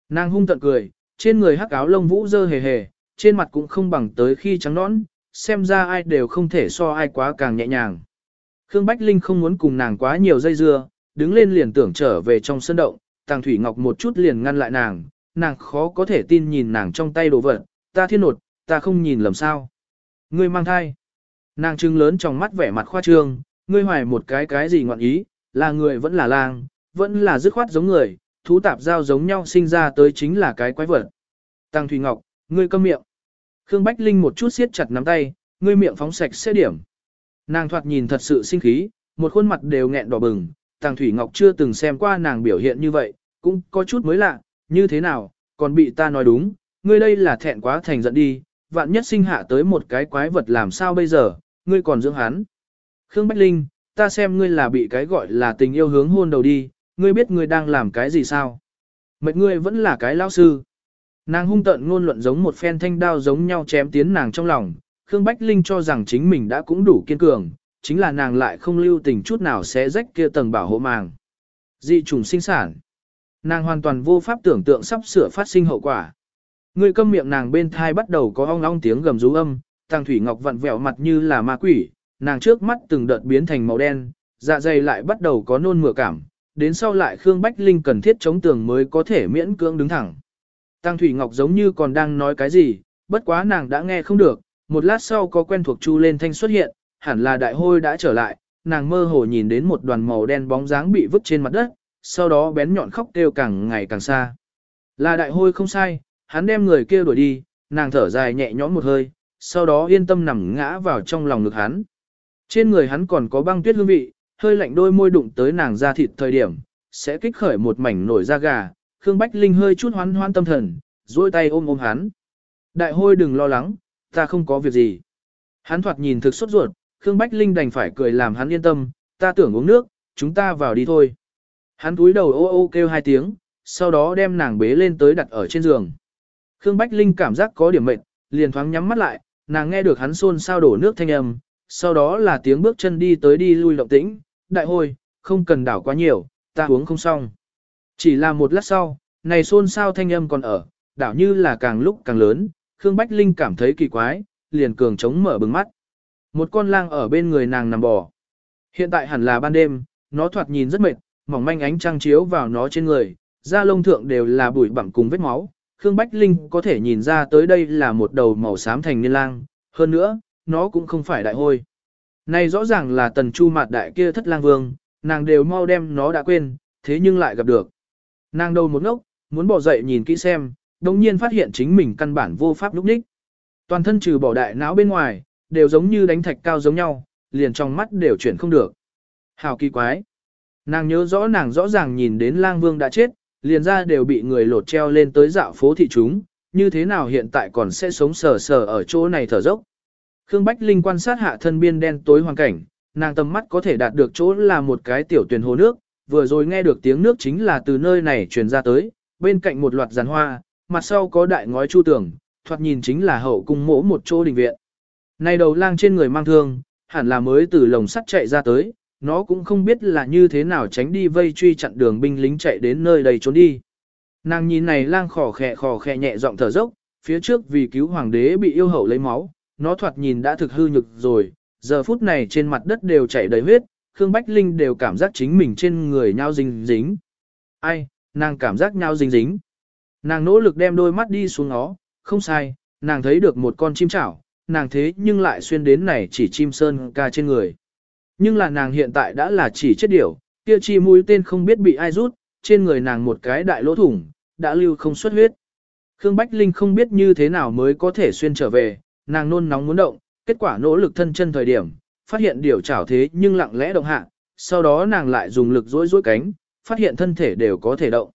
Nàng hung tận cười, trên người hắc áo lông vũ dơ hề hề, trên mặt cũng không bằng tới khi trắng nõn, xem ra ai đều không thể so ai quá càng nhẹ nhàng. Khương Bách Linh không muốn cùng nàng quá nhiều dây dưa, đứng lên liền tưởng trở về trong sân động, Tàng Thủy Ngọc một chút liền ngăn lại nàng, nàng khó có thể tin nhìn nàng trong tay đồ vật, ta thiên nột, ta không nhìn lầm sao. Ngươi mang thai. Nàng trưng lớn trong mắt vẻ mặt khoa trương, ngươi hoài một cái cái gì ngọn ý, là người vẫn là lang, vẫn là dứt khoát giống người, thú tạp giao giống nhau sinh ra tới chính là cái quái vật. Tăng Thủy Ngọc, ngươi câm miệng. Khương Bách Linh một chút siết chặt nắm tay, ngươi miệng phóng sạch sẽ điểm. Nàng thoạt nhìn thật sự sinh khí, một khuôn mặt đều nghẹn đỏ bừng, Tàng Thủy Ngọc chưa từng xem qua nàng biểu hiện như vậy, cũng có chút mới lạ, như thế nào, còn bị ta nói đúng, ngươi đây là thẹn quá thành giận đi, vạn nhất sinh hạ tới một cái quái vật làm sao bây giờ, ngươi còn dưỡng hắn. Khương Bách Linh, ta xem ngươi là bị cái gọi là tình yêu hướng hôn đầu đi, ngươi biết ngươi đang làm cái gì sao? Mệt ngươi vẫn là cái lao sư. Nàng hung tận ngôn luận giống một phen thanh đao giống nhau chém tiến nàng trong lòng, Khương Bách Linh cho rằng chính mình đã cũng đủ kiên cường, chính là nàng lại không lưu tình chút nào sẽ rách kia tầng bảo hộ màng. Dị trùng sinh sản. Nàng hoàn toàn vô pháp tưởng tượng sắp sửa phát sinh hậu quả. Người câm miệng nàng bên thai bắt đầu có ong ong tiếng gầm rú âm, Tàng Thủy Ngọc vặn vẹo mặt như là ma quỷ, nàng trước mắt từng đợt biến thành màu đen, dạ dày lại bắt đầu có nôn mửa cảm, đến sau lại Khương Bách Linh cần thiết chống tường mới có thể miễn cưỡng đứng thẳng. Tang Thủy Ngọc giống như còn đang nói cái gì, bất quá nàng đã nghe không được, một lát sau có quen thuộc Chu lên thanh xuất hiện, hẳn là đại hôi đã trở lại, nàng mơ hồ nhìn đến một đoàn màu đen bóng dáng bị vứt trên mặt đất, sau đó bén nhọn khóc kêu càng ngày càng xa. Là đại hôi không sai, hắn đem người kia đuổi đi, nàng thở dài nhẹ nhõm một hơi, sau đó yên tâm nằm ngã vào trong lòng ngực hắn. Trên người hắn còn có băng tuyết hương vị, hơi lạnh đôi môi đụng tới nàng da thịt thời điểm, sẽ kích khởi một mảnh nổi da gà, Khương Bách Linh hơi chút hoan hoan tâm thần, duỗi tay ôm ôm hắn. Đại hôi đừng lo lắng, ta không có việc gì. Hắn thoạt nhìn thực sốt ruột, Khương Bách Linh đành phải cười làm hắn yên tâm, ta tưởng uống nước, chúng ta vào đi thôi. Hắn túi đầu ô ô kêu hai tiếng, sau đó đem nàng bế lên tới đặt ở trên giường. Khương Bách Linh cảm giác có điểm mệt, liền thoáng nhắm mắt lại, nàng nghe được hắn xôn xao đổ nước thanh âm, sau đó là tiếng bước chân đi tới đi lui động tĩnh, đại hôi, không cần đảo quá nhiều, ta uống không xong. Chỉ là một lát sau, này xôn xao thanh âm còn ở, đảo như là càng lúc càng lớn, Khương Bách Linh cảm thấy kỳ quái, liền cường chống mở bừng mắt. Một con lang ở bên người nàng nằm bò. Hiện tại hẳn là ban đêm, nó thoạt nhìn rất mệt, mỏng manh ánh trăng chiếu vào nó trên người, da lông thượng đều là bụi bặm cùng vết máu. Khương Bách Linh có thể nhìn ra tới đây là một đầu màu xám thành niên lang, hơn nữa, nó cũng không phải đại hôi. Này rõ ràng là tần chu mạt đại kia thất lang vương, nàng đều mau đem nó đã quên, thế nhưng lại gặp được. Nàng đầu một ngốc, muốn bỏ dậy nhìn kỹ xem, đồng nhiên phát hiện chính mình căn bản vô pháp lúc đích, Toàn thân trừ bỏ đại não bên ngoài, đều giống như đánh thạch cao giống nhau, liền trong mắt đều chuyển không được. Hào kỳ quái. Nàng nhớ rõ nàng rõ ràng nhìn đến lang vương đã chết, liền ra đều bị người lột treo lên tới dạo phố thị chúng, như thế nào hiện tại còn sẽ sống sờ sờ ở chỗ này thở dốc. Khương Bách Linh quan sát hạ thân biên đen tối hoàn cảnh, nàng tầm mắt có thể đạt được chỗ là một cái tiểu tuyển hồ nước, vừa rồi nghe được tiếng nước chính là từ nơi này truyền ra tới, bên cạnh một loạt giàn hoa, mặt sau có đại ngói chu tường, thoạt nhìn chính là hậu cung mỗ một chỗ đình viện. Này đầu lang trên người mang thương, hẳn là mới từ lồng sắt chạy ra tới, nó cũng không biết là như thế nào tránh đi vây truy chặn đường binh lính chạy đến nơi đầy trốn đi. Nàng nhìn này lang khò khẹ khò khẹ nhẹ giọng thở dốc, phía trước vì cứu hoàng đế bị yêu hậu lấy máu, nó thoạt nhìn đã thực hư nhực rồi, giờ phút này trên mặt đất đều chảy đầy huyết, Khương Bách Linh đều cảm giác chính mình trên người nhau dính dính. Ai, nàng cảm giác nhau dính dính. Nàng nỗ lực đem đôi mắt đi xuống nó, không sai, nàng thấy được một con chim chảo, nàng thế nhưng lại xuyên đến này chỉ chim sơn ca trên người. Nhưng là nàng hiện tại đã là chỉ chết điểu, kia chi mũi tên không biết bị ai rút, trên người nàng một cái đại lỗ thủng, đã lưu không xuất huyết. Khương Bách Linh không biết như thế nào mới có thể xuyên trở về, nàng nôn nóng muốn động, kết quả nỗ lực thân chân thời điểm, phát hiện điều chảo thế nhưng lặng lẽ động hạ, sau đó nàng lại dùng lực dối dối cánh, phát hiện thân thể đều có thể động.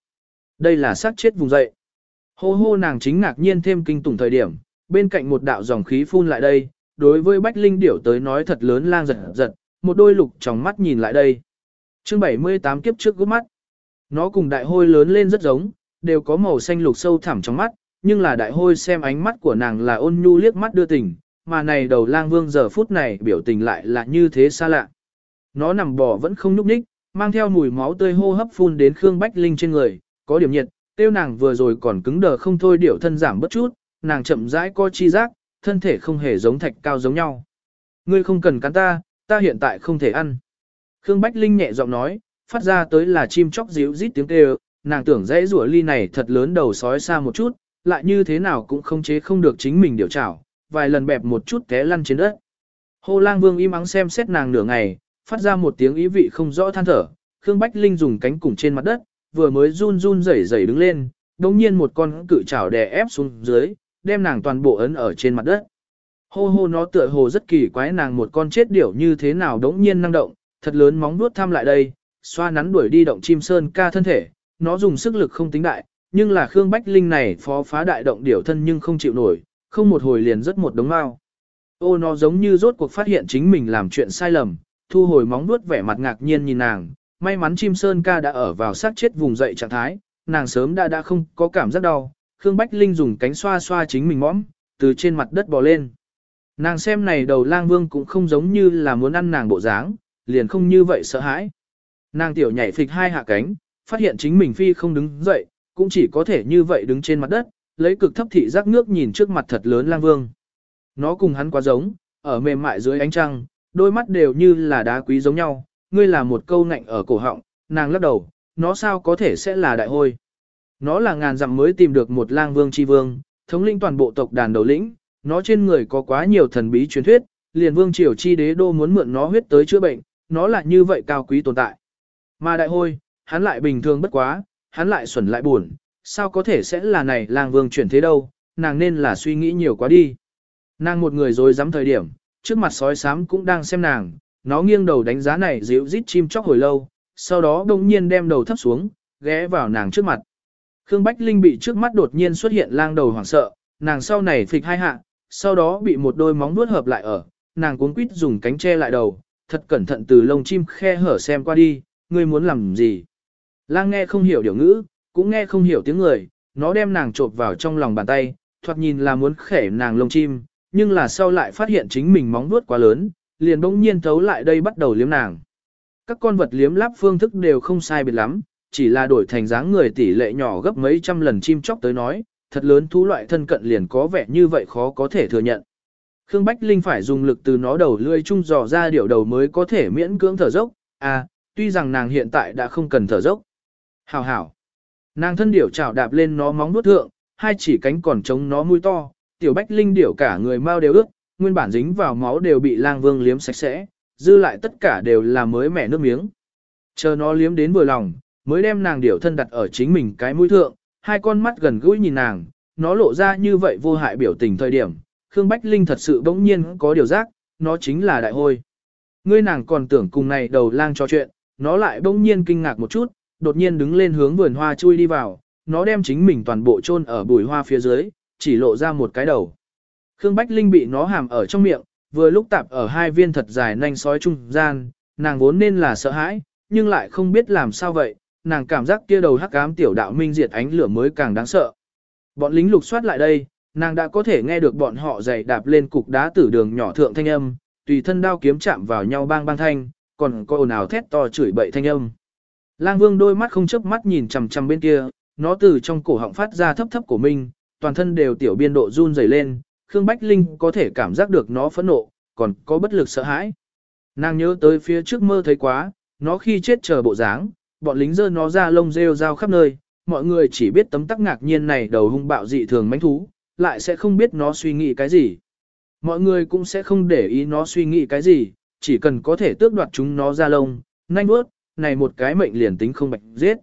Đây là xác chết vùng dậy. Hô hô nàng chính ngạc nhiên thêm kinh tủng thời điểm, bên cạnh một đạo dòng khí phun lại đây, đối với Bách Linh điểu tới nói thật lớn lang giật giật, một đôi lục trong mắt nhìn lại đây. chương 78 kiếp trước gốc mắt. Nó cùng đại hôi lớn lên rất giống, đều có màu xanh lục sâu thẳm trong mắt, nhưng là đại hôi xem ánh mắt của nàng là ôn nhu liếc mắt đưa tình, mà này đầu lang vương giờ phút này biểu tình lại là như thế xa lạ. Nó nằm bò vẫn không nhúc nhích, mang theo mùi máu tươi hô hấp phun đến Khương Bách Linh trên người, có điểm nhiệt, tiêu nàng vừa rồi còn cứng đờ không thôi điệu thân giảm bất chút, nàng chậm rãi co chi giác, thân thể không hề giống thạch cao giống nhau. Ngươi không cần cắn ta, ta hiện tại không thể ăn. Khương Bách Linh nhẹ giọng nói, phát ra tới là chim chóc díu rít tiếng kêu, nàng tưởng dãy rủa ly này thật lớn đầu sói xa một chút, lại như thế nào cũng không chế không được chính mình điều trảo, vài lần bẹp một chút té lăn trên đất. Hồ lang vương im ắng xem xét nàng nửa ngày, phát ra một tiếng ý vị không rõ than thở, Khương Bách Linh dùng cánh cùng trên mặt đất, vừa mới run run rẩy rẩy đứng lên, đồng nhiên một con cự chảo đè ép xuống dưới, đem nàng toàn bộ ấn ở trên mặt đất. Hô hô nó tựa hồ rất kỳ quái nàng một con chết điểu như thế nào đống nhiên năng động, thật lớn móng vuốt thăm lại đây, xoa nắn đuổi đi động chim sơn ca thân thể, nó dùng sức lực không tính đại, nhưng là Khương Bách Linh này phó phá đại động điểu thân nhưng không chịu nổi, không một hồi liền rất một đống mau. Ô nó giống như rốt cuộc phát hiện chính mình làm chuyện sai lầm, thu hồi móng vuốt vẻ mặt ngạc nhiên nhìn nàng, may mắn chim sơn ca đã ở vào sát chết vùng dậy trạng thái, nàng sớm đã đã không có cảm giác đau, Khương Bách Linh dùng cánh xoa xoa chính mình mõm, từ trên mặt đất bò lên. Nàng xem này đầu lang vương cũng không giống như là muốn ăn nàng bộ dáng, liền không như vậy sợ hãi. Nàng tiểu nhảy phịch hai hạ cánh, phát hiện chính mình phi không đứng dậy, cũng chỉ có thể như vậy đứng trên mặt đất, lấy cực thấp thị giác nước nhìn trước mặt thật lớn lang vương. Nó cùng hắn quá giống, ở mềm mại dưới ánh trăng, đôi mắt đều như là đá quý giống nhau, ngươi là một câu ngạnh ở cổ họng, nàng lắc đầu, nó sao có thể sẽ là đại hôi. Nó là ngàn dặm mới tìm được một lang vương chi vương, thống lĩnh toàn bộ tộc đàn đầu lĩnh, nó trên người có quá nhiều thần bí truyền thuyết, liền vương triều chi đế đô muốn mượn nó huyết tới chữa bệnh, nó là như vậy cao quý tồn tại. Mà đại hôi, hắn lại bình thường bất quá, hắn lại xuẩn lại buồn, sao có thể sẽ là này lang vương chuyển thế đâu, nàng nên là suy nghĩ nhiều quá đi. Nàng một người rồi dám thời điểm, trước mặt sói sám cũng đang xem nàng, nó nghiêng đầu đánh giá này dịu rít chim chóc hồi lâu, sau đó đông nhiên đem đầu thấp xuống, ghé vào nàng trước mặt. Khương Bách Linh bị trước mắt đột nhiên xuất hiện lang đầu hoảng sợ, nàng sau này phịch hai hạ, sau đó bị một đôi móng vuốt hợp lại ở, nàng cuốn quýt dùng cánh che lại đầu, thật cẩn thận từ lông chim khe hở xem qua đi, ngươi muốn làm gì. Lang nghe không hiểu điều ngữ, cũng nghe không hiểu tiếng người, nó đem nàng trộp vào trong lòng bàn tay, thoạt nhìn là muốn khẻ nàng lông chim, nhưng là sau lại phát hiện chính mình móng vuốt quá lớn, liền bỗng nhiên thấu lại đây bắt đầu liếm nàng. Các con vật liếm láp phương thức đều không sai biệt lắm, chỉ là đổi thành dáng người tỷ lệ nhỏ gấp mấy trăm lần chim chóc tới nói, thật lớn thú loại thân cận liền có vẻ như vậy khó có thể thừa nhận. Khương Bách Linh phải dùng lực từ nó đầu lươi chung dò ra điệu đầu mới có thể miễn cưỡng thở dốc, à, tuy rằng nàng hiện tại đã không cần thở dốc. Hảo hảo. Nàng thân điểu chảo đạp lên nó móng nuốt thượng, hai chỉ cánh còn chống nó mũi to, tiểu Bách Linh điểu cả người mau đều ướt, nguyên bản dính vào máu đều bị lang vương liếm sạch sẽ, dư lại tất cả đều là mới mẻ nước miếng. Chờ nó liếm đến vừa lòng, mới đem nàng điểu thân đặt ở chính mình cái mũi thượng, hai con mắt gần gũi nhìn nàng, nó lộ ra như vậy vô hại biểu tình thời điểm, Khương Bách Linh thật sự bỗng nhiên có điều giác, nó chính là đại hôi. Ngươi nàng còn tưởng cùng này đầu lang trò chuyện, nó lại bỗng nhiên kinh ngạc một chút, đột nhiên đứng lên hướng vườn hoa chui đi vào, nó đem chính mình toàn bộ chôn ở bùi hoa phía dưới, chỉ lộ ra một cái đầu. Khương Bách Linh bị nó hàm ở trong miệng, vừa lúc tạp ở hai viên thật dài nanh sói trung gian, nàng vốn nên là sợ hãi, nhưng lại không biết làm sao vậy, nàng cảm giác kia đầu hắc ám tiểu đạo minh diệt ánh lửa mới càng đáng sợ. Bọn lính lục soát lại đây, nàng đã có thể nghe được bọn họ giày đạp lên cục đá tử đường nhỏ thượng thanh âm, tùy thân đao kiếm chạm vào nhau bang bang thanh, còn có ồn ào thét to chửi bậy thanh âm. Lang Vương đôi mắt không chớp mắt nhìn chằm chằm bên kia, nó từ trong cổ họng phát ra thấp thấp của mình, toàn thân đều tiểu biên độ run rẩy lên, Khương Bách Linh có thể cảm giác được nó phẫn nộ, còn có bất lực sợ hãi. Nàng nhớ tới phía trước mơ thấy quá, nó khi chết chờ bộ dáng, bọn lính dơ nó ra lông rêu rao khắp nơi, mọi người chỉ biết tấm tắc ngạc nhiên này đầu hung bạo dị thường mánh thú, lại sẽ không biết nó suy nghĩ cái gì. Mọi người cũng sẽ không để ý nó suy nghĩ cái gì, chỉ cần có thể tước đoạt chúng nó ra lông, nhanh bước, này một cái mệnh liền tính không bạch giết.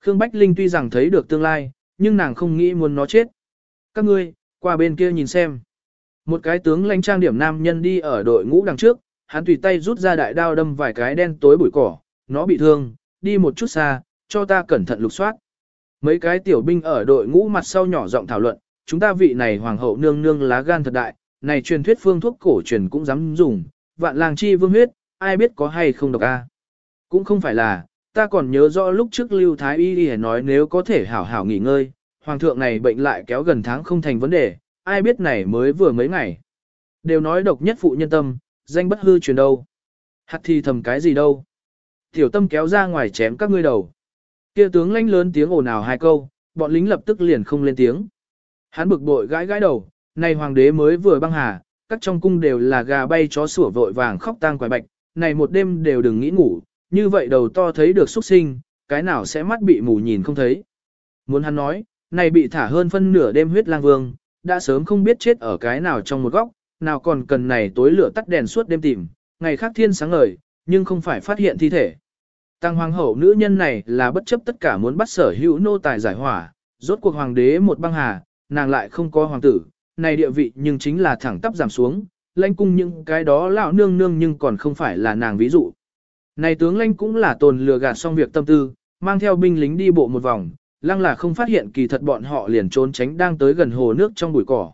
Khương Bách Linh tuy rằng thấy được tương lai, nhưng nàng không nghĩ muốn nó chết. Các ngươi, qua bên kia nhìn xem. Một cái tướng lãnh trang điểm nam nhân đi ở đội ngũ đằng trước, hắn tùy tay rút ra đại đao đâm vài cái đen tối bụi cỏ, nó bị thương, đi một chút xa, cho ta cẩn thận lục soát. Mấy cái tiểu binh ở đội ngũ mặt sau nhỏ giọng thảo luận, chúng ta vị này hoàng hậu nương nương lá gan thật đại, này truyền thuyết phương thuốc cổ truyền cũng dám dùng, vạn làng chi vương huyết, ai biết có hay không độc a. Cũng không phải là, ta còn nhớ rõ lúc trước Lưu Thái Y Y nói nếu có thể hảo hảo nghỉ ngơi, hoàng thượng này bệnh lại kéo gần tháng không thành vấn đề, ai biết này mới vừa mấy ngày. Đều nói độc nhất phụ nhân tâm, danh bất hư truyền đâu. Hạt thì thầm cái gì đâu. Tiểu tâm kéo ra ngoài chém các ngươi đầu. Kia tướng lãnh lớn tiếng ồn ào hai câu, bọn lính lập tức liền không lên tiếng. Hắn bực bội gãi gãi đầu, này hoàng đế mới vừa băng hà, các trong cung đều là gà bay chó sủa vội vàng khóc tang quái bạch, này một đêm đều đừng nghĩ ngủ, như vậy đầu to thấy được xuất sinh, cái nào sẽ mắt bị mù nhìn không thấy. Muốn hắn nói, này bị thả hơn phân nửa đêm huyết lang vương, đã sớm không biết chết ở cái nào trong một góc, nào còn cần này tối lửa tắt đèn suốt đêm tìm, ngày khác thiên sáng ngời, nhưng không phải phát hiện thi thể. Tăng hoàng hậu nữ nhân này là bất chấp tất cả muốn bắt sở hữu nô tài giải hỏa, rốt cuộc hoàng đế một băng hà, nàng lại không có hoàng tử, này địa vị nhưng chính là thẳng tắp giảm xuống, lãnh cung những cái đó lão nương nương nhưng còn không phải là nàng ví dụ. Này tướng lãnh cũng là tồn lừa gạt xong việc tâm tư, mang theo binh lính đi bộ một vòng, lăng là không phát hiện kỳ thật bọn họ liền trốn tránh đang tới gần hồ nước trong bụi cỏ.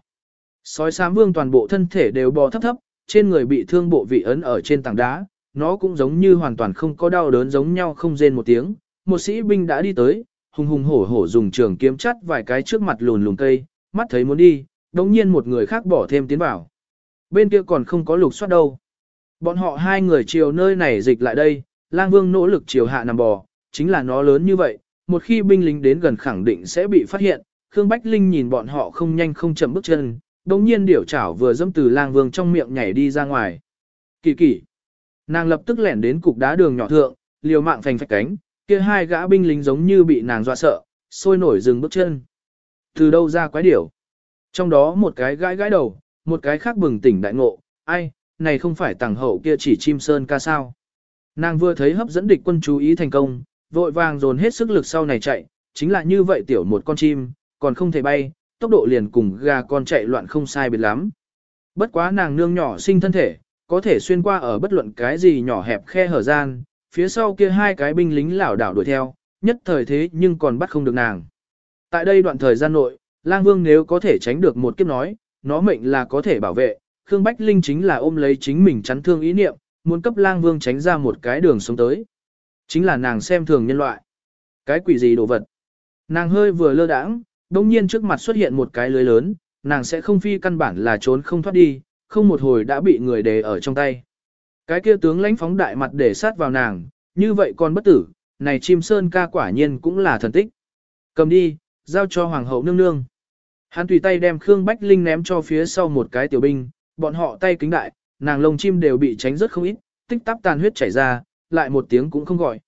Sói xám vương toàn bộ thân thể đều bò thấp thấp, trên người bị thương bộ vị ấn ở trên tảng đá, nó cũng giống như hoàn toàn không có đau đớn giống nhau không rên một tiếng. Một sĩ binh đã đi tới, hùng hùng hổ hổ dùng trường kiếm chắt vài cái trước mặt lùn lùn cây, mắt thấy muốn đi, đống nhiên một người khác bỏ thêm tiến vào. Bên kia còn không có lục soát đâu. Bọn họ hai người chiều nơi này dịch lại đây, lang vương nỗ lực chiều hạ nằm bò, chính là nó lớn như vậy, một khi binh lính đến gần khẳng định sẽ bị phát hiện. Khương Bách Linh nhìn bọn họ không nhanh không chậm bước chân, đồng nhiên điểu chảo vừa dâm từ lang vương trong miệng nhảy đi ra ngoài. Kỳ kỳ. Nàng lập tức lẻn đến cục đá đường nhỏ thượng, liều mạng phành phạch cánh, kia hai gã binh lính giống như bị nàng dọa sợ, sôi nổi dừng bước chân. Từ đâu ra quái điểu? Trong đó một cái gãi gãi đầu, một cái khác bừng tỉnh đại ngộ, ai, này không phải tàng hậu kia chỉ chim sơn ca sao. Nàng vừa thấy hấp dẫn địch quân chú ý thành công, vội vàng dồn hết sức lực sau này chạy, chính là như vậy tiểu một con chim, còn không thể bay, tốc độ liền cùng gà con chạy loạn không sai biệt lắm. Bất quá nàng nương nhỏ sinh thân thể, có thể xuyên qua ở bất luận cái gì nhỏ hẹp khe hở gian, phía sau kia hai cái binh lính lảo đảo đuổi theo, nhất thời thế nhưng còn bắt không được nàng. Tại đây đoạn thời gian nội, lang vương nếu có thể tránh được một kiếp nói, nó mệnh là có thể bảo vệ, Khương Bách Linh chính là ôm lấy chính mình chắn thương ý niệm, muốn cấp lang vương tránh ra một cái đường sống tới. Chính là nàng xem thường nhân loại. Cái quỷ gì đồ vật. Nàng hơi vừa lơ đãng, đông nhiên trước mặt xuất hiện một cái lưới lớn, nàng sẽ không phi căn bản là trốn không thoát đi, không một hồi đã bị người đề ở trong tay. Cái kia tướng lãnh phóng đại mặt để sát vào nàng, như vậy còn bất tử, này chim sơn ca quả nhiên cũng là thần tích. Cầm đi, giao cho hoàng hậu nương nương. Hắn tùy tay đem Khương Bách Linh ném cho phía sau một cái tiểu binh, bọn họ tay kính đại, nàng lông chim đều bị tránh rất không ít, tích tắp tàn huyết chảy ra, lại một tiếng cũng không gọi.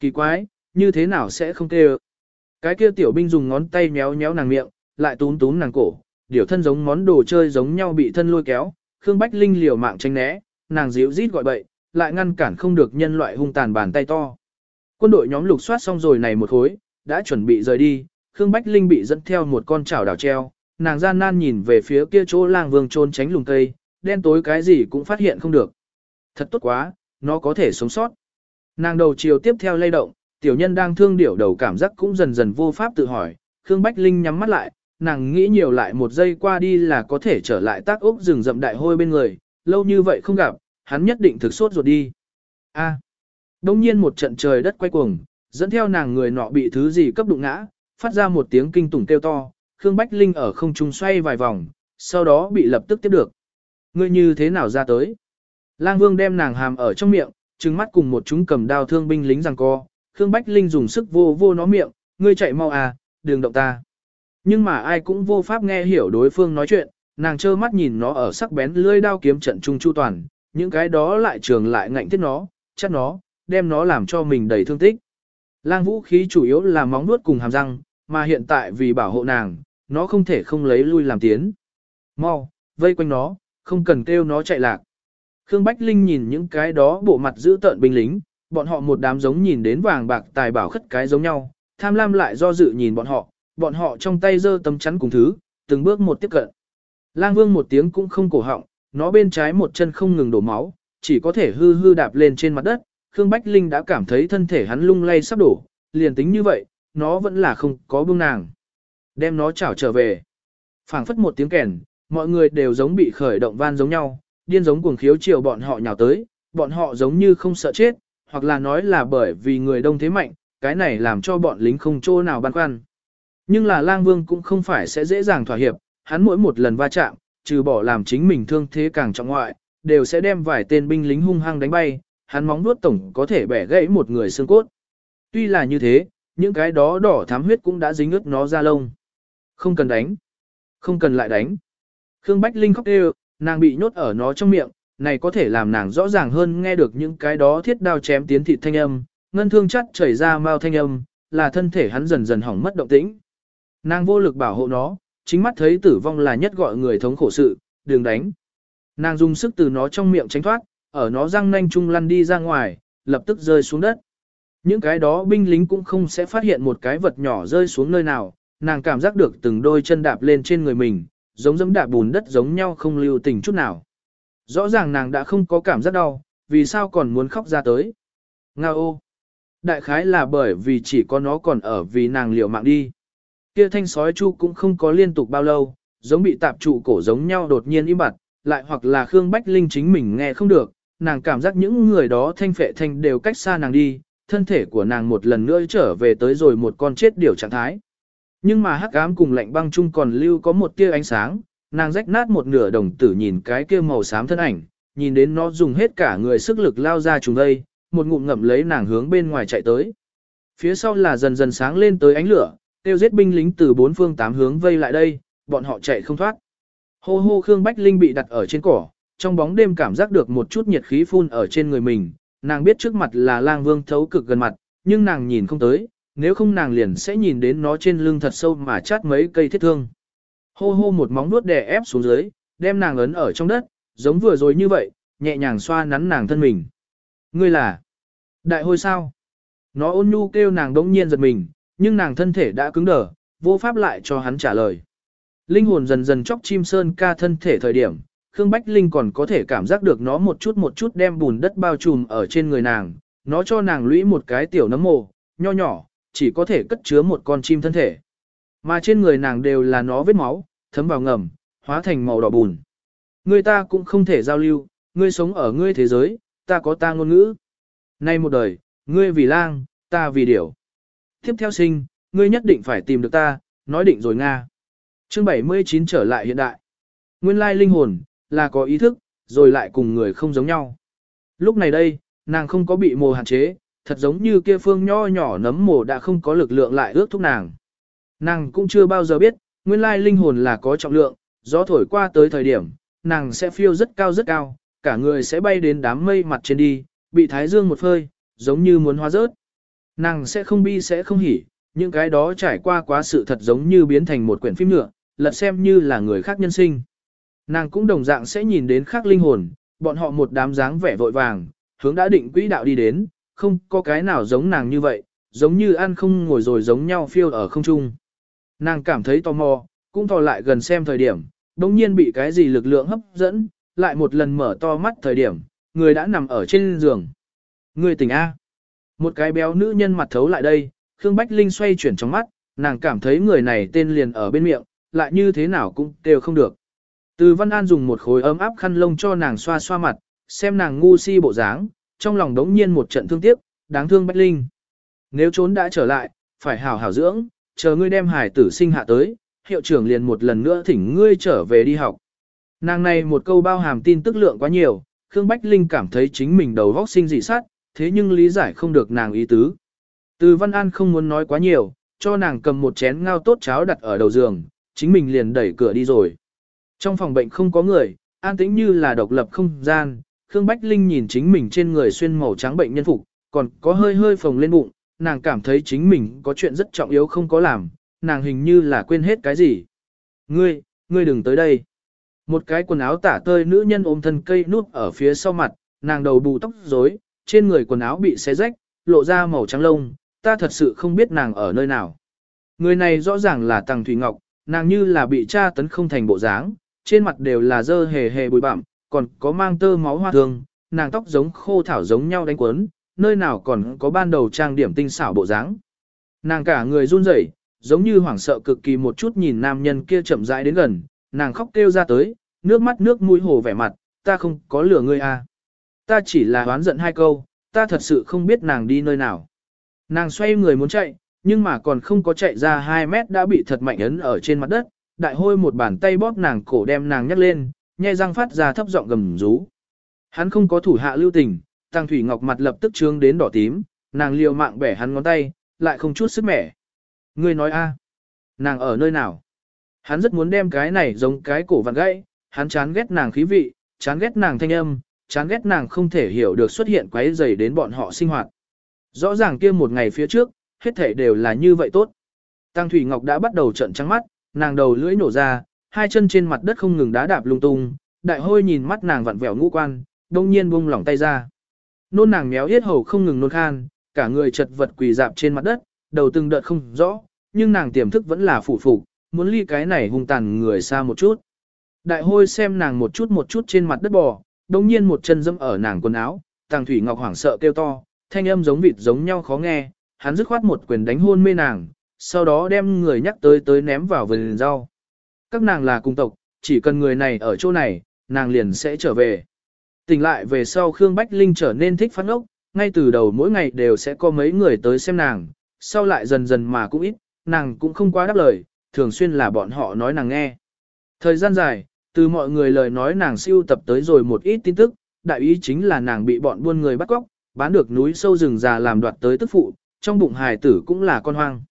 Kỳ quái, như thế nào sẽ không kêu. Cái kia tiểu binh dùng ngón tay méo méo nàng miệng, lại túm túm nàng cổ, điều thân giống món đồ chơi giống nhau bị thân lôi kéo, Khương Bách Linh liều mạng tránh né, nàng díu rít gọi bậy, lại ngăn cản không được nhân loại hung tàn bàn tay to. Quân đội nhóm lục soát xong rồi này một khối, đã chuẩn bị rời đi, Khương Bách Linh bị dẫn theo một con chảo đảo treo, nàng gian nan nhìn về phía kia chỗ lang vương trôn tránh lùng cây, đen tối cái gì cũng phát hiện không được. Thật tốt quá, nó có thể sống sót. Nàng đầu chiều tiếp theo lay động, tiểu nhân đang thương điểu đầu cảm giác cũng dần dần vô pháp tự hỏi, Khương Bách Linh nhắm mắt lại, nàng nghĩ nhiều lại một giây qua đi là có thể trở lại tác ốc rừng rậm đại hôi bên người, lâu như vậy không gặp, hắn nhất định thực sốt ruột đi. A. Đông nhiên một trận trời đất quay cuồng, dẫn theo nàng người nọ bị thứ gì cấp đụng ngã, phát ra một tiếng kinh tủng kêu to, Khương Bách Linh ở không trung xoay vài vòng, sau đó bị lập tức tiếp được. Ngươi như thế nào ra tới? Lang Vương đem nàng hàm ở trong miệng, trừng mắt cùng một chúng cầm đao thương binh lính rằng co, Khương Bách Linh dùng sức vô vô nó miệng, ngươi chạy mau à, đừng động ta. Nhưng mà ai cũng vô pháp nghe hiểu đối phương nói chuyện, nàng trơ mắt nhìn nó ở sắc bén lưỡi đao kiếm trận trung chu toàn, những cái đó lại trường lại ngạnh thiết nó, chắc nó, đem nó làm cho mình đầy thương tích. Lang vũ khí chủ yếu là móng nuốt cùng hàm răng, mà hiện tại vì bảo hộ nàng, nó không thể không lấy lui làm tiến. Mau, vây quanh nó, không cần kêu nó chạy lạc. Khương Bách Linh nhìn những cái đó bộ mặt giữ tợn binh lính, bọn họ một đám giống nhìn đến vàng bạc tài bảo khất cái giống nhau, tham lam lại do dự nhìn bọn họ, bọn họ trong tay giơ tấm chắn cùng thứ, từng bước một tiếp cận. Lang Vương một tiếng cũng không cổ họng, nó bên trái một chân không ngừng đổ máu, chỉ có thể hư hư đạp lên trên mặt đất. Khương Bách Linh đã cảm thấy thân thể hắn lung lay sắp đổ, liền tính như vậy, nó vẫn là không có buông nàng. Đem nó chảo trở về. phảng phất một tiếng kèn, mọi người đều giống bị khởi động van giống nhau, điên giống cuồng khiếu chiều bọn họ nhào tới, bọn họ giống như không sợ chết, hoặc là nói là bởi vì người đông thế mạnh, cái này làm cho bọn lính không chỗ nào băn khoăn. Nhưng là lang vương cũng không phải sẽ dễ dàng thỏa hiệp, hắn mỗi một lần va chạm, trừ bỏ làm chính mình thương thế càng trọng ngoại, đều sẽ đem vài tên binh lính hung hăng đánh bay, hắn móng vuốt tổng có thể bẻ gãy một người xương cốt. Tuy là như thế, những cái đó đỏ thám huyết cũng đã dính ướt nó ra lông. Không cần đánh. Không cần lại đánh. Khương Bách Linh khóc đều, nàng bị nhốt ở nó trong miệng, này có thể làm nàng rõ ràng hơn nghe được những cái đó thiết đao chém tiến thịt thanh âm, ngân thương chắt chảy ra mau thanh âm, là thân thể hắn dần dần hỏng mất động tĩnh. Nàng vô lực bảo hộ nó, chính mắt thấy tử vong là nhất gọi người thống khổ sự, đừng đánh. Nàng dùng sức từ nó trong miệng tránh thoát, ở nó răng nanh chung lăn đi ra ngoài, lập tức rơi xuống đất. Những cái đó binh lính cũng không sẽ phát hiện một cái vật nhỏ rơi xuống nơi nào, nàng cảm giác được từng đôi chân đạp lên trên người mình, giống giống đạp bùn đất giống nhau không lưu tình chút nào. Rõ ràng nàng đã không có cảm giác đau, vì sao còn muốn khóc ra tới. Nga ô! Đại khái là bởi vì chỉ có nó còn ở vì nàng liệu mạng đi. Kia thanh sói chu cũng không có liên tục bao lâu, giống bị tạp trụ cổ giống nhau đột nhiên im bặt, lại hoặc là Khương Bách Linh chính mình nghe không được, nàng cảm giác những người đó thanh phệ thanh đều cách xa nàng đi, thân thể của nàng một lần nữa trở về tới rồi một con chết điều trạng thái. Nhưng mà hắc ám cùng lạnh băng chung còn lưu có một tia ánh sáng, nàng rách nát một nửa đồng tử nhìn cái kia màu xám thân ảnh, nhìn đến nó dùng hết cả người sức lực lao ra trùng đây, một ngụm ngậm lấy nàng hướng bên ngoài chạy tới. Phía sau là dần dần sáng lên tới ánh lửa, tiêu giết binh lính từ bốn phương tám hướng vây lại đây, bọn họ chạy không thoát. Hô hô Khương Bách Linh bị đặt ở trên cỏ, trong bóng đêm cảm giác được một chút nhiệt khí phun ở trên người mình, nàng biết trước mặt là lang vương thấu cực gần mặt, nhưng nàng nhìn không tới, nếu không nàng liền sẽ nhìn đến nó trên lưng thật sâu mà chát mấy cây thiết thương. Hô hô một móng nuốt đè ép xuống dưới, đem nàng ấn ở trong đất, giống vừa rồi như vậy, nhẹ nhàng xoa nắn nàng thân mình. Ngươi là đại hôi sao? Nó ôn nhu kêu nàng đống nhiên giật mình, nhưng nàng thân thể đã cứng đờ, vô pháp lại cho hắn trả lời. Linh hồn dần dần chóc chim sơn ca thân thể thời điểm, Khương Bách Linh còn có thể cảm giác được nó một chút một chút đem bùn đất bao trùm ở trên người nàng, nó cho nàng lũy một cái tiểu nấm mồ, nho nhỏ, chỉ có thể cất chứa một con chim thân thể. Mà trên người nàng đều là nó vết máu, thấm vào ngầm, hóa thành màu đỏ bùn. Người ta cũng không thể giao lưu, ngươi sống ở ngươi thế giới, ta có ta ngôn ngữ. Nay một đời, ngươi vì lang, ta vì điểu. Tiếp theo sinh, ngươi nhất định phải tìm được ta, nói định rồi Nga. Chương 79 trở lại hiện đại. Nguyên lai linh hồn, là có ý thức, rồi lại cùng người không giống nhau. Lúc này đây, nàng không có bị mồ hạn chế, thật giống như kia phương nho nhỏ nấm mồ đã không có lực lượng lại ước thúc nàng. Nàng cũng chưa bao giờ biết, nguyên lai linh hồn là có trọng lượng, gió thổi qua tới thời điểm, nàng sẽ phiêu rất cao rất cao, cả người sẽ bay đến đám mây mặt trên đi, bị thái dương một phơi, giống như muốn hóa rớt. Nàng sẽ không bi sẽ không hỉ, những cái đó trải qua quá sự thật giống như biến thành một quyển phim nhựa, lật xem như là người khác nhân sinh. Nàng cũng đồng dạng sẽ nhìn đến khác linh hồn, bọn họ một đám dáng vẻ vội vàng, hướng đã định quỹ đạo đi đến, không có cái nào giống nàng như vậy, giống như ăn không ngồi rồi giống nhau phiêu ở không trung. Nàng cảm thấy tò mò, cũng thò lại gần xem thời điểm, đồng nhiên bị cái gì lực lượng hấp dẫn, lại một lần mở to mắt thời điểm, người đã nằm ở trên giường. Người tỉnh A. Một cái béo nữ nhân mặt thấu lại đây, Khương Bách Linh xoay chuyển trong mắt, nàng cảm thấy người này tên liền ở bên miệng, lại như thế nào cũng đều không được. Từ Văn An dùng một khối ấm áp khăn lông cho nàng xoa xoa mặt, xem nàng ngu si bộ dáng, trong lòng đống nhiên một trận thương tiếc, đáng thương Bách Linh. Nếu trốn đã trở lại, phải hảo hảo dưỡng, chờ ngươi đem hải tử sinh hạ tới, hiệu trưởng liền một lần nữa thỉnh ngươi trở về đi học. Nàng này một câu bao hàm tin tức lượng quá nhiều, Khương Bách Linh cảm thấy chính mình đầu vóc sinh dị sát, thế nhưng lý giải không được nàng ý tứ. Từ Văn An không muốn nói quá nhiều, cho nàng cầm một chén ngao tốt cháo đặt ở đầu giường, chính mình liền đẩy cửa đi rồi. Trong phòng bệnh không có người, an tĩnh như là độc lập không gian, Khương Bách Linh nhìn chính mình trên người xuyên màu trắng bệnh nhân phục, còn có hơi hơi phồng lên bụng, nàng cảm thấy chính mình có chuyện rất trọng yếu không có làm, nàng hình như là quên hết cái gì. Ngươi, ngươi đừng tới đây. Một cái quần áo tả tơi nữ nhân ôm thân cây núp ở phía sau mặt, nàng đầu bù tóc rối, trên người quần áo bị xé rách, lộ ra màu trắng lông, ta thật sự không biết nàng ở nơi nào. Người này rõ ràng là Tằng Thủy Ngọc, nàng như là bị tra tấn không thành bộ dáng, trên mặt đều là dơ hề hề bụi bặm, còn có mang tơ máu hoa thương, nàng tóc giống khô thảo giống nhau đánh quấn, nơi nào còn có ban đầu trang điểm tinh xảo bộ dáng. Nàng cả người run rẩy, giống như hoảng sợ cực kỳ một chút nhìn nam nhân kia chậm rãi đến gần, nàng khóc kêu ra tới, nước mắt nước mũi hồ vẻ mặt, ta không có lửa ngươi à. Ta chỉ là oán giận hai câu, ta thật sự không biết nàng đi nơi nào. Nàng xoay người muốn chạy, nhưng mà còn không có chạy ra 2 mét đã bị thật mạnh ấn ở trên mặt đất, đại hôi một bàn tay bóp nàng cổ đem nàng nhắc lên, nhai răng phát ra thấp giọng gầm rú. Hắn không có thủ hạ lưu tình, Tăng Thủy Ngọc mặt lập tức trướng đến đỏ tím, nàng liều mạng bẻ hắn ngón tay, lại không chút sức mẻ. Ngươi nói a, nàng ở nơi nào? Hắn rất muốn đem cái này giống cái cổ vặn gãy, hắn chán ghét nàng khí vị, chán ghét nàng thanh âm, chán ghét nàng không thể hiểu được xuất hiện quấy rầy đến bọn họ sinh hoạt. Rõ ràng kia một ngày phía trước, hết thể đều là như vậy tốt. Tăng Thủy Ngọc đã bắt đầu trận trắng mắt, nàng đầu lưỡi nổ ra, hai chân trên mặt đất không ngừng đá đạp lung tung, đại hôi nhìn mắt nàng vặn vẹo ngũ quan, đông nhiên buông lỏng tay ra. Nôn nàng méo yết hầu không ngừng nôn khan, cả người chật vật quỳ dạp trên mặt đất, đầu từng đợt không rõ, nhưng nàng tiềm thức vẫn là phủ phục, muốn ly cái này hung tàn người xa một chút. Đại hôi xem nàng một chút một chút trên mặt đất bò, đông nhiên một chân dâm ở nàng quần áo, tàng thủy ngọc hoảng sợ kêu to, thanh âm giống vịt giống nhau khó nghe, hắn dứt khoát một quyền đánh hôn mê nàng, sau đó đem người nhắc tới tới ném vào vườn rau. Các nàng là cung tộc, chỉ cần người này ở chỗ này, nàng liền sẽ trở về. Tỉnh lại về sau Khương Bách Linh trở nên thích phát ốc, ngay từ đầu mỗi ngày đều sẽ có mấy người tới xem nàng, sau lại dần dần mà cũng ít, nàng cũng không quá đáp lời, thường xuyên là bọn họ nói nàng nghe. Thời gian dài, từ mọi người lời nói nàng siêu tập tới rồi một ít tin tức, đại ý chính là nàng bị bọn buôn người bắt cóc, bán được núi sâu rừng già làm đoạt tới tức phụ, trong bụng hài tử cũng là con hoang.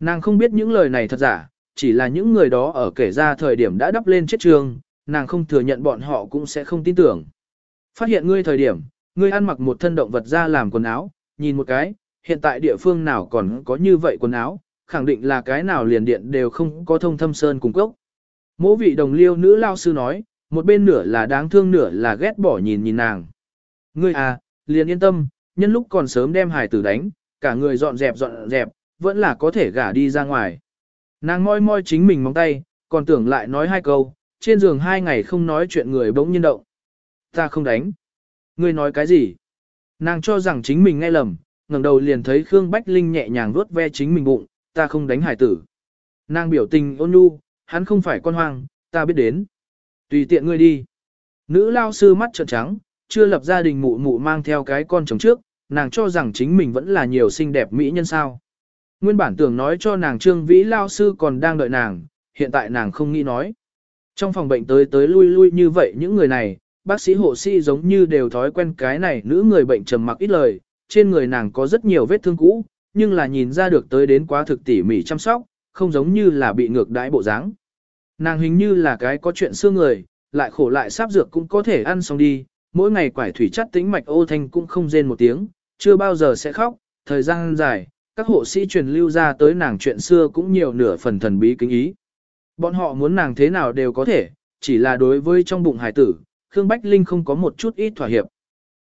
Nàng không biết những lời này thật giả, chỉ là những người đó ở kể ra thời điểm đã đắp lên chết trường, nàng không thừa nhận bọn họ cũng sẽ không tin tưởng. Phát hiện ngươi thời điểm, ngươi ăn mặc một thân động vật ra làm quần áo, nhìn một cái, hiện tại địa phương nào còn có như vậy quần áo, khẳng định là cái nào liền điện đều không có thông thâm sơn cùng cốc. Mỗ vị đồng liêu nữ lao sư nói, một bên nửa là đáng thương nửa là ghét bỏ nhìn nhìn nàng. Ngươi à, liền yên tâm, nhân lúc còn sớm đem hải tử đánh, cả người dọn dẹp dọn dẹp, vẫn là có thể gả đi ra ngoài. Nàng moi moi chính mình móng tay, còn tưởng lại nói hai câu, trên giường hai ngày không nói chuyện người bỗng nhiên động. Ta không đánh. Ngươi nói cái gì? Nàng cho rằng chính mình nghe lầm, ngẩng đầu liền thấy Khương Bách Linh nhẹ nhàng vuốt ve chính mình bụng, ta không đánh hải tử. Nàng biểu tình ôn nhu, hắn không phải con hoang, ta biết đến. Tùy tiện ngươi đi. Nữ lao sư mắt trợn trắng, chưa lập gia đình mụ mụ mang theo cái con chồng trước, nàng cho rằng chính mình vẫn là nhiều xinh đẹp mỹ nhân sao. Nguyên bản tưởng nói cho nàng trương vĩ lao sư còn đang đợi nàng, hiện tại nàng không nghĩ nói. Trong phòng bệnh tới tới lui lui như vậy những người này, bác sĩ hộ sĩ giống như đều thói quen cái này nữ người bệnh trầm mặc ít lời, trên người nàng có rất nhiều vết thương cũ, nhưng là nhìn ra được tới đến quá thực tỉ mỉ chăm sóc, không giống như là bị ngược đãi bộ dáng. Nàng hình như là cái có chuyện xưa người, lại khổ lại sáp dược cũng có thể ăn xong đi, mỗi ngày quải thủy chất tính mạch ô thanh cũng không rên một tiếng, chưa bao giờ sẽ khóc, thời gian dài, các hộ sĩ truyền lưu ra tới nàng chuyện xưa cũng nhiều nửa phần thần bí kính ý. Bọn họ muốn nàng thế nào đều có thể, chỉ là đối với trong bụng hải tử, Khương Bách Linh không có một chút ít thỏa hiệp.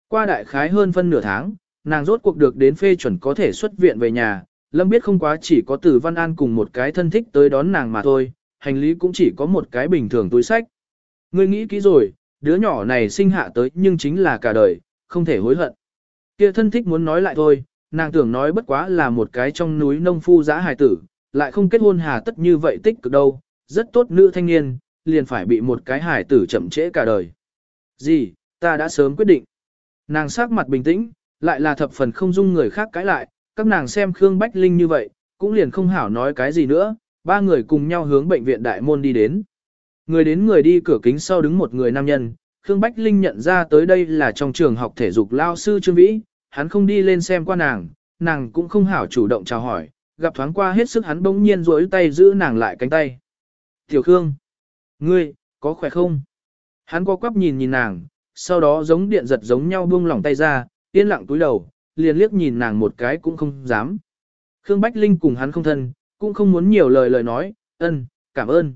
Qua đại khái hơn phân nửa tháng, nàng rốt cuộc được đến phê chuẩn có thể xuất viện về nhà, Lâm biết không quá chỉ có Từ Văn An cùng một cái thân thích tới đón nàng mà thôi, hành lý cũng chỉ có một cái bình thường túi sách. Ngươi nghĩ kỹ rồi, đứa nhỏ này sinh hạ tới nhưng chính là cả đời, không thể hối hận. Kia thân thích muốn nói lại thôi, nàng tưởng nói bất quá là một cái trong núi nông phu giã hài tử, lại không kết hôn hà tất như vậy tích cực đâu, rất tốt nữ thanh niên, liền phải bị một cái hài tử chậm trễ cả đời. Gì, ta đã sớm quyết định. Nàng sắc mặt bình tĩnh, lại là thập phần không dung người khác cãi lại, các nàng xem Khương Bách Linh như vậy, cũng liền không hảo nói cái gì nữa, ba người cùng nhau hướng bệnh viện đại môn đi đến. Người đến người đi cửa kính sau đứng một người nam nhân, Khương Bách Linh nhận ra tới đây là trong trường học thể dục lao sư Trương Vĩ, hắn không đi lên xem qua nàng, nàng cũng không hảo chủ động chào hỏi, gặp thoáng qua hết sức hắn bỗng nhiên rối tay giữ nàng lại cánh tay. Tiểu Khương, ngươi, có khỏe không? Hắn qua quắp nhìn nhìn nàng, sau đó giống điện giật giống nhau buông lỏng tay ra, yên lặng túi đầu, liền liếc nhìn nàng một cái cũng không dám. Khương Bách Linh cùng hắn không thân, cũng không muốn nhiều lời lời nói, ân, cảm ơn.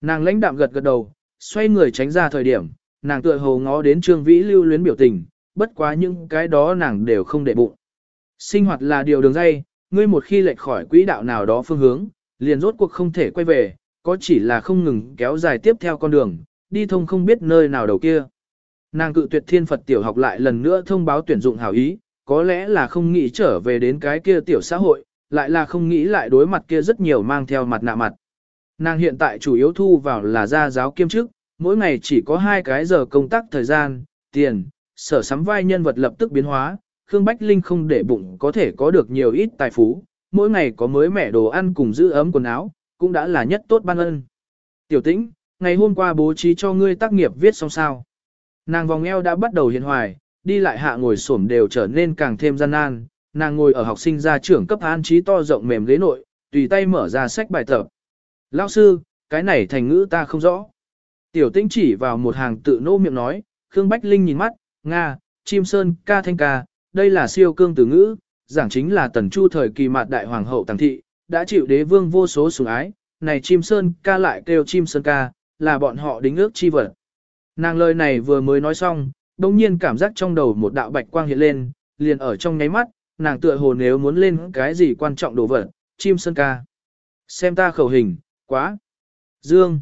Nàng lãnh đạm gật gật đầu, xoay người tránh ra thời điểm, nàng tựa hồ ngó đến Trương Vĩ lưu luyến biểu tình, bất quá những cái đó nàng đều không để bụng. Sinh hoạt là điều đường dây, ngươi một khi lệch khỏi quỹ đạo nào đó phương hướng, liền rốt cuộc không thể quay về, có chỉ là không ngừng kéo dài tiếp theo con đường, đi thông không biết nơi nào đầu kia. Nàng cự tuyệt thiên Phật tiểu học lại lần nữa thông báo tuyển dụng hảo ý, có lẽ là không nghĩ trở về đến cái kia tiểu xã hội, lại là không nghĩ lại đối mặt kia rất nhiều mang theo mặt nạ mặt. Nàng hiện tại chủ yếu thu vào là gia giáo kiêm chức, mỗi ngày chỉ có hai cái giờ công tác thời gian, tiền, sở sắm vai nhân vật lập tức biến hóa, Khương Bách Linh không để bụng có thể có được nhiều ít tài phú, mỗi ngày có mới mẻ đồ ăn cùng giữ ấm quần áo, cũng đã là nhất tốt ban ân. Tiểu tĩnh, ngày hôm qua bố trí cho ngươi tác nghiệp viết xong sao. Nàng vòng eo đã bắt đầu hiền hoài, đi lại hạ ngồi xổm đều trở nên càng thêm gian nan, nàng ngồi ở học sinh gia trưởng cấp an trí to rộng mềm ghế nội, tùy tay mở ra sách bài tập. Lão sư, cái này thành ngữ ta không rõ. Tiểu tĩnh chỉ vào một hàng tự nô miệng nói, Khương Bách Linh nhìn mắt, Nga, chim sơn, ca thanh ca, đây là siêu cương từ ngữ, giảng chính là tần chu thời kỳ mạt đại hoàng hậu tàng thị, đã chịu đế vương vô số sủng ái, này chim sơn ca lại kêu chim sơn ca, là bọn họ đính ước chi vật. Nàng lời này vừa mới nói xong, đồng nhiên cảm giác trong đầu một đạo bạch quang hiện lên, liền ở trong nháy mắt, nàng tựa hồ nếu muốn lên cái gì quan trọng đồ vật, chim sơn ca. Xem ta khẩu hình, quá. Dương.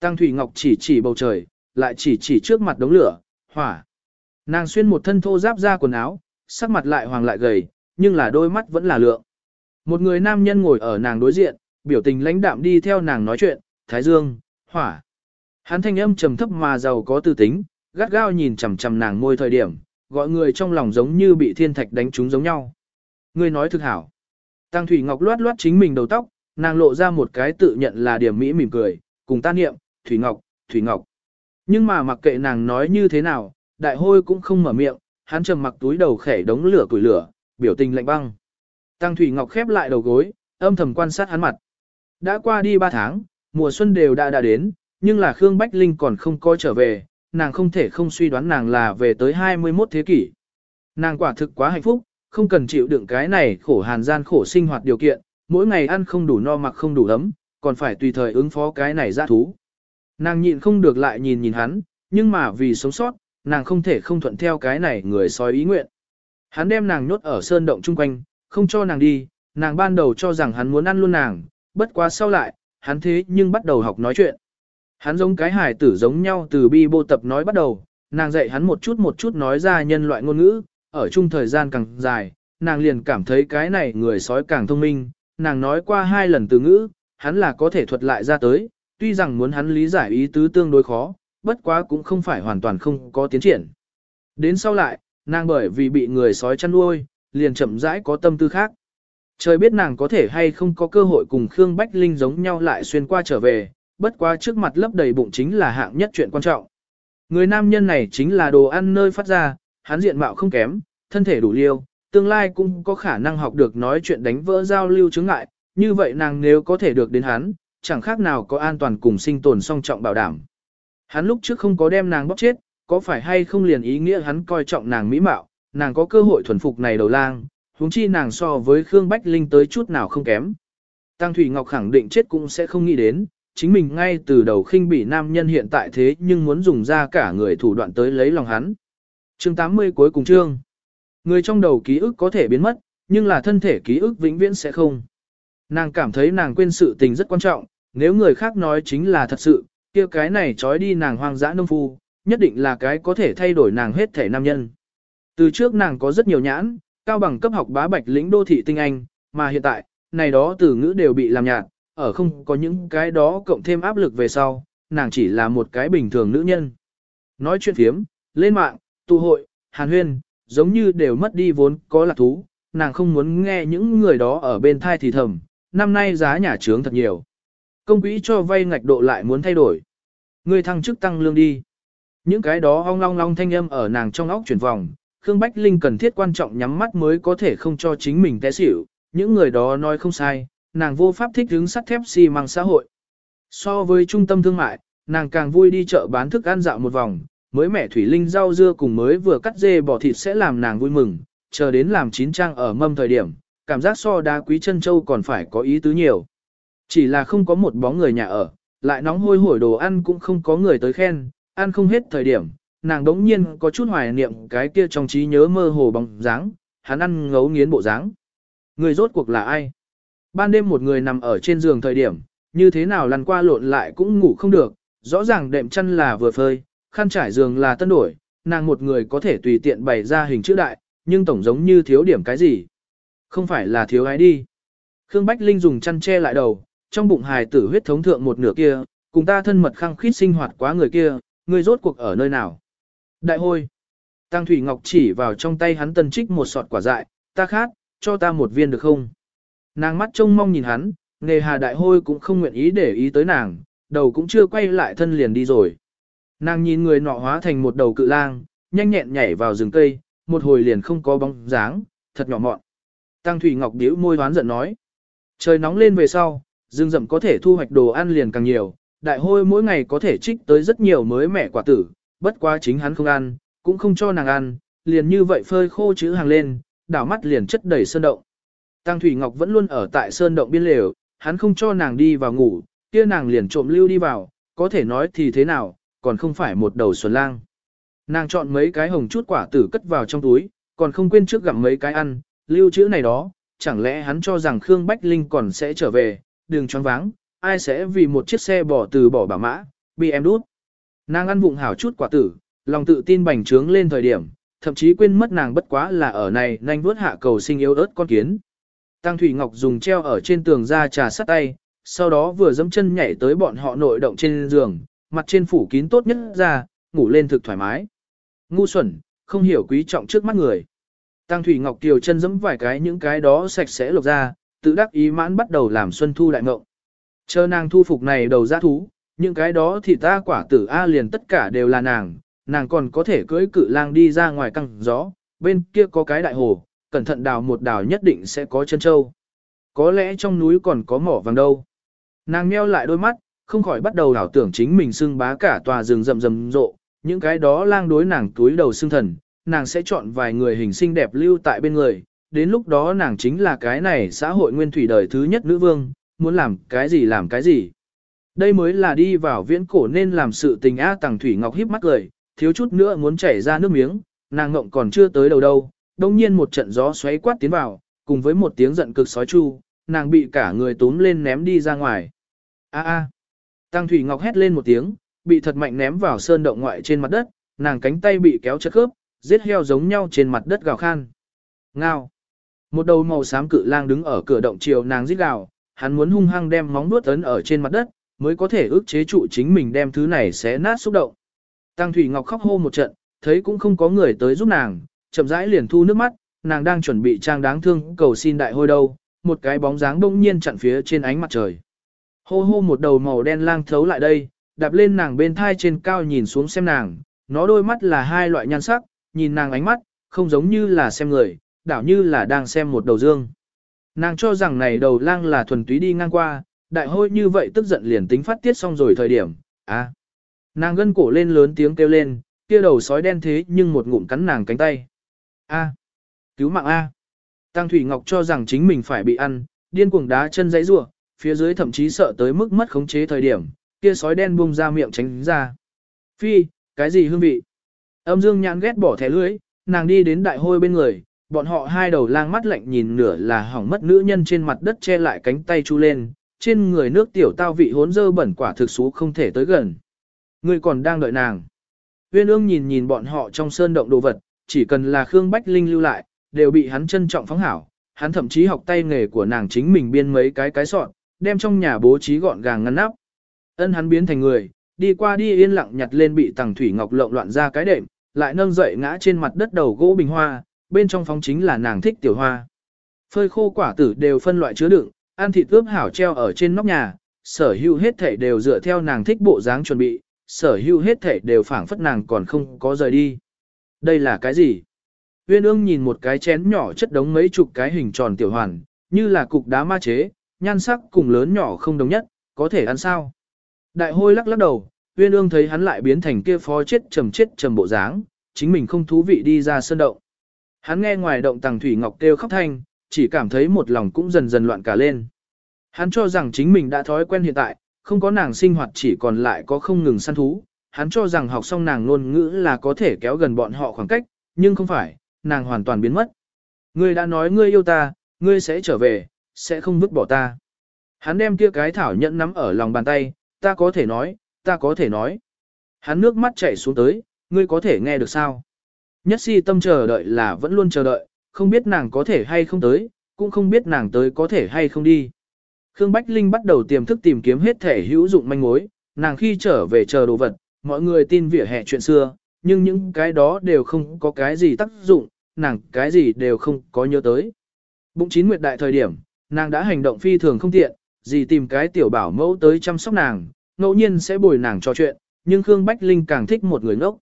Tăng Thủy Ngọc chỉ chỉ bầu trời, lại chỉ chỉ trước mặt đống lửa, hỏa. Nàng xuyên một thân thô giáp ra quần áo, sắc mặt lại hoàng lại gầy, nhưng là đôi mắt vẫn là lượng. Một người nam nhân ngồi ở nàng đối diện, biểu tình lãnh đạm đi theo nàng nói chuyện, Thái Dương, hỏa. Hắn thanh âm trầm thấp mà giàu có tư tính, gắt gao nhìn chằm chằm nàng môi thời điểm, gọi người trong lòng giống như bị thiên thạch đánh trúng giống nhau. Ngươi nói thực hảo. Tăng Thủy Ngọc loát loát chính mình đầu tóc, nàng lộ ra một cái tự nhận là điểm mỹ mỉm cười, cùng ta niệm, Thủy Ngọc, Thủy Ngọc. Nhưng mà mặc kệ nàng nói như thế nào, đại hôi cũng không mở miệng, hắn trầm mặc túi đầu khẻ đống lửa củi lửa, biểu tình lạnh băng. Tăng Thủy Ngọc khép lại đầu gối, âm thầm quan sát hắn mặt. Đã qua đi 3 tháng, mùa xuân đều đã đã đến, nhưng là Khương Bách Linh còn không có trở về, nàng không thể không suy đoán nàng là về tới 21 thế kỷ. Nàng quả thực quá hạnh phúc, không cần chịu đựng cái này khổ hàn gian khổ sinh hoạt điều kiện, mỗi ngày ăn không đủ no mặc không đủ ấm, còn phải tùy thời ứng phó cái này ra thú. Nàng nhịn không được lại nhìn nhìn hắn, nhưng mà vì sống sót, nàng không thể không thuận theo cái này người sói ý nguyện. Hắn đem nàng nhốt ở sơn động chung quanh, không cho nàng đi, nàng ban đầu cho rằng hắn muốn ăn luôn nàng, bất quá sau lại, hắn thế nhưng bắt đầu học nói chuyện. Hắn giống cái hải tử giống nhau từ bi bô tập nói bắt đầu, nàng dạy hắn một chút một chút nói ra nhân loại ngôn ngữ, ở chung thời gian càng dài, nàng liền cảm thấy cái này người sói càng thông minh, nàng nói qua hai lần từ ngữ, hắn là có thể thuật lại ra tới, tuy rằng muốn hắn lý giải ý tứ tương đối khó, bất quá cũng không phải hoàn toàn không có tiến triển. Đến sau lại, nàng bởi vì bị người sói chăn nuôi, liền chậm rãi có tâm tư khác. Trời biết nàng có thể hay không có cơ hội cùng Khương Bách Linh giống nhau lại xuyên qua trở về, bất quá trước mặt lấp đầy bụng chính là hạng nhất chuyện quan trọng. Người nam nhân này chính là đồ ăn nơi phát ra, hắn diện mạo không kém, thân thể đủ liêu, tương lai cũng có khả năng học được nói chuyện đánh vỡ giao lưu chứng ngại, như vậy nàng nếu có thể được đến hắn, chẳng khác nào có an toàn cùng sinh tồn song trọng bảo đảm. Hắn lúc trước không có đem nàng bóc chết, có phải hay không liền ý nghĩa hắn coi trọng nàng mỹ mạo, nàng có cơ hội thuần phục này đầu lang, huống chi nàng so với Khương Bách Linh tới chút nào không kém. Tăng Thủy Ngọc khẳng định chết cũng sẽ không nghĩ đến, chính mình ngay từ đầu khinh bị nam nhân hiện tại thế nhưng muốn dùng ra cả người thủ đoạn tới lấy lòng hắn. Chương 80 cuối cùng chương. Người trong đầu ký ức có thể biến mất, nhưng là thân thể ký ức vĩnh viễn sẽ không. Nàng cảm thấy nàng quên sự tình rất quan trọng, nếu người khác nói chính là thật sự, kia cái này trói đi nàng hoang dã nông phu, nhất định là cái có thể thay đổi nàng hết thể nam nhân. Từ trước nàng có rất nhiều nhãn, cao bằng cấp học bá bạch lĩnh đô thị tinh anh, mà hiện tại, này đó từ ngữ đều bị làm nhạt, ở không có những cái đó cộng thêm áp lực về sau, nàng chỉ là một cái bình thường nữ nhân. Nói chuyện phiếm, lên mạng, tụ hội, hàn huyên, giống như đều mất đi vốn có lạc thú, nàng không muốn nghe những người đó ở bên thai thì thầm, năm nay giá nhà trướng thật nhiều. Công quỹ cho vay ngạch độ lại muốn thay đổi. Người thăng chức tăng lương đi. Những cái đó ong long long thanh âm ở nàng trong óc chuyển vòng, Khương Bách Linh cần thiết quan trọng nhắm mắt mới có thể không cho chính mình té xỉu, những người đó nói không sai, nàng vô pháp thích hứng sắt thép xi măng xã hội. So với trung tâm thương mại, nàng càng vui đi chợ bán thức ăn dạo một vòng, mới mẻ thủy linh rau dưa cùng mới vừa cắt dê bỏ thịt sẽ làm nàng vui mừng, chờ đến làm chín trang ở mâm thời điểm, cảm giác so đá quý chân châu còn phải có ý tứ nhiều. Chỉ là không có một bóng người nhà ở, lại nóng hôi hổi đồ ăn cũng không có người tới khen, ăn không hết thời điểm, nàng đống nhiên có chút hoài niệm cái kia trong trí nhớ mơ hồ bóng dáng, hắn ăn ngấu nghiến bộ dáng. Người rốt cuộc là ai? Ban đêm một người nằm ở trên giường thời điểm, như thế nào lăn qua lộn lại cũng ngủ không được, rõ ràng đệm chăn là vừa phơi, khăn trải giường là tân đổi, nàng một người có thể tùy tiện bày ra hình chữ đại, nhưng tổng giống như thiếu điểm cái gì. Không phải là thiếu ai đi. Khương Bách Linh dùng chăn che lại đầu, trong bụng hài tử huyết thống thượng một nửa kia, cùng ta thân mật khăng khít sinh hoạt quá người kia, người rốt cuộc ở nơi nào. Đại hôi. Tăng Thủy Ngọc chỉ vào trong tay hắn tân trích một sọt quả dại, ta khát, cho ta một viên được không? Nàng mắt trông mong nhìn hắn, nghề hà đại hôi cũng không nguyện ý để ý tới nàng, đầu cũng chưa quay lại thân liền đi rồi. Nàng nhìn người nọ hóa thành một đầu cự lang, nhanh nhẹn nhảy vào rừng cây, một hồi liền không có bóng dáng, thật nhỏ mọn. Tăng Thủy Ngọc điếu môi đoán giận nói. Trời nóng lên về sau, rừng rậm có thể thu hoạch đồ ăn liền càng nhiều, đại hôi mỗi ngày có thể trích tới rất nhiều mới mẻ quả tử, bất quá chính hắn không ăn, cũng không cho nàng ăn, liền như vậy phơi khô chữ hàng lên, đảo mắt liền chất đầy sơn động. Tăng Thủy Ngọc vẫn luôn ở tại sơn động biên lều, hắn không cho nàng đi vào ngủ, kia nàng liền trộm lưu đi vào, có thể nói thì thế nào, còn không phải một đầu xuân lang. Nàng chọn mấy cái hồng chút quả tử cất vào trong túi, còn không quên trước gặm mấy cái ăn, lưu trữ này đó, chẳng lẽ hắn cho rằng Khương Bách Linh còn sẽ trở về, đường choáng váng, ai sẽ vì một chiếc xe bỏ từ bỏ bảo mã, bị em đút. Nàng ăn vụng hảo chút quả tử, lòng tự tin bành trướng lên thời điểm, thậm chí quên mất nàng bất quá là ở này nhanh vuốt hạ cầu sinh yếu ớt con kiến. Tăng Thủy Ngọc dùng treo ở trên tường ra trà sắt tay, sau đó vừa dẫm chân nhảy tới bọn họ nội động trên giường, mặt trên phủ kín tốt nhất ra, ngủ lên thực thoải mái. Ngu xuẩn, không hiểu quý trọng trước mắt người. Tăng Thủy Ngọc Kiều chân dẫm vài cái những cái đó sạch sẽ lột ra, tự đắc ý mãn bắt đầu làm xuân thu đại ngộng. Chờ nàng thu phục này đầu ra thú, những cái đó thì ta quả tử A liền tất cả đều là nàng, nàng còn có thể cưỡi cự lang đi ra ngoài căng gió, bên kia có cái đại hồ, cẩn thận đào một đào nhất định sẽ có chân châu. Có lẽ trong núi còn có mỏ vàng đâu. Nàng meo lại đôi mắt, không khỏi bắt đầu đảo tưởng chính mình xưng bá cả tòa rừng rầm rầm rộ, những cái đó lang đối nàng túi đầu xưng thần, nàng sẽ chọn vài người hình xinh đẹp lưu tại bên người, đến lúc đó nàng chính là cái này xã hội nguyên thủy đời thứ nhất nữ vương, muốn làm cái gì làm cái gì. Đây mới là đi vào viễn cổ nên làm sự tình á tàng thủy ngọc híp mắt cười, thiếu chút nữa muốn chảy ra nước miếng, nàng ngộng còn chưa tới đầu đâu, đông nhiên một trận gió xoáy quát tiến vào, cùng với một tiếng giận cực sói chu, nàng bị cả người túm lên ném đi ra ngoài. A a. Tăng Thủy Ngọc hét lên một tiếng, bị thật mạnh ném vào sơn động ngoại trên mặt đất, nàng cánh tay bị kéo chật khớp, giết heo giống nhau trên mặt đất gào khan. Ngao. Một đầu màu xám cự lang đứng ở cửa động chiều nàng rít gào, hắn muốn hung hăng đem móng vuốt ấn ở trên mặt đất, mới có thể ức chế trụ chính mình đem thứ này xé nát xúc động. Tăng Thủy Ngọc khóc hô một trận, thấy cũng không có người tới giúp nàng, chậm rãi liền thu nước mắt, nàng đang chuẩn bị trang đáng thương cầu xin đại hôi đâu, một cái bóng dáng bỗng nhiên chặn phía trên ánh mặt trời. Hô hô một đầu màu đen lang thấu lại đây, đạp lên nàng bên thai trên cao nhìn xuống xem nàng, nó đôi mắt là hai loại nhan sắc, nhìn nàng ánh mắt, không giống như là xem người, đảo như là đang xem một đầu dương. Nàng cho rằng này đầu lang là thuần túy đi ngang qua, đại hôi như vậy tức giận liền tính phát tiết xong rồi thời điểm, à. Nàng gân cổ lên lớn tiếng kêu lên, kia đầu sói đen thế nhưng một ngụm cắn nàng cánh tay. A. Cứu mạng A. Tăng Thủy Ngọc cho rằng chính mình phải bị ăn, điên cuồng đá chân dãy rủa, phía dưới thậm chí sợ tới mức mất khống chế thời điểm, kia sói đen buông ra miệng tránh ra. Phi, cái gì hương vị? Âm Dương nhãn ghét bỏ thẻ lưới, nàng đi đến đại hôi bên người, bọn họ hai đầu lang mắt lạnh nhìn nửa là hỏng mất nữ nhân trên mặt đất che lại cánh tay chu lên, trên người nước tiểu tao vị hốn dơ bẩn quả thực xú không thể tới gần. Người còn đang đợi nàng. Uyên ương nhìn nhìn bọn họ trong sơn động đồ vật, chỉ cần là Khương Bách Linh lưu lại, đều bị hắn trân trọng phóng hảo. Hắn thậm chí học tay nghề của nàng chính mình biên mấy cái cái sọn, đem trong nhà bố trí gọn gàng ngăn nắp. Ân hắn biến thành người, đi qua đi yên lặng nhặt lên bị tàng thủy ngọc lộn loạn ra cái đệm, lại nâng dậy ngã trên mặt đất đầu gỗ bình hoa, bên trong phóng chính là nàng thích tiểu hoa. Phơi khô quả tử đều phân loại chứa đựng, ăn thịt ướp hảo treo ở trên nóc nhà, sở hữu hết thể đều dựa theo nàng thích bộ dáng chuẩn bị, sở hữu hết thể đều phảng phất nàng còn không có rời đi. Đây là cái gì? Uyên ương nhìn một cái chén nhỏ chất đống mấy chục cái hình tròn tiểu hoàn, như là cục đá ma chế, nhan sắc cùng lớn nhỏ không đồng nhất, có thể ăn sao? Đại hôi lắc lắc đầu, Uyên ương thấy hắn lại biến thành kia phó chết trầm chết trầm bộ dáng, chính mình không thú vị đi ra sơn động. Hắn nghe ngoài động tàng thủy ngọc kêu khóc thanh, chỉ cảm thấy một lòng cũng dần dần loạn cả lên. Hắn cho rằng chính mình đã thói quen hiện tại, không có nàng sinh hoạt chỉ còn lại có không ngừng săn thú. Hắn cho rằng học xong nàng ngôn ngữ là có thể kéo gần bọn họ khoảng cách, nhưng không phải, nàng hoàn toàn biến mất. Ngươi đã nói ngươi yêu ta, ngươi sẽ trở về, sẽ không vứt bỏ ta. Hắn đem kia cái thảo nhẫn nắm ở lòng bàn tay, ta có thể nói, ta có thể nói. Hắn nước mắt chảy xuống tới, ngươi có thể nghe được sao? Nhất si tâm chờ đợi là vẫn luôn chờ đợi, không biết nàng có thể hay không tới, cũng không biết nàng tới có thể hay không đi. Khương Bách Linh bắt đầu tiềm thức tìm kiếm hết thể hữu dụng manh mối, nàng khi trở về chờ đồ vật, mọi người tin vỉa hè chuyện xưa, nhưng những cái đó đều không có cái gì tác dụng, nàng cái gì đều không có nhớ tới. Bụng chín nguyệt đại thời điểm, nàng đã hành động phi thường không tiện, gì tìm cái tiểu bảo mẫu tới chăm sóc nàng, ngẫu nhiên sẽ bồi nàng trò chuyện, nhưng Khương Bách Linh càng thích một người ngốc.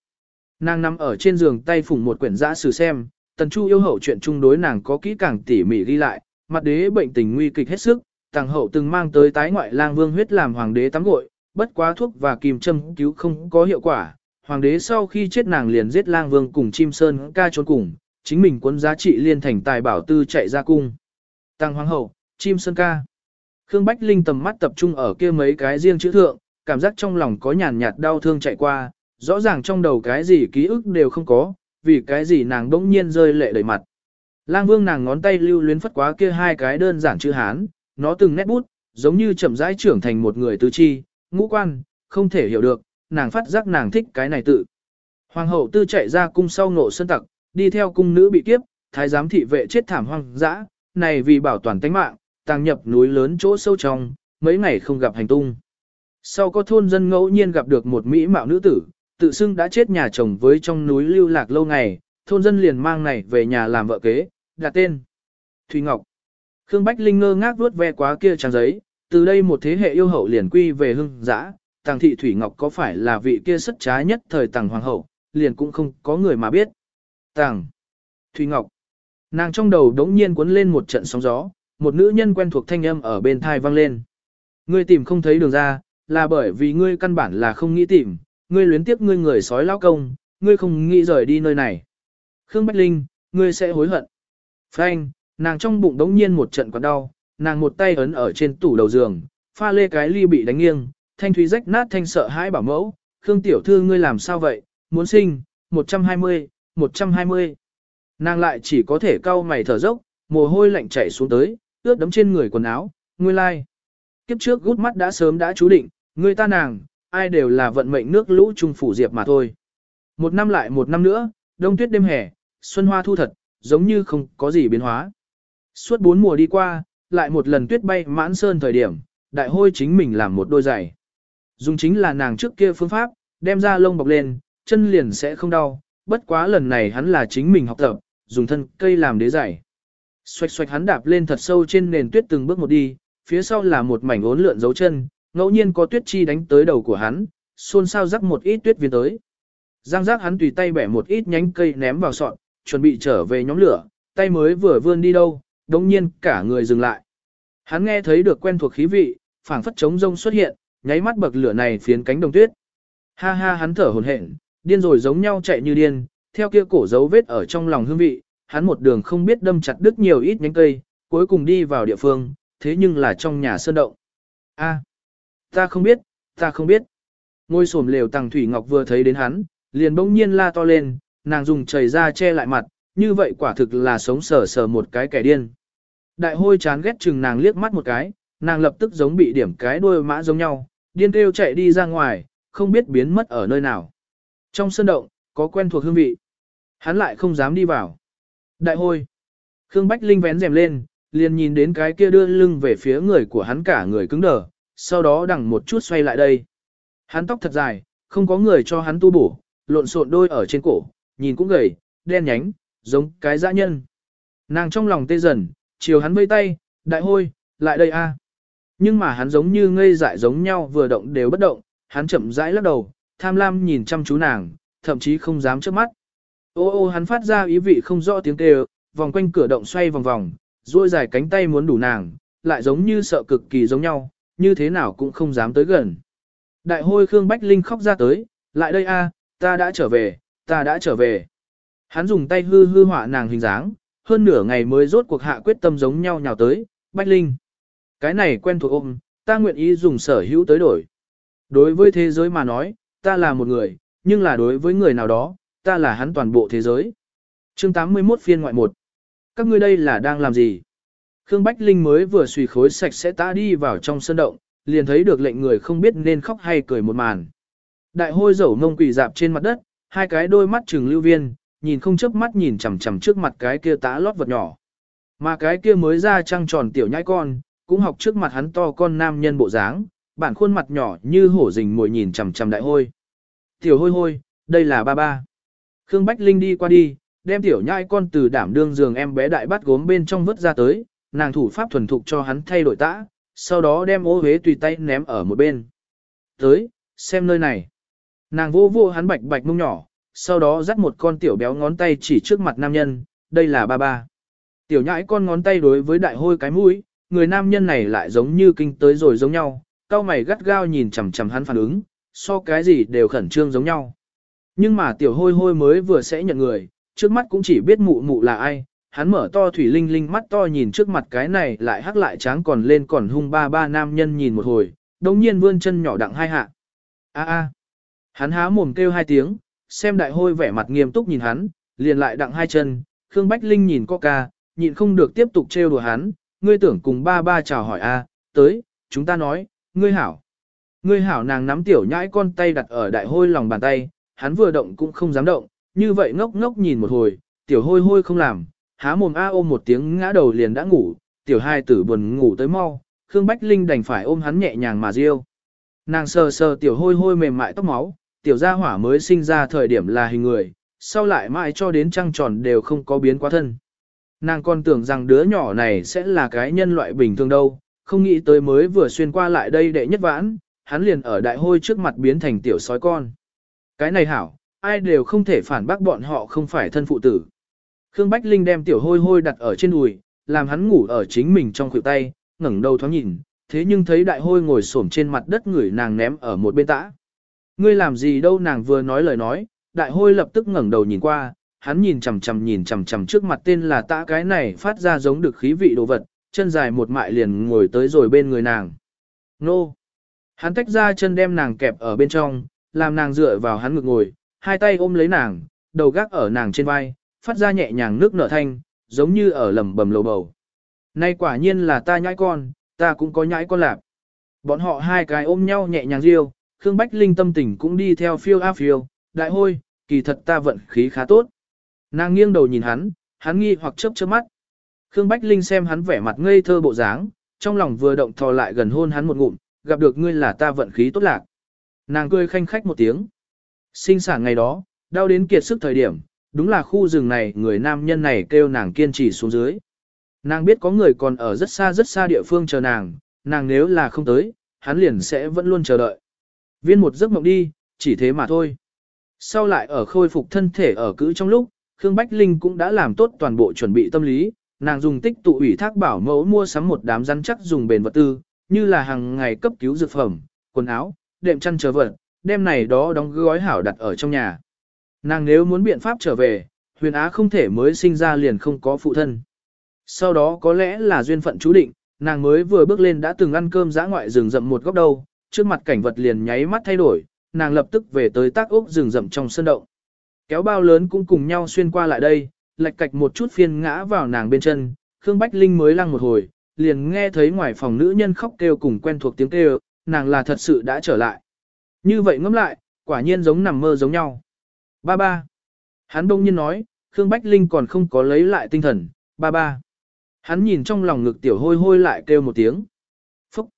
Nàng nằm ở trên giường tay phủng một quyển giã sử xem, Tần Chu yêu hậu chuyện chung đối nàng có kỹ càng tỉ mỉ ghi lại, mặt đế bệnh tình nguy kịch hết sức, tàng hậu từng mang tới tái ngoại lang vương huyết làm hoàng đế tắm gội, bất quá thuốc và kim châm cứu không có hiệu quả. Hoàng đế sau khi chết nàng liền giết lang vương cùng chim sơn ca trốn cùng, chính mình quân giá trị liên thành tài bảo tư chạy ra cung. Tăng hoàng hậu, chim sơn ca. Khương Bách Linh tầm mắt tập trung ở kia mấy cái riêng chữ thượng, cảm giác trong lòng có nhàn nhạt đau thương chạy qua, rõ ràng trong đầu cái gì ký ức đều không có, vì cái gì nàng bỗng nhiên rơi lệ đầy mặt. Lang Vương nàng ngón tay lưu luyến phất quá kia hai cái đơn giản chữ Hán, nó từng nét bút, giống như chậm rãi trưởng thành một người tứ chi, ngũ quan, không thể hiểu được, nàng phát giác nàng thích cái này tự. Hoàng hậu tư chạy ra cung sau nộ sơn tặc, đi theo cung nữ bị kiếp, thái giám thị vệ chết thảm hoang dã, này vì bảo toàn tính mạng, tàng nhập núi lớn chỗ sâu trong, mấy ngày không gặp hành tung. Sau có thôn dân ngẫu nhiên gặp được một mỹ mạo nữ tử, tự xưng đã chết nhà chồng với trong núi lưu lạc lâu ngày, thôn dân liền mang này về nhà làm vợ kế, đặt tên. Thùy Ngọc. Khương Bách Linh ngơ ngác vuốt ve quá kia trang giấy, từ đây một thế hệ yêu hậu liền quy về hưng dã, tàng thị Thủy Ngọc có phải là vị kia sất trái nhất thời tàng hoàng hậu, liền cũng không có người mà biết. Tàng. Thủy Ngọc. Nàng trong đầu đống nhiên cuốn lên một trận sóng gió, một nữ nhân quen thuộc thanh âm ở bên thai vang lên. Ngươi tìm không thấy đường ra, là bởi vì ngươi căn bản là không nghĩ tìm, ngươi luyến tiếc ngươi người sói lao công, ngươi không nghĩ rời đi nơi này. Khương Bách Linh, ngươi sẽ hối hận. Frank, nàng trong bụng đống nhiên một trận quặn đau, nàng một tay ấn ở trên tủ đầu giường, pha lê cái ly bị đánh nghiêng, thanh thúy rách nát thanh sợ hãi bảo mẫu, Khương tiểu thư ngươi làm sao vậy, muốn sinh, 120, 120. Nàng lại chỉ có thể cau mày thở dốc, mồ hôi lạnh chảy xuống tới, ướt đấm trên người quần áo, ngươi lai. Like. Kiếp trước gút mắt đã sớm đã chú định, ngươi ta nàng, ai đều là vận mệnh nước lũ trung phủ diệp mà thôi. Một năm lại một năm nữa, đông tuyết đêm hè, xuân hoa thu thật, giống như không có gì biến hóa. Suốt bốn mùa đi qua, lại một lần tuyết bay mãn sơn thời điểm, đại hôi chính mình làm một đôi giày. Dùng chính là nàng trước kia phương pháp, đem ra lông bọc lên, chân liền sẽ không đau, bất quá lần này hắn là chính mình học tập, dùng thân cây làm đế giày. Xoạch xoạch hắn đạp lên thật sâu trên nền tuyết từng bước một đi, phía sau là một mảnh ốn lượn dấu chân, ngẫu nhiên có tuyết chi đánh tới đầu của hắn, xôn xao rắc một ít tuyết viên tới. Giang giác hắn tùy tay bẻ một ít nhánh cây ném vào sọt, chuẩn bị trở về nhóm lửa, tay mới vừa vươn đi đâu, đồng nhiên cả người dừng lại. Hắn nghe thấy được quen thuộc khí vị, phảng phất trống rông xuất hiện, nháy mắt bậc lửa này phiến cánh đồng tuyết. Ha ha hắn thở hổn hển, điên rồi giống nhau chạy như điên, theo kia cổ dấu vết ở trong lòng hương vị, hắn một đường không biết đâm chặt đứt nhiều ít nhánh cây, cuối cùng đi vào địa phương, thế nhưng là trong nhà sơn động. A, ta không biết, ta không biết. Ngôi sổm lều tàng Thủy Ngọc vừa thấy đến hắn, liền bỗng nhiên la to lên, nàng dùng chảy ra che lại mặt, như vậy quả thực là sống sờ sờ một cái kẻ điên. Đại hôi chán ghét chừng nàng liếc mắt một cái, nàng lập tức giống bị điểm cái đuôi mã giống nhau, điên kêu chạy đi ra ngoài, không biết biến mất ở nơi nào. Trong sân động, có quen thuộc hương vị. Hắn lại không dám đi vào. Đại hôi. Khương Bách Linh vén rèm lên, liền nhìn đến cái kia đưa lưng về phía người của hắn cả người cứng đờ, sau đó đằng một chút xoay lại đây. Hắn tóc thật dài, không có người cho hắn tu bổ, lộn xộn đôi ở trên cổ, nhìn cũng gầy, đen nhánh, giống cái dã nhân. Nàng trong lòng tê dần, chiều hắn vây tay, đại hôi, lại đây a. Nhưng mà hắn giống như ngây dại giống nhau vừa động đều bất động, hắn chậm rãi lắc đầu, tham lam nhìn chăm chú nàng, thậm chí không dám trước mắt. Ô ô hắn phát ra ý vị không rõ tiếng kêu, vòng quanh cửa động xoay vòng vòng, duỗi dài cánh tay muốn đủ nàng, lại giống như sợ cực kỳ giống nhau, như thế nào cũng không dám tới gần. Đại hôi Khương Bách Linh khóc ra tới, lại đây a, ta đã trở về, ta đã trở về. Hắn dùng tay hư hư họa nàng hình dáng, hơn nửa ngày mới rốt cuộc hạ quyết tâm giống nhau nhào tới, Bách Linh. Cái này quen thuộc ôm, ta nguyện ý dùng sở hữu tới đổi. Đối với thế giới mà nói, ta là một người, nhưng là đối với người nào đó, ta là hắn toàn bộ thế giới. Chương 81 phiên ngoại 1 Các ngươi đây là đang làm gì? Khương Bách Linh mới vừa xùy khối sạch sẽ ta đi vào trong sân động, liền thấy được lệnh người không biết nên khóc hay cười một màn. Đại hôi dẩu ngông quỳ dạp trên mặt đất, hai cái đôi mắt trừng lưu viên, nhìn không chớp mắt nhìn chằm chằm trước mặt cái kia tá lót vật nhỏ. Mà cái kia mới ra trăng tròn tiểu nhãi con, cũng học trước mặt hắn to con nam nhân bộ dáng, bản khuôn mặt nhỏ như hổ rình mồi nhìn chằm chằm đại hôi. Tiểu hôi hôi, đây là ba ba. Khương Bách Linh đi qua đi, đem tiểu nhãi con từ đảm đương giường em bé đại Bát gốm bên trong vứt ra tới, nàng thủ pháp thuần thục cho hắn thay đổi tã, sau đó đem ô hế tùy tay ném ở một bên. Tới, xem nơi này. Nàng vô vô hắn bạch bạch mông nhỏ, sau đó dắt một con tiểu béo ngón tay chỉ trước mặt nam nhân, đây là ba ba. Tiểu nhãi con ngón tay đối với đại hôi cái mũi, người nam nhân này lại giống như kinh tới rồi giống nhau, cao mày gắt gao nhìn chằm chằm hắn phản ứng, so cái gì đều khẩn trương giống nhau. Nhưng mà tiểu hôi hôi mới vừa sẽ nhận người, trước mắt cũng chỉ biết mụ mụ là ai, hắn mở to thủy linh linh mắt to nhìn trước mặt cái này lại hắc lại tráng còn lên còn hung ba ba nam nhân nhìn một hồi, đồng nhiên vươn chân nhỏ đặng hai hạ. a a Hắn há mồm kêu hai tiếng, xem đại hôi vẻ mặt nghiêm túc nhìn hắn, liền lại đặng hai chân, Khương Bách Linh nhìn ca nhịn không được tiếp tục trêu đùa hắn, ngươi tưởng cùng ba ba chào hỏi a, tới, chúng ta nói, ngươi hảo. Ngươi hảo nàng nắm tiểu nhãi con tay đặt ở đại hôi lòng bàn tay, hắn vừa động cũng không dám động, như vậy ngốc ngốc nhìn một hồi, tiểu hôi hôi không làm, há mồm a ôm một tiếng ngã đầu liền đã ngủ, tiểu hai tử buồn ngủ tới mau, Khương Bách Linh đành phải ôm hắn nhẹ nhàng mà riêu. Nàng sờ sờ tiểu hôi hôi mềm mại tóc máu, tiểu gia hỏa mới sinh ra thời điểm là hình người, sau lại mãi cho đến trăng tròn đều không có biến quá thân. Nàng còn tưởng rằng đứa nhỏ này sẽ là cái nhân loại bình thường đâu, không nghĩ tới mới vừa xuyên qua lại đây đệ nhất vãn, hắn liền ở đại hôi trước mặt biến thành tiểu sói con. Cái này hảo, ai đều không thể phản bác bọn họ không phải thân phụ tử. Khương Bách Linh đem tiểu hôi hôi đặt ở trên đùi, làm hắn ngủ ở chính mình trong khuỷu tay, ngẩng đầu thoáng nhìn, thế nhưng thấy đại hôi ngồi xổm trên mặt đất người nàng ném ở một bên tã. Ngươi làm gì đâu nàng vừa nói lời nói, đại hôi lập tức ngẩng đầu nhìn qua, hắn nhìn chằm chằm nhìn chằm chằm trước mặt tên là tã cái này phát ra giống được khí vị đồ vật, chân dài một mại liền ngồi tới rồi bên người nàng. Nô! Hắn tách ra chân đem nàng kẹp ở bên trong, làm nàng dựa vào hắn ngực ngồi, hai tay ôm lấy nàng, đầu gác ở nàng trên vai, phát ra nhẹ nhàng nước nở thanh, giống như ở lầm bầm lầu bầu. Nay quả nhiên là ta nhãi con, ta cũng có nhãi con lạp. Bọn họ hai cái ôm nhau nhẹ nhàng riêu, Khương Bách Linh tâm tình cũng đi theo phiêu a phiêu, đại hôi, kỳ thật ta vận khí khá tốt. Nàng nghiêng đầu nhìn hắn, hắn nghi hoặc chớp chớp mắt. Khương Bách Linh xem hắn vẻ mặt ngây thơ bộ dáng, trong lòng vừa động thò lại gần hôn hắn một ngụm, gặp được ngươi là ta vận khí tốt lạc. Nàng cười khanh khách một tiếng. Sinh sản ngày đó, đau đến kiệt sức thời điểm, đúng là khu rừng này người nam nhân này kêu nàng kiên trì xuống dưới. Nàng biết có người còn ở rất xa rất xa địa phương chờ nàng, nàng nếu là không tới, hắn liền sẽ vẫn luôn chờ đợi. Viên một giấc mộng đi, chỉ thế mà thôi. Sau lại ở khôi phục thân thể ở cữ trong lúc, Khương Bách Linh cũng đã làm tốt toàn bộ chuẩn bị tâm lý, nàng dùng tích tụ ủy thác bảo mẫu mua sắm một đám rắn chắc dùng bền vật tư, như là hàng ngày cấp cứu dược phẩm, quần áo, đệm chăn chờ vật, đem này đó đóng gói hảo đặt ở trong nhà. Nàng nếu muốn biện pháp trở về, huyền á không thể mới sinh ra liền không có phụ thân. Sau đó có lẽ là duyên phận chú định, nàng mới vừa bước lên đã từng ăn cơm giã ngoại rừng rậm một góc đầu, trước mặt cảnh vật liền nháy mắt thay đổi, nàng lập tức về tới tác ốc rừng rậm trong sân động. Kéo bao lớn cũng cùng nhau xuyên qua lại đây, lạch cạch một chút phiên ngã vào nàng bên chân, Khương Bách Linh mới lăng một hồi, liền nghe thấy ngoài phòng nữ nhân khóc kêu cùng quen thuộc tiếng kêu, nàng là thật sự đã trở lại. Như vậy ngẫm lại, quả nhiên giống nằm mơ giống nhau. Ba ba. Hắn đông nhiên nói, Khương Bách Linh còn không có lấy lại tinh thần, ba ba. Hắn nhìn trong lòng ngực tiểu hôi hôi lại kêu một tiếng. Phúc.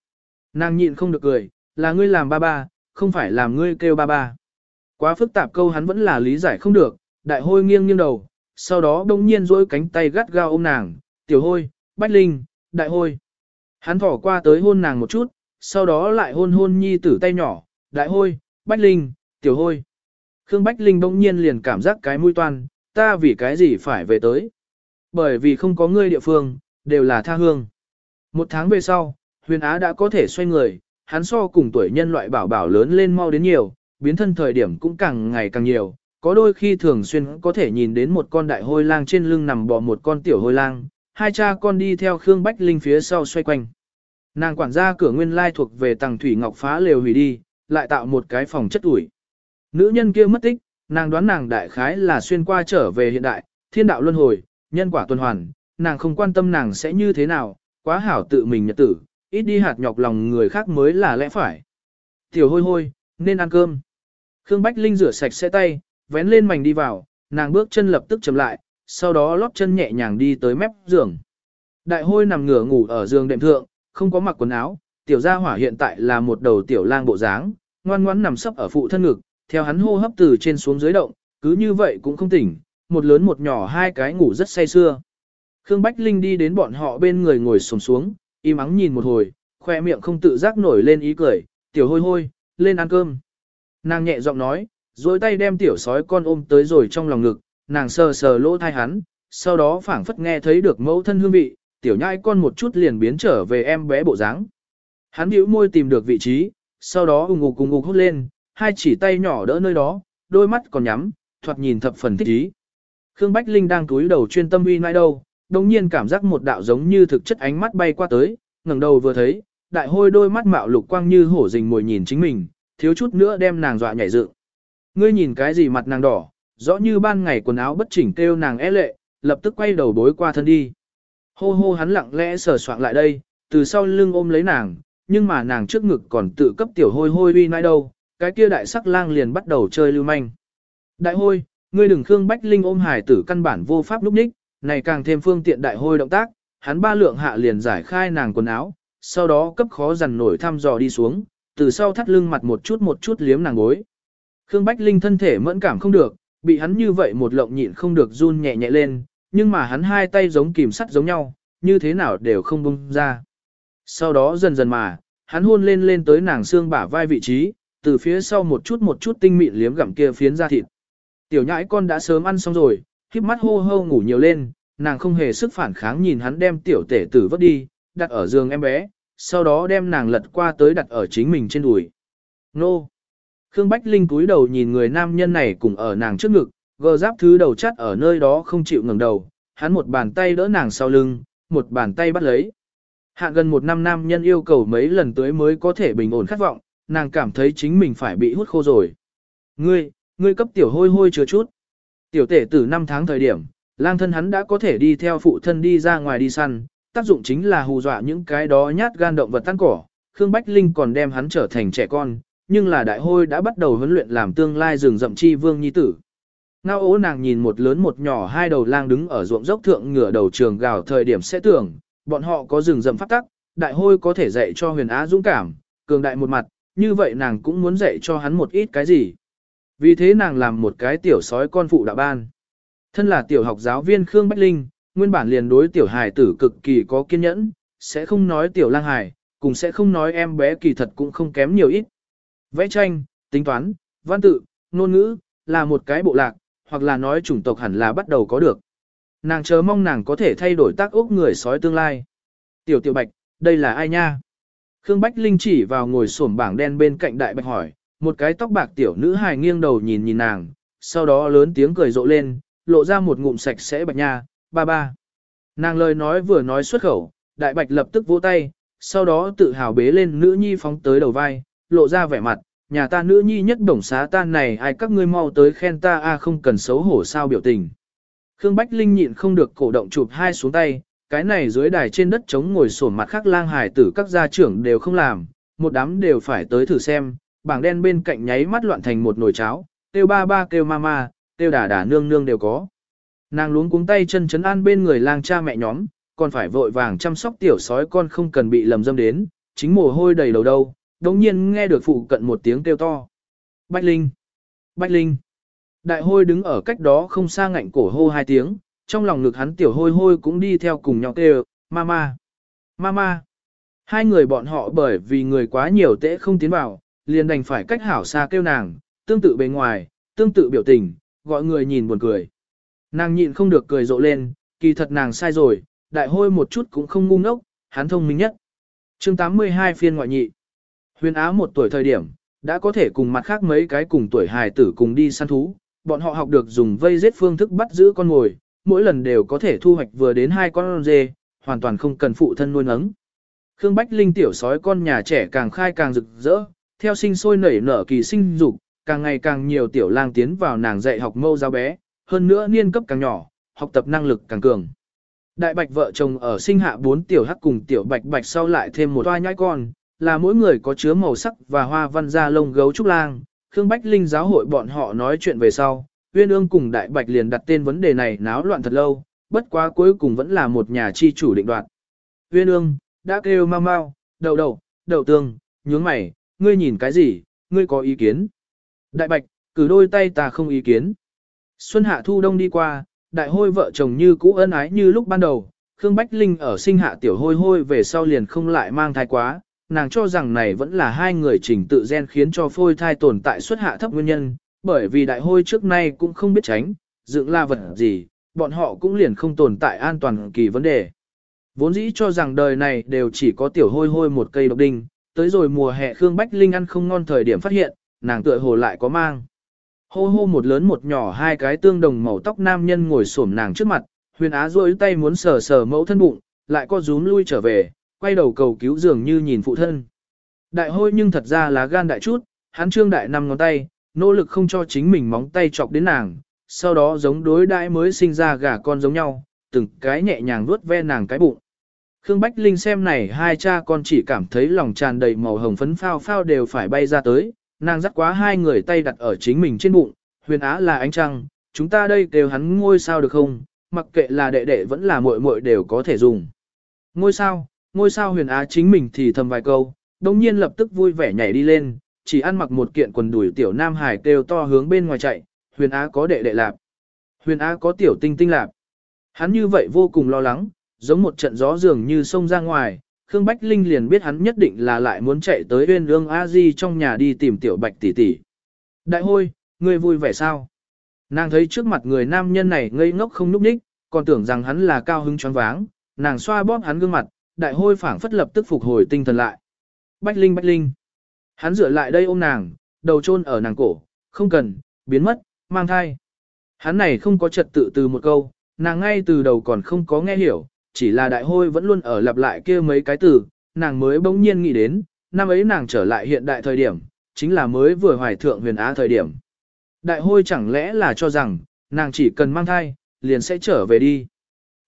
Nàng nhịn không được cười, là ngươi làm ba ba, không phải làm ngươi kêu ba ba. Quá phức tạp câu hắn vẫn là lý giải không được, đại hôi nghiêng nghiêng đầu, sau đó đông nhiên duỗi cánh tay gắt gao ôm nàng, tiểu hôi, Bách Linh, đại hôi. Hắn thỏ qua tới hôn nàng một chút, sau đó lại hôn hôn nhi tử tay nhỏ, đại hôi, Bách Linh, tiểu hôi. Khương Bách Linh bỗng nhiên liền cảm giác cái mũi toan, ta vì cái gì phải về tới. Bởi vì không có ngươi địa phương, đều là tha hương. Một tháng về sau, huyền Á đã có thể xoay người, hắn so cùng tuổi nhân loại bảo bảo lớn lên mau đến nhiều, biến thân thời điểm cũng càng ngày càng nhiều. Có đôi khi thường xuyên có thể nhìn đến một con đại hôi lang trên lưng nằm bò một con tiểu hôi lang, hai cha con đi theo Khương Bách Linh phía sau xoay quanh. Nàng quản gia cửa nguyên lai thuộc về tầng thủy ngọc phá lều hủy đi, lại tạo một cái phòng chất ủi. Nữ nhân kia mất tích, nàng đoán nàng đại khái là xuyên qua trở về hiện đại, thiên đạo luân hồi, nhân quả tuần hoàn, nàng không quan tâm nàng sẽ như thế nào, quá hảo tự mình nhật tử, ít đi hạt nhọc lòng người khác mới là lẽ phải. Tiểu hôi hôi, nên ăn cơm. Khương Bách Linh rửa sạch sẽ tay, vén lên mảnh đi vào, nàng bước chân lập tức chậm lại, sau đó lóp chân nhẹ nhàng đi tới mép giường. Đại hôi nằm ngửa ngủ ở giường đệm thượng, không có mặc quần áo, tiểu gia hỏa hiện tại là một đầu tiểu lang bộ dáng, ngoan ngoãn nằm sấp ở phụ thân ngực, theo hắn hô hấp từ trên xuống dưới động, cứ như vậy cũng không tỉnh, một lớn một nhỏ hai cái ngủ rất say sưa. Khương Bách Linh đi đến bọn họ bên người ngồi xổm xuống, im ắng nhìn một hồi, khoe miệng không tự giác nổi lên ý cười, tiểu hôi hôi, lên ăn cơm. Nàng nhẹ giọng nói, duỗi tay đem tiểu sói con ôm tới rồi trong lòng ngực, nàng sờ sờ lỗ thai hắn, sau đó phảng phất nghe thấy được mẫu thân hương vị, tiểu nhai con một chút liền biến trở về em bé bộ dáng. Hắn bĩu môi tìm được vị trí, sau đó ung ngục cùng ngục hút lên, hai chỉ tay nhỏ đỡ nơi đó, đôi mắt còn nhắm, thoạt nhìn thập phần thích ý. Khương Bách Linh đang túi đầu chuyên tâm uy nai đâu, đồng nhiên cảm giác một đạo giống như thực chất ánh mắt bay qua tới, ngẩng đầu vừa thấy, đại hôi đôi mắt mạo lục quang như hổ rình mồi nhìn chính mình, thiếu chút nữa đem nàng dọa nhảy dựng. Ngươi nhìn cái gì mặt nàng đỏ, rõ như ban ngày quần áo bất chỉnh kêu nàng é lệ, lập tức quay đầu bối qua thân đi. Hô hô hắn lặng lẽ sờ soạn lại đây, từ sau lưng ôm lấy nàng, nhưng mà nàng trước ngực còn tự cấp tiểu hôi hôi uy nai đâu, cái kia đại sắc lang liền bắt đầu chơi lưu manh. Đại hôi, ngươi đừng Khương Bách Linh ôm hải tử căn bản vô pháp lúc ních, này càng thêm phương tiện đại hôi động tác, hắn ba lượng hạ liền giải khai nàng quần áo, sau đó cấp khó dằn nổi thăm dò đi xuống, từ sau thắt lưng mặt một chút một chút liếm nàng gối. Khương Bách Linh thân thể mẫn cảm không được, bị hắn như vậy một lộng nhịn không được run nhẹ nhẹ lên, nhưng mà hắn hai tay giống kìm sắt giống nhau, như thế nào đều không bung ra. Sau đó dần dần mà, hắn hôn lên lên tới nàng xương bả vai vị trí, từ phía sau một chút một chút tinh mịn liếm gặm kia phiến ra thịt. Tiểu nhãi con đã sớm ăn xong rồi, khiếp mắt hô hô ngủ nhiều lên, nàng không hề sức phản kháng nhìn hắn đem tiểu tể tử vứt đi, đặt ở giường em bé, sau đó đem nàng lật qua tới đặt ở chính mình trên đùi. Nô! Khương Bách Linh cúi đầu nhìn người nam nhân này cùng ở nàng trước ngực, gờ giáp thứ đầu chắt ở nơi đó không chịu ngẩng đầu, hắn một bàn tay đỡ nàng sau lưng, một bàn tay bắt lấy. hạ gần một năm nam nhân yêu cầu mấy lần tới mới có thể bình ổn khát vọng, nàng cảm thấy chính mình phải bị hút khô rồi. Ngươi, ngươi cấp tiểu hôi hôi chưa chút. Tiểu tể từ năm tháng thời điểm, lang thân hắn đã có thể đi theo phụ thân đi ra ngoài đi săn, tác dụng chính là hù dọa những cái đó nhát gan động vật tan cỏ. Khương Bách Linh còn đem hắn trở thành trẻ con, nhưng là đại hôi đã bắt đầu huấn luyện làm tương lai rừng rậm chi vương nhi tử. Ngao ố nàng nhìn một lớn một nhỏ hai đầu lang đứng ở ruộng dốc thượng ngửa đầu trường gào thời điểm sẽ tưởng, bọn họ có rừng rậm phát tắc, đại hôi có thể dạy cho huyền á dũng cảm, cường đại một mặt, như vậy nàng cũng muốn dạy cho hắn một ít cái gì. Vì thế nàng làm một cái tiểu sói con phụ đạo ban. Thân là tiểu học giáo viên Khương Bách Linh, nguyên bản liền đối tiểu hài tử cực kỳ có kiên nhẫn, sẽ không nói tiểu lang hài, cũng sẽ không nói em bé kỳ thật cũng không kém nhiều ít. Vẽ tranh, tính toán, văn tự, ngôn ngữ, là một cái bộ lạc, hoặc là nói chủng tộc hẳn là bắt đầu có được. Nàng chờ mong nàng có thể thay đổi tác ốc người sói tương lai. Tiểu tiểu bạch, đây là ai nha? Khương Bách Linh chỉ vào ngồi xổm bảng đen bên cạnh đại bạch hỏi, một cái tóc bạc tiểu nữ hài nghiêng đầu nhìn nhìn nàng, sau đó lớn tiếng cười rộ lên, lộ ra một ngụm sạch sẽ bạch nha, ba ba. Nàng lời nói vừa nói xuất khẩu, đại bạch lập tức vỗ tay, sau đó tự hào bế lên nữ nhi phóng tới đầu vai, lộ ra vẻ mặt, nhà ta nữ nhi nhất đồng xá ta này ai các ngươi mau tới khen ta a không cần xấu hổ sao biểu tình. Khương Bách Linh nhịn không được cổ động chụp hai xuống tay, cái này dưới đài trên đất trống ngồi sổn mặt khác lang hải tử các gia trưởng đều không làm, một đám đều phải tới thử xem, bảng đen bên cạnh nháy mắt loạn thành một nồi cháo, kêu ba ba kêu mama, kêu đà đà nương nương đều có. Nàng luống cuống tay chân chấn an bên người lang cha mẹ nhóm, còn phải vội vàng chăm sóc tiểu sói con không cần bị lầm dâm đến, chính mồ hôi đầy đầu đâu, đồng nhiên nghe được phụ cận một tiếng kêu to. Bách Linh! Bách Linh! Đại hôi đứng ở cách đó không xa ngạnh cổ hô hai tiếng, trong lòng ngực hắn tiểu hôi hôi cũng đi theo cùng nhau kêu, mama! Mama! Hai người bọn họ bởi vì người quá nhiều tễ không tiến vào, liền đành phải cách hảo xa kêu nàng, tương tự bề ngoài, tương tự biểu tình, gọi người nhìn buồn cười. Nàng nhịn không được cười rộ lên, kỳ thật nàng sai rồi, đại hôi một chút cũng không ngu ngốc, hắn thông minh nhất. chương 82 phiên ngoại nhị. Huyền Á một tuổi thời điểm, đã có thể cùng mặt khác mấy cái cùng tuổi hài tử cùng đi săn thú, bọn họ học được dùng vây giết phương thức bắt giữ con mồi, mỗi lần đều có thể thu hoạch vừa đến hai con dê, hoàn toàn không cần phụ thân nuôi nấng. Khương Bách Linh tiểu sói con nhà trẻ càng khai càng rực rỡ, theo sinh sôi nảy nở kỳ sinh dục, càng ngày càng nhiều tiểu lang tiến vào nàng dạy học mâu giáo bé, hơn nữa niên cấp càng nhỏ, học tập năng lực càng cường. Đại bạch vợ chồng ở sinh hạ bốn tiểu hắc cùng tiểu bạch bạch sau lại thêm một toa nhãi con, là mỗi người có chứa màu sắc và hoa văn da lông gấu trúc lang. Khương Bách Linh giáo hội bọn họ nói chuyện về sau, Uyên ương cùng Đại Bạch liền đặt tên vấn đề này náo loạn thật lâu, bất quá cuối cùng vẫn là một nhà chi chủ định đoạt. Uyên ương, đã kêu mau mau, đầu đầu, đầu tương, nhướng mày, ngươi nhìn cái gì, ngươi có ý kiến. Đại Bạch, cử đôi tay ta không ý kiến. Xuân hạ thu đông đi qua, đại hôi vợ chồng như cũ ân ái như lúc ban đầu, Khương Bách Linh ở sinh hạ tiểu hôi hôi về sau liền không lại mang thai quá, nàng cho rằng này vẫn là hai người trình tự gen khiến cho phôi thai tồn tại xuất hạ thấp nguyên nhân, bởi vì đại hôi trước nay cũng không biết tránh, dựng la vật gì, bọn họ cũng liền không tồn tại an toàn kỳ vấn đề. Vốn dĩ cho rằng đời này đều chỉ có tiểu hôi hôi một cây độc đinh, tới rồi mùa hè Khương Bách Linh ăn không ngon thời điểm phát hiện, nàng tựa hồ lại có mang. Hô hô một lớn một nhỏ hai cái tương đồng màu tóc nam nhân ngồi xổm nàng trước mặt, huyền á rôi tay muốn sờ sờ mẫu thân bụng, lại co rúm lui trở về, quay đầu cầu cứu dường như nhìn phụ thân. Đại hôi nhưng thật ra là gan đại chút, hắn trương đại năm ngón tay, nỗ lực không cho chính mình móng tay chọc đến nàng, sau đó giống đối đãi mới sinh ra gà con giống nhau, từng cái nhẹ nhàng vuốt ve nàng cái bụng. Khương Bách Linh xem này hai cha con chỉ cảm thấy lòng tràn đầy màu hồng phấn phao phao đều phải bay ra tới, nàng dắt quá hai người tay đặt ở chính mình trên bụng, huyền á là ánh trăng, chúng ta đây đều hắn ngôi sao được không, mặc kệ là đệ đệ vẫn là muội muội đều có thể dùng. Ngôi sao, ngôi sao huyền á chính mình thì thầm vài câu, đồng nhiên lập tức vui vẻ nhảy đi lên, chỉ ăn mặc một kiện quần đùi tiểu nam hải kêu to hướng bên ngoài chạy, huyền á có đệ đệ lạp. Huyền á có tiểu tinh tinh lạp. Hắn như vậy vô cùng lo lắng, giống một trận gió dường như sông ra ngoài, Khương Bách Linh liền biết hắn nhất định là lại muốn chạy tới Uyên Ương A Di trong nhà đi tìm tiểu Bạch tỷ tỷ. Đại hôi, ngươi vui vẻ sao? Nàng thấy trước mặt người nam nhân này ngây ngốc không núp đích, còn tưởng rằng hắn là cao hứng choáng váng, nàng xoa bóp hắn gương mặt, đại hôi phảng phất lập tức phục hồi tinh thần lại. Bách Linh Bách Linh. Hắn rửa lại đây ôm nàng, đầu chôn ở nàng cổ, không cần, biến mất, mang thai. Hắn này không có trật tự từ một câu, nàng ngay từ đầu còn không có nghe hiểu, chỉ là đại hôi vẫn luôn ở lặp lại kia mấy cái từ, nàng mới bỗng nhiên nghĩ đến, năm ấy nàng trở lại hiện đại thời điểm, chính là mới vừa hoài thượng huyền á thời điểm. Đại hôi chẳng lẽ là cho rằng, nàng chỉ cần mang thai, liền sẽ trở về đi.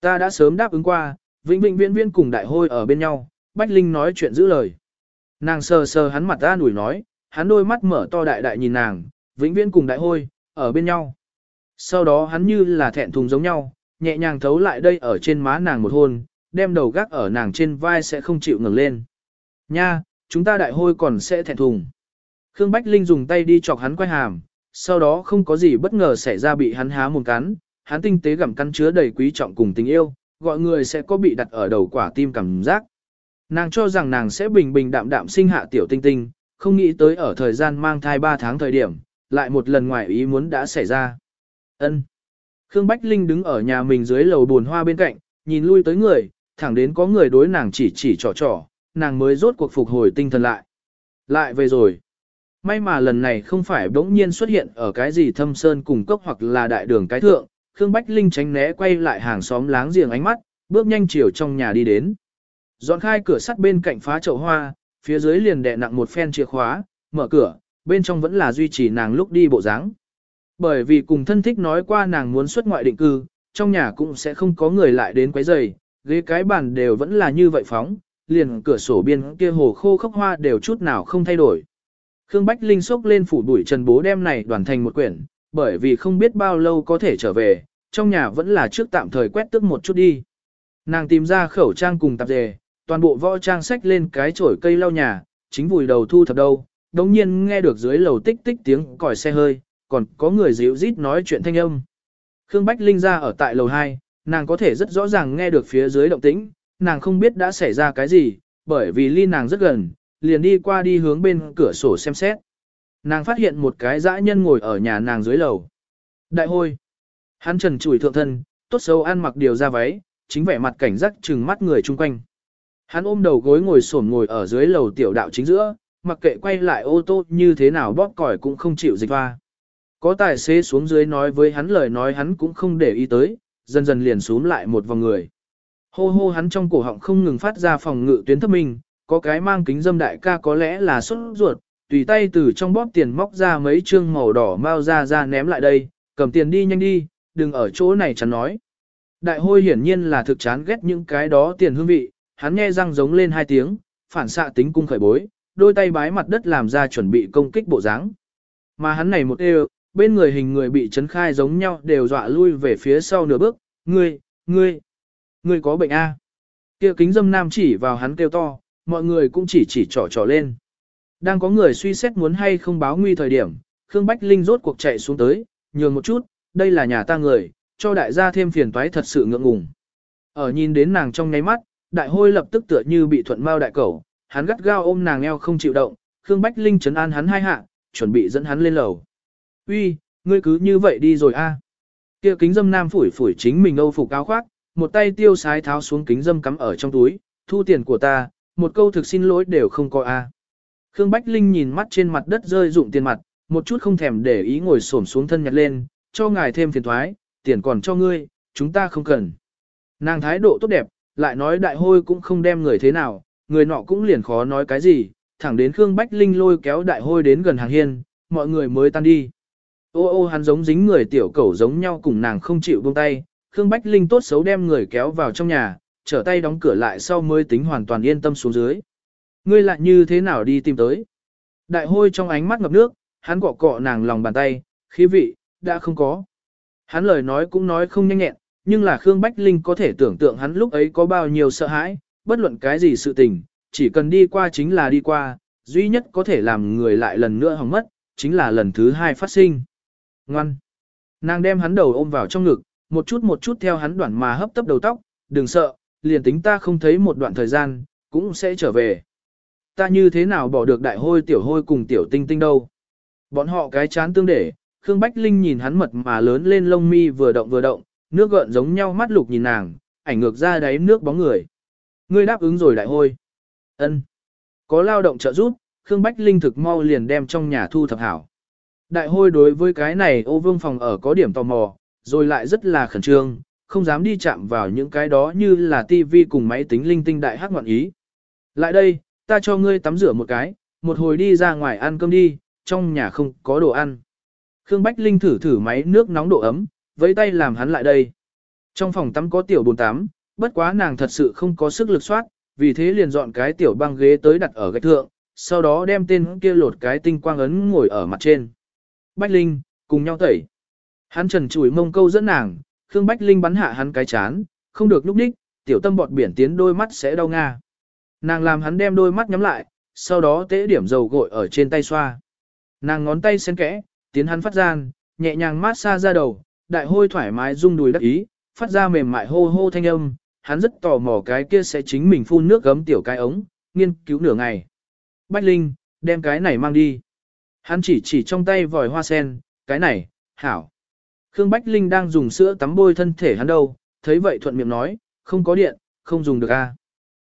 Ta đã sớm đáp ứng qua, vĩnh vĩnh viễn viễn cùng đại hôi ở bên nhau, Bách Linh nói chuyện giữ lời. Nàng sờ sờ hắn mặt ra nủi nói, hắn đôi mắt mở to đại đại nhìn nàng, vĩnh viễn cùng đại hôi, ở bên nhau. Sau đó hắn như là thẹn thùng giống nhau, nhẹ nhàng thấu lại đây ở trên má nàng một hôn, đem đầu gác ở nàng trên vai sẽ không chịu ngẩng lên. Nha, chúng ta đại hôi còn sẽ thẹn thùng. Khương Bách Linh dùng tay đi chọc hắn quay hàm, sau đó không có gì bất ngờ xảy ra bị hắn há một cắn, hắn tinh tế gặm cắn chứa đầy quý trọng cùng tình yêu, gọi người sẽ có bị đặt ở đầu quả tim cảm giác. Nàng cho rằng nàng sẽ bình bình đạm đạm sinh hạ tiểu tinh tinh, không nghĩ tới ở thời gian mang thai 3 tháng thời điểm, lại một lần ngoài ý muốn đã xảy ra. Ân. Khương Bách Linh đứng ở nhà mình dưới lầu buồn hoa bên cạnh, nhìn lui tới người, thẳng đến có người đối nàng chỉ chỉ trò trò, nàng mới rốt cuộc phục hồi tinh thần lại. Lại về rồi. May mà lần này không phải bỗng nhiên xuất hiện ở cái gì thâm sơn cùng cốc hoặc là đại đường cái thượng, Khương Bách Linh tránh né quay lại hàng xóm láng giềng ánh mắt, bước nhanh chiều trong nhà đi đến. Dọn khai cửa sắt bên cạnh phá chậu hoa, phía dưới liền đè nặng một phen chìa khóa, mở cửa, bên trong vẫn là duy trì nàng lúc đi bộ dáng. Bởi vì cùng thân thích nói qua nàng muốn xuất ngoại định cư, trong nhà cũng sẽ không có người lại đến quấy rầy, ghế cái bàn đều vẫn là như vậy phóng, liền cửa sổ biên kia hồ khô khốc hoa đều chút nào không thay đổi. Khương Bách Linh sốc lên phủ bụi trần bố đem này đoàn thành một quyển, bởi vì không biết bao lâu có thể trở về, trong nhà vẫn là trước tạm thời quét tức một chút đi. Nàng tìm ra khẩu trang cùng tạp dề, toàn bộ võ trang sách lên cái chổi cây lau nhà, chính vùi đầu thu thập đâu, đồng nhiên nghe được dưới lầu tích tích tiếng còi xe hơi, còn có người dịu rít nói chuyện thanh âm. Khương Bách Linh ra ở tại lầu 2, nàng có thể rất rõ ràng nghe được phía dưới động tĩnh, nàng không biết đã xảy ra cái gì, bởi vì ly nàng rất gần, liền đi qua đi hướng bên cửa sổ xem xét. Nàng phát hiện một cái dã nhân ngồi ở nhà nàng dưới lầu. Đại hôi. Hắn trần chủi thượng thân, tốt xấu ăn mặc điều ra váy, chính vẻ mặt cảnh giác trừng mắt người chung quanh. Hắn ôm đầu gối ngồi xổm ngồi ở dưới lầu tiểu đạo chính giữa, mặc kệ quay lại ô tô như thế nào bóp còi cũng không chịu dịch va. Có tài xế xuống dưới nói với hắn lời nói hắn cũng không để ý tới, dần dần liền xuống lại một vòng người. Hô hô hắn trong cổ họng không ngừng phát ra phòng ngự tuyến thấp mình, có cái mang kính dâm đại ca có lẽ là xuất ruột, tùy tay từ trong bóp tiền móc ra mấy trương màu đỏ mau ra ra ném lại đây, cầm tiền đi nhanh đi, đừng ở chỗ này chẳng nói. Đại hôi hiển nhiên là thực chán ghét những cái đó tiền hương vị, hắn nghe răng giống lên hai tiếng, phản xạ tính cung khởi bối, đôi tay bái mặt đất làm ra chuẩn bị công kích bộ dáng. Mà hắn này một đều, bên người hình người bị chấn khai giống nhau đều dọa lui về phía sau nửa bước, ngươi, ngươi, ngươi có bệnh A. kia kính dâm nam chỉ vào hắn kêu to, mọi người cũng chỉ chỉ trỏ trỏ lên. Đang có người suy xét muốn hay không báo nguy thời điểm, Khương Bách Linh rốt cuộc chạy xuống tới, nhường một chút, đây là nhà ta người, cho đại gia thêm phiền toái thật sự ngượng ngùng. Ở nhìn đến nàng trong nháy mắt, đại hôi lập tức tựa như bị thuận mao đại cẩu, hắn gắt gao ôm nàng eo không chịu động, Khương Bách Linh chấn an hắn hai hạ, chuẩn bị dẫn hắn lên lầu. Uy, ngươi cứ như vậy đi rồi a? Kia kính dâm nam phủi phủi chính mình âu phục áo khoác, một tay tiêu sái tháo xuống kính dâm cắm ở trong túi, thu tiền của ta, một câu thực xin lỗi đều không có a. Khương Bách Linh nhìn mắt trên mặt đất rơi dụng tiền mặt, một chút không thèm để ý ngồi xổm xuống thân nhặt lên, cho ngài thêm phiền thoái, tiền còn cho ngươi, chúng ta không cần. Nàng thái độ tốt đẹp, lại nói đại hôi cũng không đem người thế nào, người nọ cũng liền khó nói cái gì, thẳng đến Khương Bách Linh lôi kéo đại hôi đến gần hàng hiên, mọi người mới tan đi. Ô ô hắn giống dính người tiểu cẩu giống nhau cùng nàng không chịu buông tay, Khương Bách Linh tốt xấu đem người kéo vào trong nhà, trở tay đóng cửa lại sau mới tính hoàn toàn yên tâm xuống dưới. Ngươi lại như thế nào đi tìm tới? Đại hôi trong ánh mắt ngập nước, hắn cọ cọ nàng lòng bàn tay, khí vị, đã không có. Hắn lời nói cũng nói không nhanh nhẹn, nhưng là Khương Bách Linh có thể tưởng tượng hắn lúc ấy có bao nhiêu sợ hãi, bất luận cái gì sự tình, chỉ cần đi qua chính là đi qua, duy nhất có thể làm người lại lần nữa hỏng mất, chính là lần thứ hai phát sinh. Ngoan! Nàng đem hắn đầu ôm vào trong ngực, một chút một chút theo hắn đoạn mà hấp tấp đầu tóc, đừng sợ, liền tính ta không thấy một đoạn thời gian, cũng sẽ trở về. Ta như thế nào bỏ được đại hôi tiểu hôi cùng tiểu tinh tinh đâu. Bọn họ cái chán tương để, Khương Bách Linh nhìn hắn mật mà lớn lên lông mi vừa động vừa động, nước gợn giống nhau mắt lục nhìn nàng, ảnh ngược ra đáy nước bóng người. Ngươi đáp ứng rồi đại hôi. Ân. Có lao động trợ giúp, Khương Bách Linh thực mau liền đem trong nhà thu thập hảo. Đại hôi đối với cái này ô vương phòng ở có điểm tò mò, rồi lại rất là khẩn trương, không dám đi chạm vào những cái đó như là tivi cùng máy tính linh tinh đại hắc ngoạn ý. Lại đây, ta cho ngươi tắm rửa một cái, một hồi đi ra ngoài ăn cơm đi, trong nhà không có đồ ăn. Khương Bách Linh thử thử máy nước nóng độ ấm, với tay làm hắn lại đây. Trong phòng tắm có tiểu bồn tắm, bất quá nàng thật sự không có sức lực soát, vì thế liền dọn cái tiểu băng ghế tới đặt ở gạch thượng, sau đó đem tên kia lột cái tinh quang ấn ngồi ở mặt trên. Bách Linh, cùng nhau tẩy. Hắn trần chùi mông câu dẫn nàng, Khương Bách Linh bắn hạ hắn cái chán, không được lúc đích, tiểu tâm bọt biển tiến đôi mắt sẽ đau nga. Nàng làm hắn đem đôi mắt nhắm lại, sau đó tế điểm dầu gội ở trên tay xoa. Nàng ngón tay sen kẽ, tiến hắn phát gian, nhẹ nhàng mát xa ra đầu, đại hôi thoải mái rung đùi đắc ý, phát ra mềm mại hô hô thanh âm, hắn rất tò mò cái kia sẽ chính mình phun nước gấm tiểu cái ống, nghiên cứu nửa ngày. Bách Linh, đem cái này mang đi. Hắn chỉ chỉ trong tay vòi hoa sen, cái này, hảo. Khương Bách Linh đang dùng sữa tắm bôi thân thể hắn đâu, thấy vậy thuận miệng nói, không có điện, không dùng được a.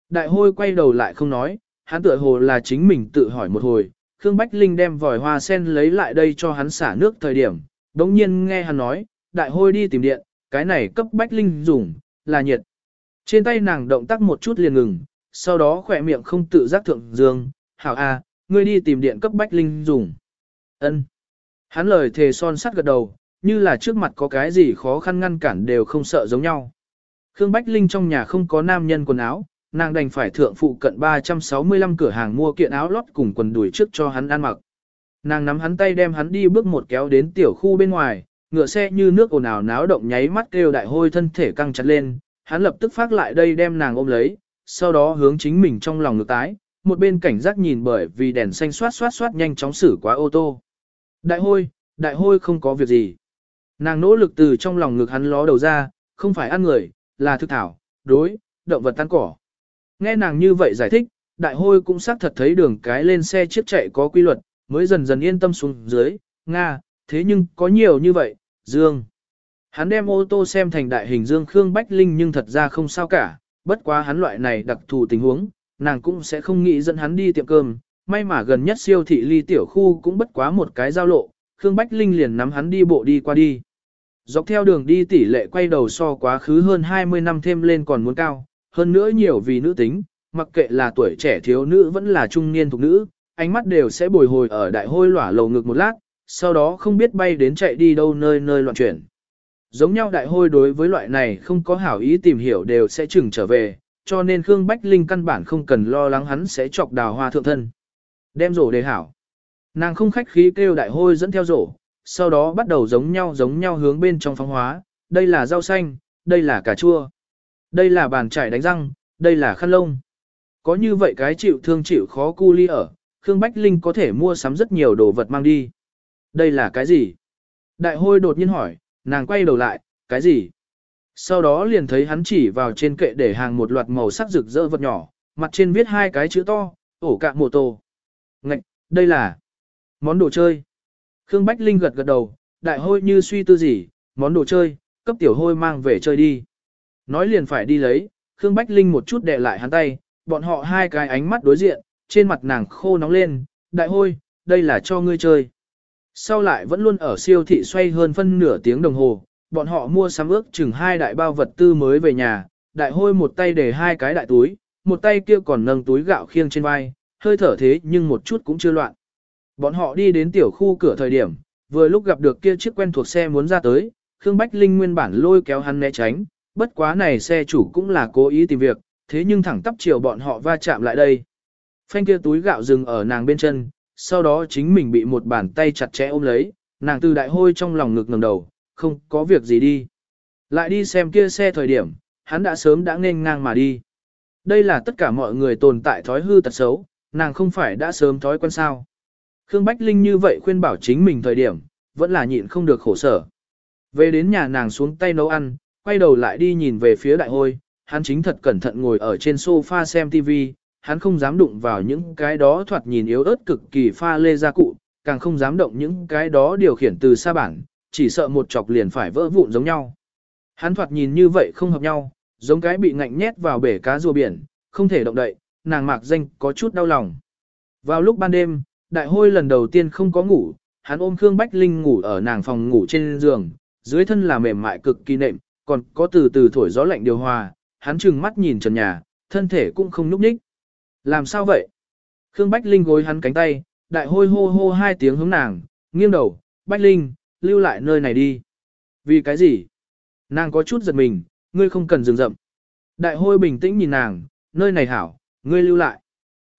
Đại hôi quay đầu lại không nói, hắn tựa hồ là chính mình tự hỏi một hồi, Khương Bách Linh đem vòi hoa sen lấy lại đây cho hắn xả nước thời điểm, đống nhiên nghe hắn nói, đại hôi đi tìm điện, cái này cấp Bách Linh dùng, là nhiệt. Trên tay nàng động tác một chút liền ngừng, sau đó khỏe miệng không tự giác thượng dương, hảo a, ngươi đi tìm điện cấp Bách Linh dùng. ân Hắn lời thề son sắt gật đầu, như là trước mặt có cái gì khó khăn ngăn cản đều không sợ giống nhau. Khương Bách Linh trong nhà không có nam nhân quần áo, nàng đành phải thượng phụ cận 365 cửa hàng mua kiện áo lót cùng quần đùi trước cho hắn ăn mặc. Nàng nắm hắn tay đem hắn đi bước một kéo đến tiểu khu bên ngoài, ngựa xe như nước ồn ào náo động nháy mắt kêu đại hôi thân thể căng chặt lên, hắn lập tức phát lại đây đem nàng ôm lấy, sau đó hướng chính mình trong lòng ngược tái, một bên cảnh giác nhìn bởi vì đèn xanh xoát xoát xoát nhanh chóng xử quá ô tô. Đại hôi, đại hôi không có việc gì. Nàng nỗ lực từ trong lòng ngực hắn ló đầu ra, không phải ăn người, là thực thảo, đối, động vật tan cỏ. Nghe nàng như vậy giải thích, đại hôi cũng xác thật thấy đường cái lên xe chiếc chạy có quy luật, mới dần dần yên tâm xuống dưới, Nga, thế nhưng có nhiều như vậy, Dương. Hắn đem ô tô xem thành đại hình Dương Khương Bách Linh nhưng thật ra không sao cả, bất quá hắn loại này đặc thù tình huống, nàng cũng sẽ không nghĩ dẫn hắn đi tiệm cơm, may mà gần nhất siêu thị ly tiểu khu cũng bất quá một cái giao lộ, Khương Bách Linh liền nắm hắn đi bộ đi qua đi. Dọc theo đường đi tỷ lệ quay đầu so quá khứ hơn 20 năm thêm lên còn muốn cao, hơn nữa nhiều vì nữ tính, mặc kệ là tuổi trẻ thiếu nữ vẫn là trung niên thuộc nữ, ánh mắt đều sẽ bồi hồi ở đại hôi lỏa lầu ngực một lát, sau đó không biết bay đến chạy đi đâu nơi nơi loạn chuyển. Giống nhau đại hôi đối với loại này không có hảo ý tìm hiểu đều sẽ chừng trở về, cho nên Khương Bách Linh căn bản không cần lo lắng hắn sẽ chọc đào hoa thượng thân. Đem rổ đề hảo. Nàng không khách khí kêu đại hôi dẫn theo rổ, sau đó bắt đầu giống nhau giống nhau hướng bên trong phóng hóa, đây là rau xanh, đây là cà chua, đây là bàn chải đánh răng, đây là khăn lông. Có như vậy cái chịu thương chịu khó cu ly ở, Khương Bách Linh có thể mua sắm rất nhiều đồ vật mang đi. Đây là cái gì? Đại hôi đột nhiên hỏi, nàng quay đầu lại, cái gì? Sau đó liền thấy hắn chỉ vào trên kệ để hàng một loạt màu sắc rực rỡ vật nhỏ, mặt trên viết hai cái chữ to, ổ cạn mô tô. Ngạch, đây là món đồ chơi. Khương Bách Linh gật gật đầu, đại hôi như suy tư gì, món đồ chơi, cấp tiểu hôi mang về chơi đi. Nói liền phải đi lấy, Khương Bách Linh một chút đè lại hắn tay, bọn họ hai cái ánh mắt đối diện, trên mặt nàng khô nóng lên, đại hôi, đây là cho ngươi chơi. Sau lại vẫn luôn ở siêu thị xoay hơn phân nửa tiếng đồng hồ, bọn họ mua sắm ước chừng hai đại bao vật tư mới về nhà, đại hôi một tay để hai cái đại túi, một tay kia còn nâng túi gạo khiêng trên vai, hơi thở thế nhưng một chút cũng chưa loạn. Bọn họ đi đến tiểu khu cửa thời điểm, vừa lúc gặp được kia chiếc quen thuộc xe muốn ra tới, Khương Bách Linh nguyên bản lôi kéo hắn né tránh, bất quá này xe chủ cũng là cố ý tìm việc, thế nhưng thẳng tắp chiều bọn họ va chạm lại đây. Phanh kia túi gạo dừng ở nàng bên chân, sau đó chính mình bị một bàn tay chặt chẽ ôm lấy, nàng từ đại hôi trong lòng ngực ngẩng đầu, không có việc gì đi. Lại đi xem kia xe thời điểm, hắn đã sớm đã nên ngang mà đi. Đây là tất cả mọi người tồn tại thói hư tật xấu, nàng không phải đã sớm thói quen sao. Khương Bách Linh như vậy khuyên bảo chính mình thời điểm, vẫn là nhịn không được khổ sở. Về đến nhà nàng xuống tay nấu ăn, quay đầu lại đi nhìn về phía đại hôi, hắn chính thật cẩn thận ngồi ở trên sofa xem TV, hắn không dám đụng vào những cái đó thoạt nhìn yếu ớt cực kỳ pha lê gia cụ, càng không dám động những cái đó điều khiển từ xa bản, chỉ sợ một chọc liền phải vỡ vụn giống nhau. Hắn thoạt nhìn như vậy không hợp nhau, giống cái bị ngạnh nhét vào bể cá rùa biển, không thể động đậy, nàng mạc danh có chút đau lòng. Vào lúc ban đêm, đại hôi lần đầu tiên không có ngủ, hắn ôm Khương Bách Linh ngủ ở nàng phòng ngủ trên giường, dưới thân là mềm mại cực kỳ nệm, còn có từ từ thổi gió lạnh điều hòa, hắn trừng mắt nhìn trần nhà, thân thể cũng không núp ních. Làm sao vậy? Khương Bách Linh gối hắn cánh tay, đại hôi hô hô hai tiếng hướng nàng, nghiêng đầu, Bách Linh, lưu lại nơi này đi. Vì cái gì? Nàng có chút giật mình, ngươi không cần dừng rậm. Đại hôi bình tĩnh nhìn nàng, nơi này hảo, ngươi lưu lại.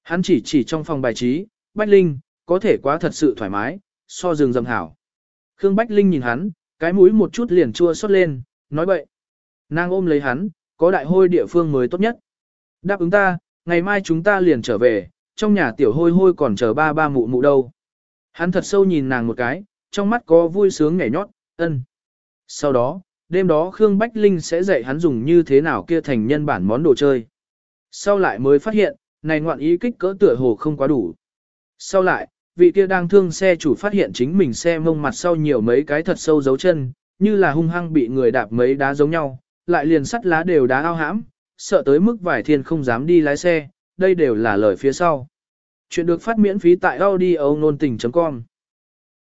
Hắn chỉ chỉ trong phòng bài trí, Bách Linh, có thể quá thật sự thoải mái, so rừng rậm hảo. Khương Bách Linh nhìn hắn, cái mũi một chút liền chua xót lên, nói bậy. Nàng ôm lấy hắn, có đại hôi địa phương mới tốt nhất. Đáp ứng ta, ngày mai chúng ta liền trở về, trong nhà tiểu hôi hôi còn chờ ba ba mụ mụ đâu. Hắn thật sâu nhìn nàng một cái, trong mắt có vui sướng nhảy nhót, ân. Sau đó, đêm đó Khương Bách Linh sẽ dạy hắn dùng như thế nào kia thành nhân bản món đồ chơi. Sau lại mới phát hiện, này ngoạn ý kích cỡ tựa hồ không quá đủ. Sau lại, vị kia đang thương xe chủ phát hiện chính mình xe mông mặt sau nhiều mấy cái thật sâu dấu chân, như là hung hăng bị người đạp mấy đá giống nhau, lại liền sắt lá đều đá ao hãm, sợ tới mức vải thiên không dám đi lái xe, đây đều là lời phía sau. Chuyện được phát miễn phí tại audio nôn tình.com